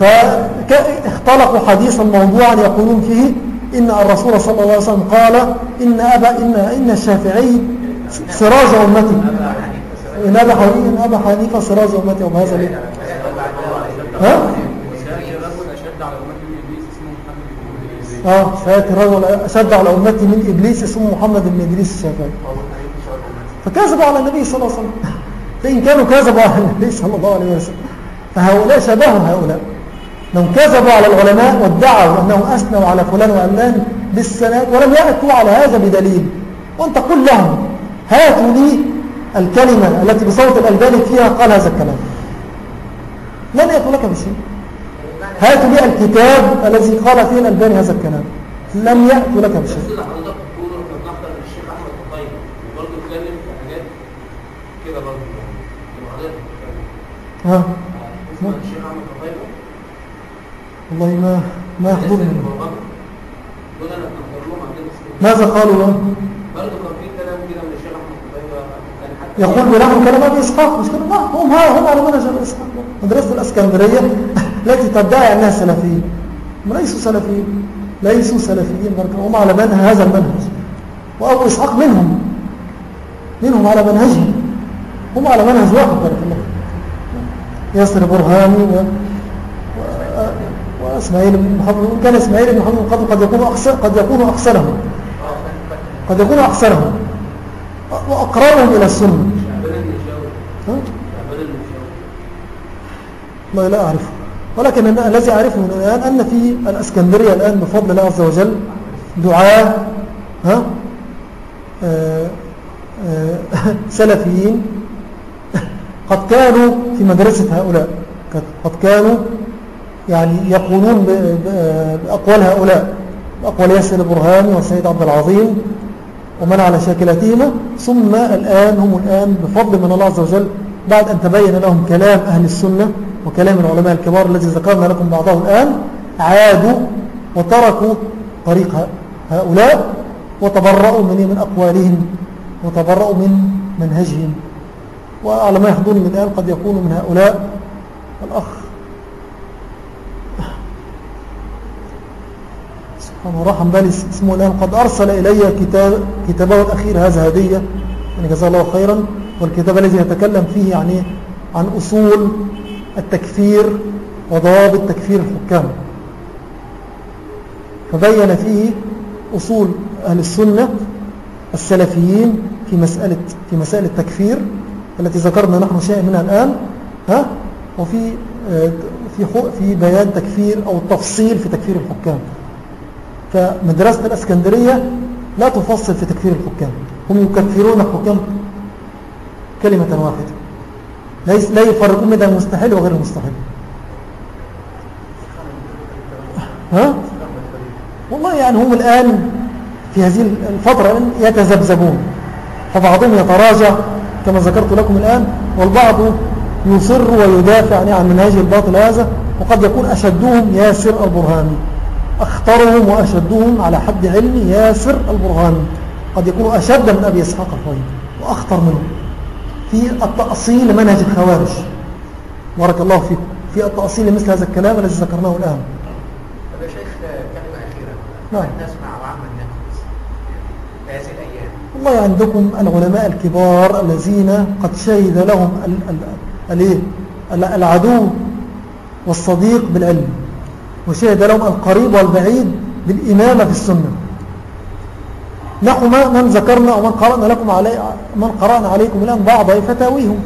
فاختلقوا حديثا موضوعا يقولون فيه إن الرسول صلى الله عليه وسلم قال إن, أبا إن, إن الشافعي سراج أمتي. إن أبا حنيفة سراج أمتي. وما هذا ليه ها؟ آه سيأتي الرجل أشد على أمتي من إبليس اسمه محمد بن إدريس الشافعي. فكذبوا على النبي صلى الله عليه وسلم. فإن كانوا كذبوا على النبي صلى الله عليه وسلم فهؤلاء شبههم هؤلاء. لو كذبوا على العلماء وادعوا أنهم أثنوا على فلان وعلان بالسنات ولم يأتوا على هذا بدليل. وأنت قل لهم هاتوا لي الكلمة التي بصوت الألباني فيها قال هذا الكلام. لن يأتوا لك بشيء. هاتوا لي الكتاب الذي قال فيه الألباني هذا الكلام. لم يأتوا لك بشيء. ها والله ما ما يحضرني ماذا قالوا له يقول بنحو كلام ابي اسحاق مش كده لا هم هم على منهج ابي اسحاق مدرسة الإسكندرية. التي تدعي أنها سلفية. هم ليسوا سلفيين. ليسوا سلفيين هم على منهج هذا المنهج. وأبو إسحاق منهم. منهم على منهجهم هم على منهج واحد بارك الله. ياسر برهاني و... وإسماعيل بن محمد. كان إسماعيل بن محمد قد قد يكون أكثر قد يكون اكثرهم قد يكون اكثرهم وأقربهم إلى السنة. والله لا أعرفه. ولكن الذي أعرفه من الآن أن في الإسكندرية الآن بفضل الله عز وجل دعاة ها؟ آه آه سلفيين قد كانوا في مدرسة هؤلاء قد كانوا يعني يقولون بأقوال هؤلاء بأقوال ياسر البرهاني والسيد عبد العظيم ومن على شاكلتهما ثم الآن هم الآن بفضل من الله عز وجل بعد أن تبين لهم كلام أهل السنة وكلام العلماء الكبار الذي ذكرنا لكم بعضه الآن عادوا وتركوا طريق هؤلاء وتبرأوا من من أقوالهم وتبرأوا من منهجهم. وعلى ما يحضرني من الآن قد يكون من هؤلاء الأخ. سبحان الله رحم بالي اسمه الآن. قد أرسل إلي كتاب كتابه الأخير هذا هدية. يعني جزاه الله خيرا. والكتاب الذي يتكلم فيه يعني عن أصول التكفير وضوابط تكفير الحكام. فبين فيه أصول أهل السنة السلفيين في مسألة, في مسائل التكفير التي ذكرنا نحن شيء منها الآن ها؟ وفي آه، في في بيان تكفير أو التفصيل في تكفير الحكام. فمدرسة الأسكندرية لا تفصل في تكفير الحكام هم يكفرون الحكام كلمة واحدة. لا يفرقون بين المستحيل وغير المستحيل. ها؟ والله يعني هم الآن في هذه الفترة يتذبذبون فبعضهم يتراجع كما ذكرت لكم الآن والبعض يصر ويدافع يعني عن منهاج الباطل هذا وقد يكون أشدهم ياسر البرهاني. أخطرهم وأشدهم على حد علمي ياسر البرهاني. قد يكون أشد من أبي إسحاق الحويني وأخطر منه. في التأصيل لمنهج الخوارج بارك الله فيكم في التأصيل لمثل هذا الكلام الذي ذكرناه الآن. طب يا شيخ كلمة أخيرة. نعم. نسمع وعم النفس في هذه الأيام. والله عندكم العلماء الكبار الذين قد شهد لهم ال ال ال إيه؟ ال العدو والصديق بالعلم وشهد لهم القريب والبعيد بالإمامة في السنة. نحو من ذكرنا ومن قرأنا لكم علي من قرأنا عليكم الآن بعض فتاويهم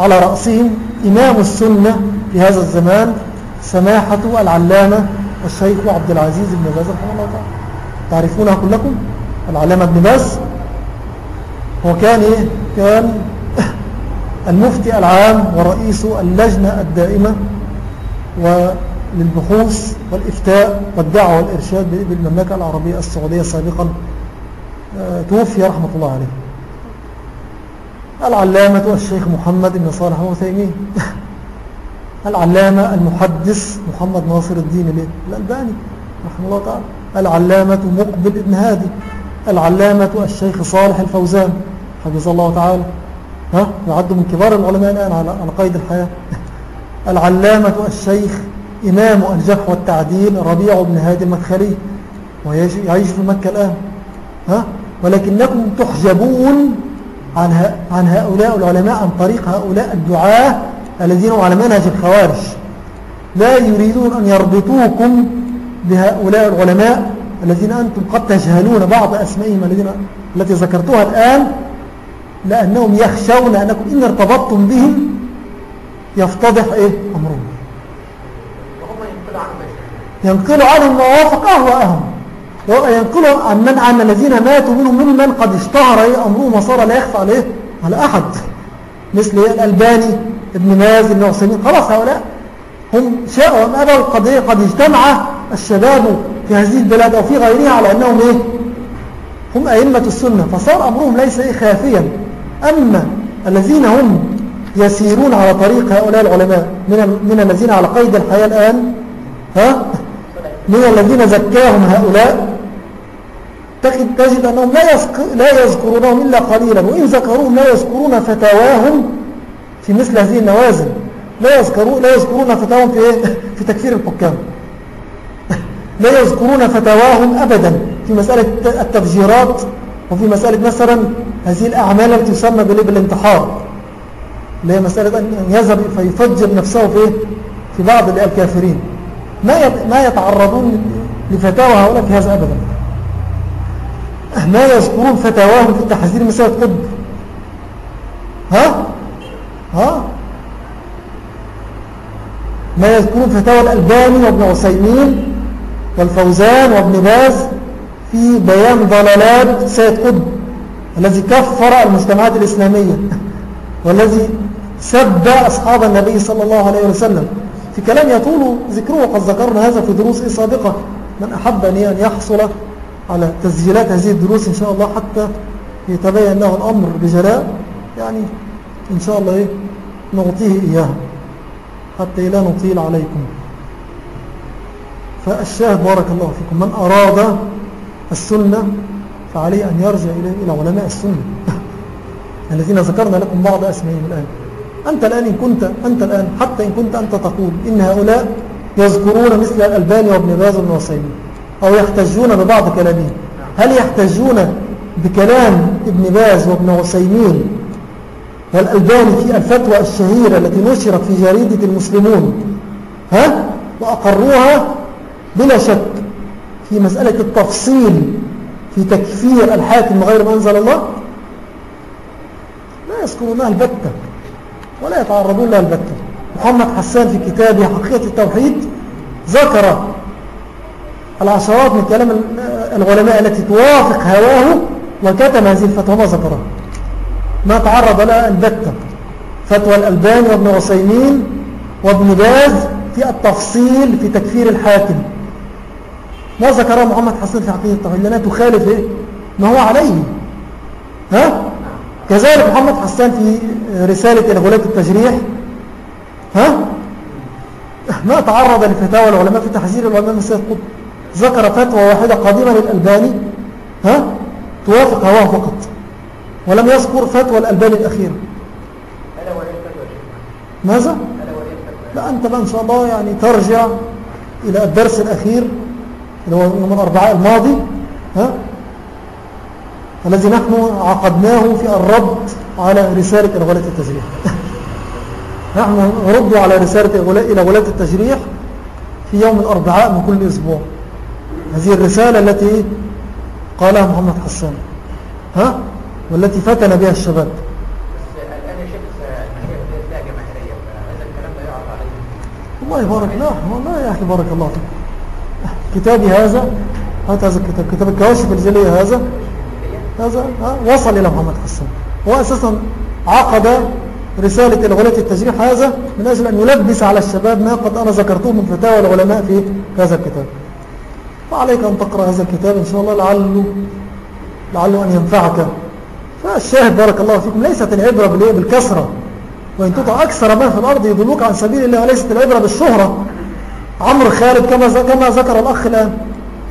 على رأسهم إمام السنة في هذا الزمان سماحة العلامة الشيخ عبد العزيز بن باز رحمه الله تعالى. تعرفونها كلكم؟ العلامة ابن باز. هو كان إيه؟ كان المفتي العام ورئيس اللجنة الدائمة وللبحوث والإفتاء والدعوة والإرشاد بالمملكة العربية السعودية سابقا. توفي رحمة الله عليه. العلامة الشيخ محمد بن صالح وثيمين العلامة المحدث محمد ناصر الدين الألباني رحمه الله تعالى. العلامة مقبل ابن هادي. العلامة الشيخ صالح الفوزان حفظ الله تعالى. ها؟ يعد من كبار العلماء الآن على قيد الحياة. العلامة الشيخ إمام الجرح والتعديل ربيع بن هادي المدخلي. ويعيش في مكة الآن. ها؟ ولكنكم تحجبون عن, عن هؤلاء العلماء عن طريق هؤلاء الدعاة الذين هم على منهج الخوارج. لا يريدون أن يربطوكم بهؤلاء العلماء الذين أنتم قد تجهلون بعض أسمائهم الذين التي ذكرتها الآن لأنهم يخشون أنكم إن ارتبطتم بهم يفتضح إيه؟ أمرهم. ينقلوا عنهم موافق أهواءهم ينقلوا عن من عن الذين ماتوا منهم ممن قد اشتهر إيه أمرهم وصار لا يخفى عليه على أحد. مثل إيه الألباني ابن ماز ابن عثيمين. خلاص هؤلاء هم شاءوا أم أبوا إيه قد اجتمع الشباب في هذه البلاد أو في غيرها على أنهم إيه هم أئمة السنة. فصار أمرهم ليس إيه خافيا. أما الذين هم يسيرون على طريق هؤلاء العلماء من, من الذين على قيد الحياة الآن ها؟ من الذين زكاهم هؤلاء؟ تجد أنهم لا, لا يذكرونهم إلا قليلا وإن ذكروهم لا يذكرون فتاواهم في مثل هذه النوازل. لا يذكرون, لا يذكرون فتاواهم في, في تكفير الحكام. لا يذكرون فتاواهم أبدا في مسألة التفجيرات وفي مسألة مثلا هذه الأعمال التي تسمى بالانتحار. اللي هي مسألة أن يذهب فيفجر نفسه في في بعض الكافرين. ما ما يتعرضون لفتاوى هؤلاء في هذا أبدا. ما يذكرون فتاواهم في التحذير مسألة قد ها؟ ها؟ ما يذكرون فتاوى الألباني وابن عسيمين والفوزان وابن باز في بيان ضلالات سيد قطب الذي كفر المجتمعات الإسلامية والذي سب أصحاب النبي صلى الله عليه وسلم. في كلام يطول ذكره وقد ذكرنا هذا في دروس سابقة. من أحب أن يحصل على تسجيلات هذه الدروس إن شاء الله حتى يتبين له الأمر بجلاء. يعني إن شاء الله إيه نعطيه إياها حتى لا نطيل عليكم. فالشاهد بارك الله فيكم. من أراد السنة فعليه أن يرجع إلى علماء السنة. الذين ذكرنا لكم بعض أسمائهم الآن. أنت الآن إن كنت أنت الآن حتى إن كنت أنت تقول إن هؤلاء يذكرون مثل الألباني وابن باز وابن وسيمين أو يحتجون ببعض كلامهم. هل يحتجون بكلام ابن باز وابن وسيمين والألباني في الفتوى الشهيرة التي نشرت في جريدة المسلمون ها؟ وأقروها بلا شك في مسألة التفصيل في تكفير الحاكم غير ما أنزل الله؟ لا يذكرونها البتة. ولا يتعرضون لها البتة محمد حسان في كتابه حقيقة التوحيد ذكر العشرات من كلام العلماء التي توافق هواه وكتم هذه الفتوى ما ذكرها. ما تعرض لها البتة فتوى الألباني وابن عسيمين وابن باز في التفصيل في تكفير الحاكم. ما ذكره محمد حسن في حقيقة التوحيد لأنها تخالف إيه؟ ما هو عليه. ها؟ كذلك محمد حسان في رسالة إلى غلاة التجريح ها؟ ما تعرض لفتاوى العلماء في تحذير العلماء من سيد قطب؟ ذكر فتوى واحدة قديمة للألباني ها؟ توافق هواه فقط ولم يذكر فتوى الألباني الأخيرة. ماذا؟ لا أنت بقى إن شاء الله يعني ترجع إلى الدرس الأخير اللي هو يوم الأربعاء الماضي ها؟ الذي نحن عقدناه في الرد على رسالة إلى غلاة التجريح نحن نرد على رسالة إلى غلاة التجريح في يوم الأربعاء من كل أسبوع. هذه الرسالة التي قالها محمد حسان. ها؟ والتي فتن بها الشباب. والله بارك لا والله يا أخي بارك الله فيك. كتابي هذا هات هذا الكتاب. كتاب الكواشف الجلية هذا. هذا وصل إلى محمد حسان هو أساسا عقد رسالة إلى غلاة التجريح هذا من أجل أن يلبس على الشباب ما قد أنا ذكرته من فتاوى العلماء في هذا الكتاب. فعليك أن تقرأ هذا الكتاب إن شاء الله لعله, لعله أن ينفعك. فالشاهد بارك الله فيكم ليست العبرة بالكسرة. وإن تطع أكثر ما في الأرض يضلوك عن سبيل الله وليست العبرة بالشهرة. عمرو خالد كما كما ذكر الأخ الآن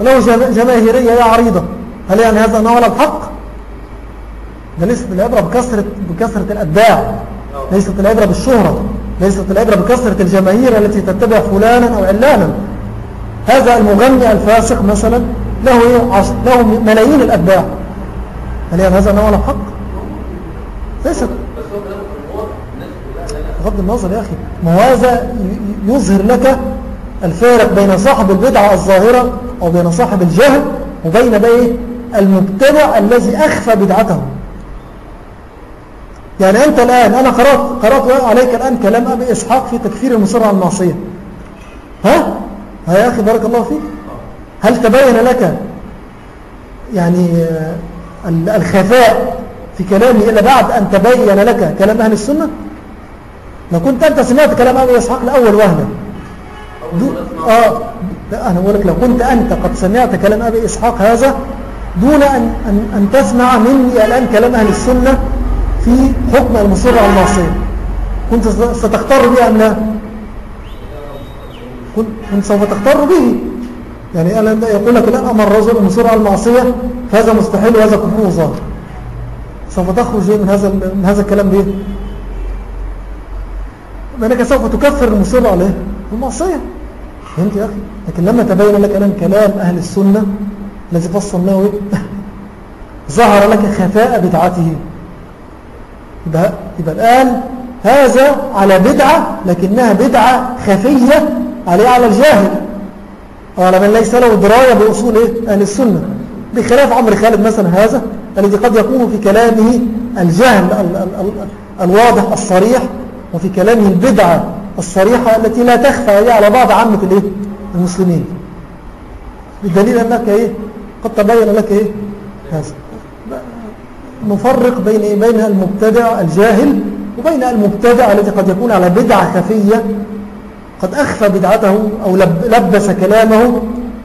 له جماهيرية يا عريضة. هل يعني هذا نوع الحق؟ ده ليست العبرة بكثرة, بكثرة الأتباع ليست العبرة بالشهرة. ليست العبرة بكثرة الجماهير التي تتبع فلانا أو علانا. هذا المغني الفاسق مثلا له, له ملايين الأتباع. هل هذا نوع الحق؟ ليست بغض النظر يا أخي ما هذا يظهر لك الفارق بين صاحب البدعة الظاهرة أو بين صاحب الجهل وبين بين المبتدع الذي أخفى بدعته. يعني أنت الآن أنا قرأت, قرأت عليك الآن كلام أبي إسحاق في تكفير المصر على المعصية. ها؟ ها يا أخي بارك الله فيك. هل تبين لك يعني الخفاء في كلامي إلا بعد أن تبين لك كلام أهل السنة؟ لو كنت أنت سمعت كلام أبي إسحاق لأول وهلة آه لا أنا أقول لك لو كنت أنت قد سمعت كلام أبي إسحاق هذا دون أن, أن, أن تسمع مني الآن كلام أهل السنة في حكم المصر على المعصية كنت ستختار به أم لا؟ كنت سوف تختار به. يعني أنا يقول لك لا أمر الرجل المصر على المعصية هذا مستحيل وهذا كفر ظاهر سوف تخرج من هذا من هذا الكلام به؟ لأنك سوف تكفر المصر عليه المعصية فهمت يا أخي؟ لكن لما تبين لك الآن كلام أهل السنة الذي فصلناه ظهر لك خفاء بدعته. يبقى, يبقى الآن هذا على بدعة لكنها بدعة خفية عليه على الجاهل أو على من ليس له دراية بأصول إيه؟ أهل السنة بخلاف عمر خالد مثلا هذا الذي قد يكون في كلامه الجهل ال ال ال الواضح الصريح وفي كلامه البدعة الصريحة التي لا تخفى على بعض عامة الإيه؟ المسلمين بالدليل أنك إيه؟ قد تبين لك إيه؟ هذا نفرق بين؟ بين المبتدع الجاهل وبين المبتدع الذي قد يكون على بدعة خفية قد أخفى بدعته أو لبس كلامه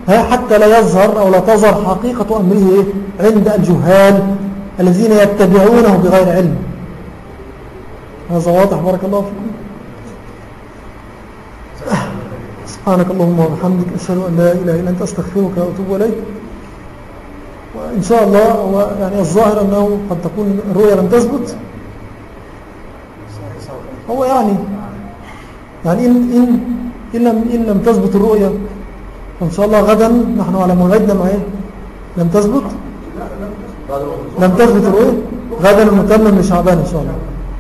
حتى لا يظهر أو لا تظهر حقيقة أمره؟ عند الجهال الذين يتبعونه بغير علم هذا واضح بارك الله فيكم سبحانك اللهم وبحمدك أشهد أن لا إله إلا أنت أستغفرك وأتوب إليك وإن شاء الله هو يعني الظاهر أنه قد تكون الرؤية لم تثبت. هو يعني يعني إن, إن, إن, لم, إن لم تثبت الرؤية فإن شاء الله غدا نحن على موعدنا معه لم تثبت؟ لم تثبت الرؤية غدا المتمم لشعبان إن شاء الله.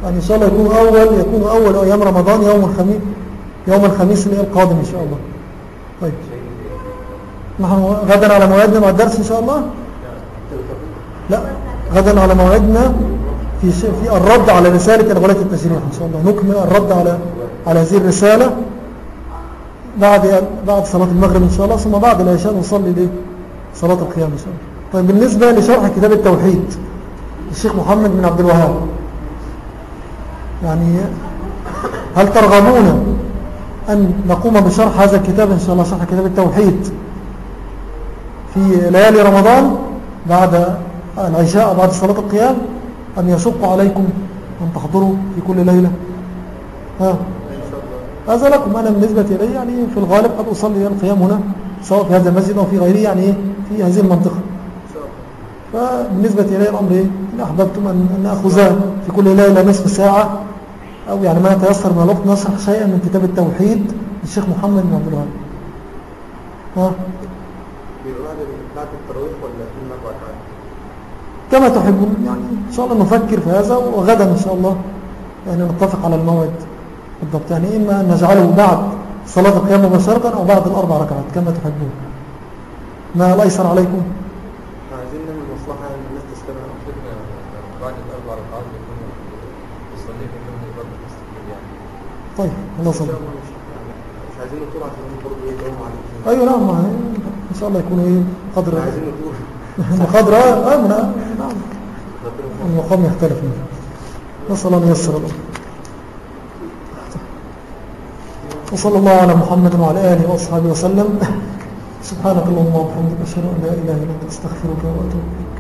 يعني إن شاء الله يكون أول يكون أول أيام رمضان يوم الخميس يوم الخميس القادم إن شاء الله. طيب. نحن غدا على موعدنا مع الدرس إن شاء الله. لا غدا على موعدنا في في الرد على رسالة الغلاة التشريح إن شاء الله نكمل الرد على على هذه الرسالة بعد بعد صلاة المغرب إن شاء الله ثم بعد العشاء نصلي صلاة القيام إن شاء الله. طيب بالنسبة لشرح كتاب التوحيد الشيخ محمد بن عبد الوهاب يعني هل ترغبون أن نقوم بشرح هذا الكتاب إن شاء الله شرح كتاب التوحيد في ليالي رمضان بعد العشاء وبعد صلاة القيام أم يشق عليكم أن تحضروا في كل ليلة. ها؟ هذا لكم أنا بالنسبة إلي يعني في الغالب قد أصلي القيام هنا سواء في هذا المسجد أو في غيره يعني في هذه المنطقة. فبالنسبة إلي الأمر إيه؟ إن أحببتم أن نأخذ في كل ليلة نصف ساعة أو يعني ما يتيسر من الوقت نشرح شيئا من كتاب التوحيد للشيخ محمد بن عبد الوهاب ها بعد التراويح ولا في المغرب كما تحبون. يعني إن شاء الله نفكر في هذا وغدا إن شاء الله يعني نتفق على الموعد بالضبط. يعني إما أن نجعله بعد صلاة القيام مباشرة أو بعد الأربع ركعات كما تحبون. ما الأيسر عليكم؟ عايزين نعمل مصلحة إن الناس تستمع بعد الأربع ركعات يكون يصلي اليوم برضه يعني. طيب الله صلى مش عايزين نطول عشان برضه إيه يدوم عليكم أيوة نعم إن شاء الله يكون إيه قدر. عايزين نطول. قدر آه من نعم المقام يختلف منه نسأل الله أن ييسر الأمر وصلى الله على محمد وعلى آله وأصحابه وسلم. سبحانك اللهم وبحمدك أشهد أن لا إله إلا أنت أستغفرك وأتوب إليك.